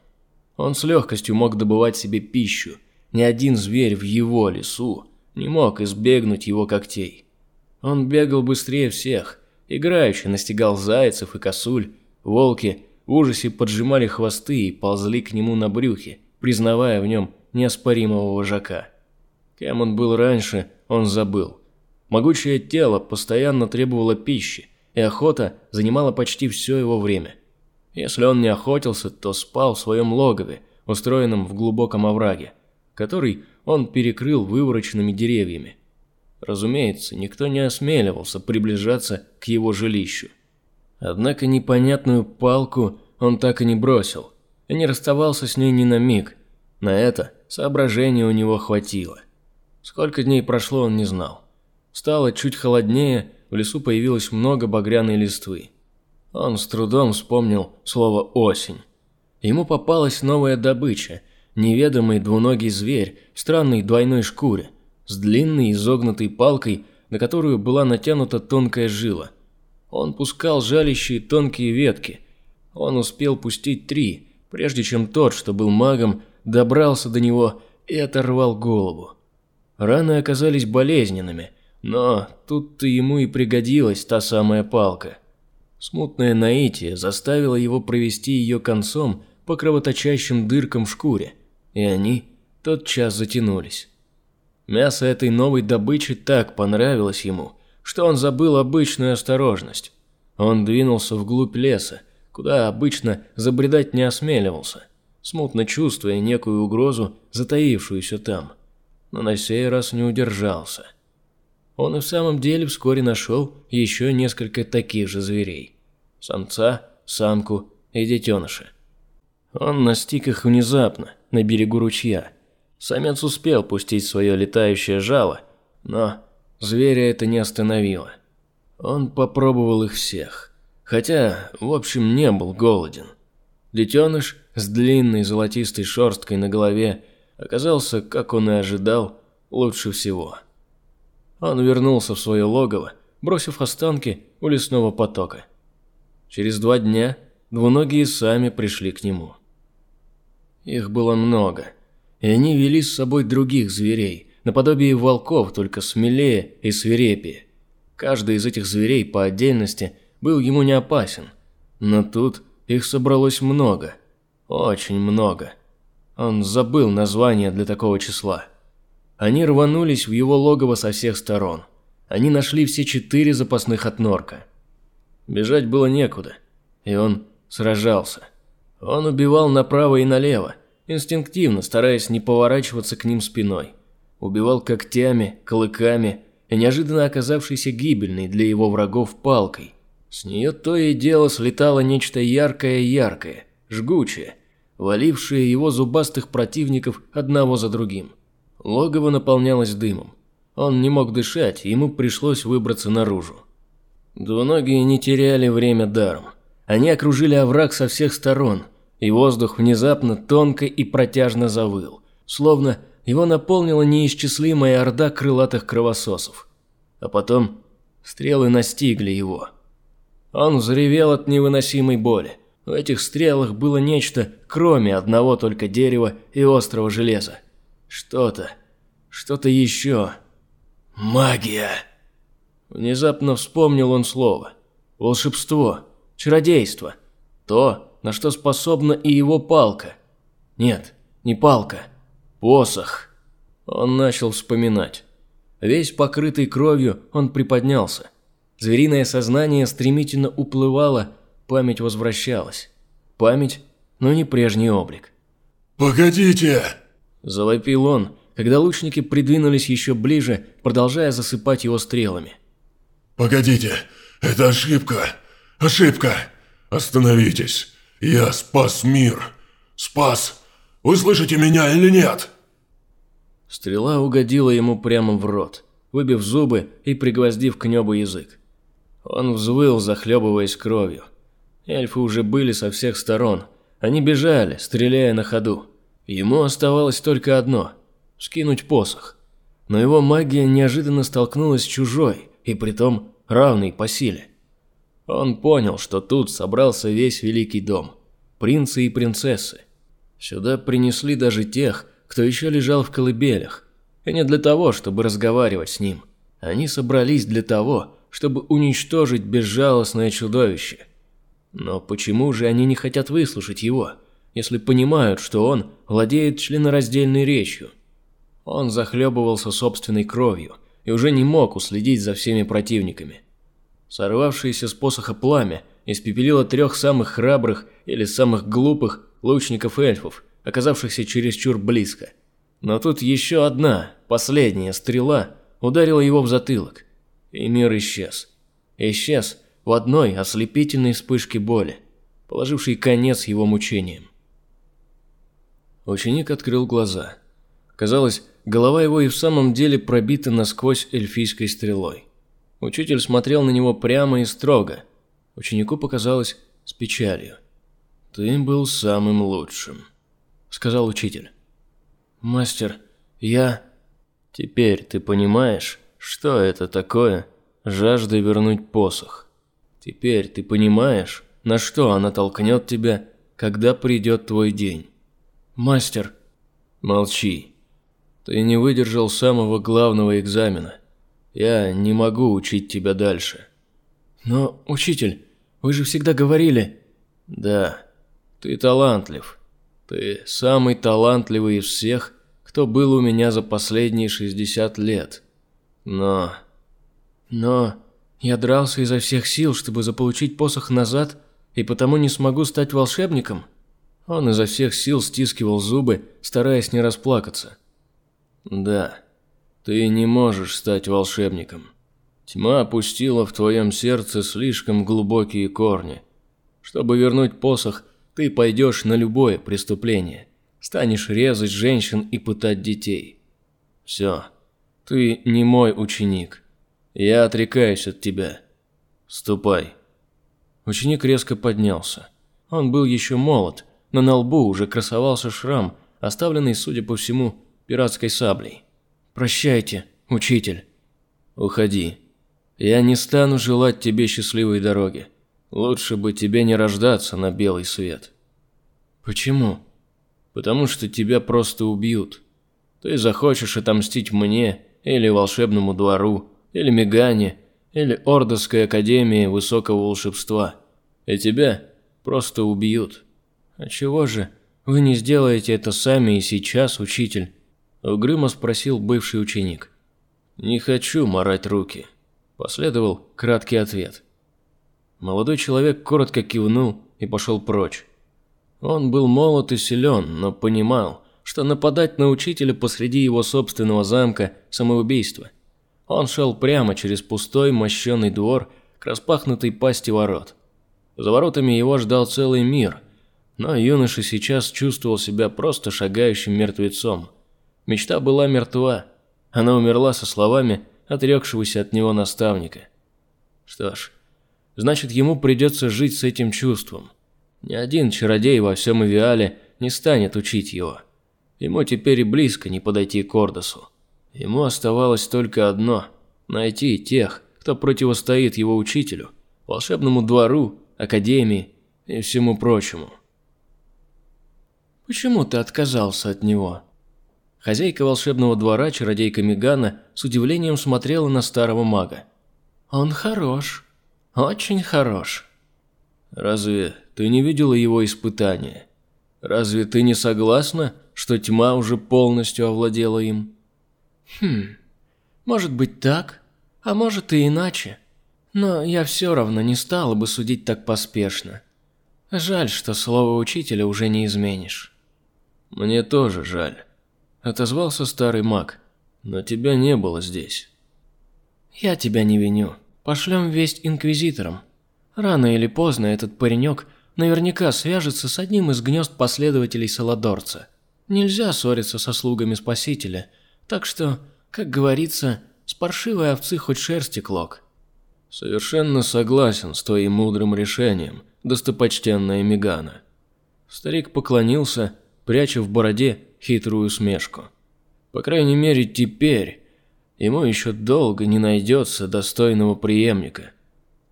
Он с легкостью мог добывать себе пищу. Ни один зверь в его лесу не мог избегнуть его когтей. Он бегал быстрее всех, играючи настигал зайцев и косуль, волки в ужасе поджимали хвосты и ползли к нему на брюхе, признавая в нем неоспоримого вожака. Кем он был раньше, он забыл. Могучее тело постоянно требовало пищи, и охота занимала почти все его время. Если он не охотился, то спал в своем логове, устроенном в глубоком овраге, который он перекрыл вывороченными деревьями. Разумеется, никто не осмеливался приближаться к его жилищу. Однако непонятную палку он так и не бросил, и не расставался с ней ни на миг. На это соображения у него хватило. Сколько дней прошло, он не знал. Стало чуть холоднее, в лесу появилось много багряной листвы. Он с трудом вспомнил слово «осень». Ему попалась новая добыча – неведомый двуногий зверь в странной двойной шкуре, с длинной изогнутой палкой, на которую была натянута тонкая жила – он пускал жалящие тонкие ветки. Он успел пустить три, прежде чем тот, что был магом, добрался до него и оторвал голову. Раны оказались болезненными, но тут-то ему и пригодилась та самая палка. Смутное наитие заставило его провести ее концом по кровоточащим дыркам в шкуре, и они тотчас затянулись. Мясо этой новой добычи так понравилось ему, что он забыл обычную осторожность. Он двинулся вглубь леса, куда обычно забредать не осмеливался, смутно чувствуя некую угрозу, затаившуюся там. Но на сей раз не удержался. Он и в самом деле вскоре нашел еще несколько таких же зверей. Самца, самку и детеныша. Он настиг их внезапно, на берегу ручья. Самец успел пустить свое летающее жало, но Зверя это не остановило. Он попробовал их всех, хотя, в общем, не был голоден. Детеныш с длинной золотистой шерсткой на голове оказался, как он и ожидал, лучше всего. Он вернулся в свое логово, бросив останки у лесного потока. Через два дня двуногие сами пришли к нему. Их было много, и они вели с собой других зверей, наподобие волков, только смелее и свирепее. Каждый из этих зверей по отдельности был ему не опасен, но тут их собралось много, очень много. Он забыл название для такого числа. Они рванулись в его логово со всех сторон. Они нашли все четыре запасных от норка. Бежать было некуда, и он сражался. Он убивал направо и налево, инстинктивно стараясь не поворачиваться к ним спиной убивал когтями, клыками и неожиданно оказавшейся гибельной для его врагов палкой. С нее то и дело слетало нечто яркое-яркое, жгучее, валившее его зубастых противников одного за другим. Логово наполнялось дымом. Он не мог дышать, ему пришлось выбраться наружу. Двуногие не теряли время даром. Они окружили овраг со всех сторон, и воздух внезапно тонко и протяжно завыл, словно его наполнила неисчислимая орда крылатых кровососов. А потом стрелы настигли его. Он взревел от невыносимой боли. В этих стрелах было нечто, кроме одного только дерева и острого железа. Что-то, что-то еще. Магия. Внезапно вспомнил он слово. Волшебство, чародейство. То, на что способна и его палка. Нет, не палка. Посох. Он начал вспоминать. Весь покрытый кровью, он приподнялся. Звериное сознание стремительно уплывало, память возвращалась. Память, но не прежний облик. «Погодите!» – завопил он, когда лучники придвинулись еще ближе, продолжая засыпать его стрелами. «Погодите! Это ошибка! Ошибка! Остановитесь! Я спас мир! Спас! Вы слышите меня или нет?» Стрела угодила ему прямо в рот, выбив зубы и пригвоздив к небу язык. Он взвыл, захлебываясь кровью. Эльфы уже были со всех сторон. Они бежали, стреляя на ходу. Ему оставалось только одно – скинуть посох. Но его магия неожиданно столкнулась с чужой, и притом равной по силе. Он понял, что тут собрался весь Великий дом, принцы и принцессы. Сюда принесли даже тех, кто еще лежал в колыбелях, и не для того, чтобы разговаривать с ним. Они собрались для того, чтобы уничтожить безжалостное чудовище. Но почему же они не хотят выслушать его, если понимают, что он владеет членораздельной речью? Он захлебывался собственной кровью и уже не мог уследить за всеми противниками. Сорвавшееся с посоха пламя испепелило трех самых храбрых или самых глупых лучников-эльфов, оказавшихся чересчур близко. Но тут еще одна, последняя стрела ударила его в затылок, и мир исчез. Исчез в одной ослепительной вспышке боли, положившей конец его мучениям. Ученик открыл глаза. Казалось, голова его и в самом деле пробита насквозь эльфийской стрелой. Учитель смотрел на него прямо и строго. Ученику показалось с печалью. «Ты был самым лучшим», — сказал учитель. «Мастер, я...» «Теперь ты понимаешь, что это такое жажда вернуть посох? Теперь ты понимаешь, на что она толкнет тебя, когда придет твой день?» «Мастер...» «Молчи. Ты не выдержал самого главного экзамена. Я не могу учить тебя дальше». «Но, учитель, вы же всегда говорили...» «Да, ты талантлив. Ты самый талантливый из всех, кто был у меня за последние 60 лет. Но... Но... Я дрался изо всех сил, чтобы заполучить посох назад, и потому не смогу стать волшебником?» Он изо всех сил стискивал зубы, стараясь не расплакаться. «Да, ты не можешь стать волшебником. Тьма опустила в твоем сердце слишком глубокие корни. Чтобы вернуть посох, ты пойдешь на любое преступление. Станешь резать женщин и пытать детей. Все. Ты не мой ученик. Я отрекаюсь от тебя. Ступай. Ученик резко поднялся. Он был еще молод, но на лбу уже красовался шрам, оставленный, судя по всему, пиратской саблей. «Прощайте, учитель». «Уходи. Я не стану желать тебе счастливой дороги. Лучше бы тебе не рождаться на белый свет». «Почему?» «Потому что тебя просто убьют. Ты захочешь отомстить мне, или волшебному двору, или Мегане, или Ордовской академии высокого волшебства. И тебя просто убьют». «А чего же вы не сделаете это сами и сейчас, учитель?» Угрюмо спросил бывший ученик. «Не хочу морать руки», – последовал краткий ответ. Молодой человек коротко кивнул и пошел прочь. Он был молод и силен, но понимал, что нападать на учителя посреди его собственного замка – самоубийство. Он шел прямо через пустой мощенный двор к распахнутой пасти ворот. За воротами его ждал целый мир, но юноша сейчас чувствовал себя просто шагающим мертвецом. Мечта была мертва, она умерла со словами отрекшегося от него наставника. Что ж, значит ему придется жить с этим чувством – ни один чародей во всем Эвиале не станет учить его. Ему теперь и близко не подойти к Ордосу. Ему оставалось только одно – найти тех, кто противостоит его учителю, волшебному двору, академии и всему прочему. «Почему ты отказался от него?» Хозяйка волшебного двора, чародейка Мегана, с удивлением смотрела на старого мага. «Он хорош. Очень хорош». «Разве ты не видела его испытания? Разве ты не согласна, что тьма уже полностью овладела им? Хм, может быть так, а может и иначе. Но я все равно не стала бы судить так поспешно. Жаль, что слово учителя уже не изменишь. Мне тоже жаль. Отозвался старый маг, но тебя не было здесь. Я тебя не виню. Пошлем весть инквизиторам. Рано или поздно этот паренек – наверняка свяжется с одним из гнезд последователей Саладорца. Нельзя ссориться со слугами Спасителя, так что, как говорится, с паршивой овцы хоть шерсти клок. Совершенно согласен с твоим мудрым решением, достопочтенная Мегана. Старик поклонился, пряча в бороде хитрую усмешку. По крайней мере, теперь ему еще долго не найдется достойного преемника.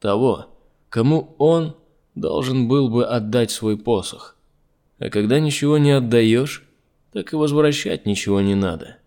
Того, кому он должен был бы отдать свой посох. А когда ничего не отдаешь, так и возвращать ничего не надо.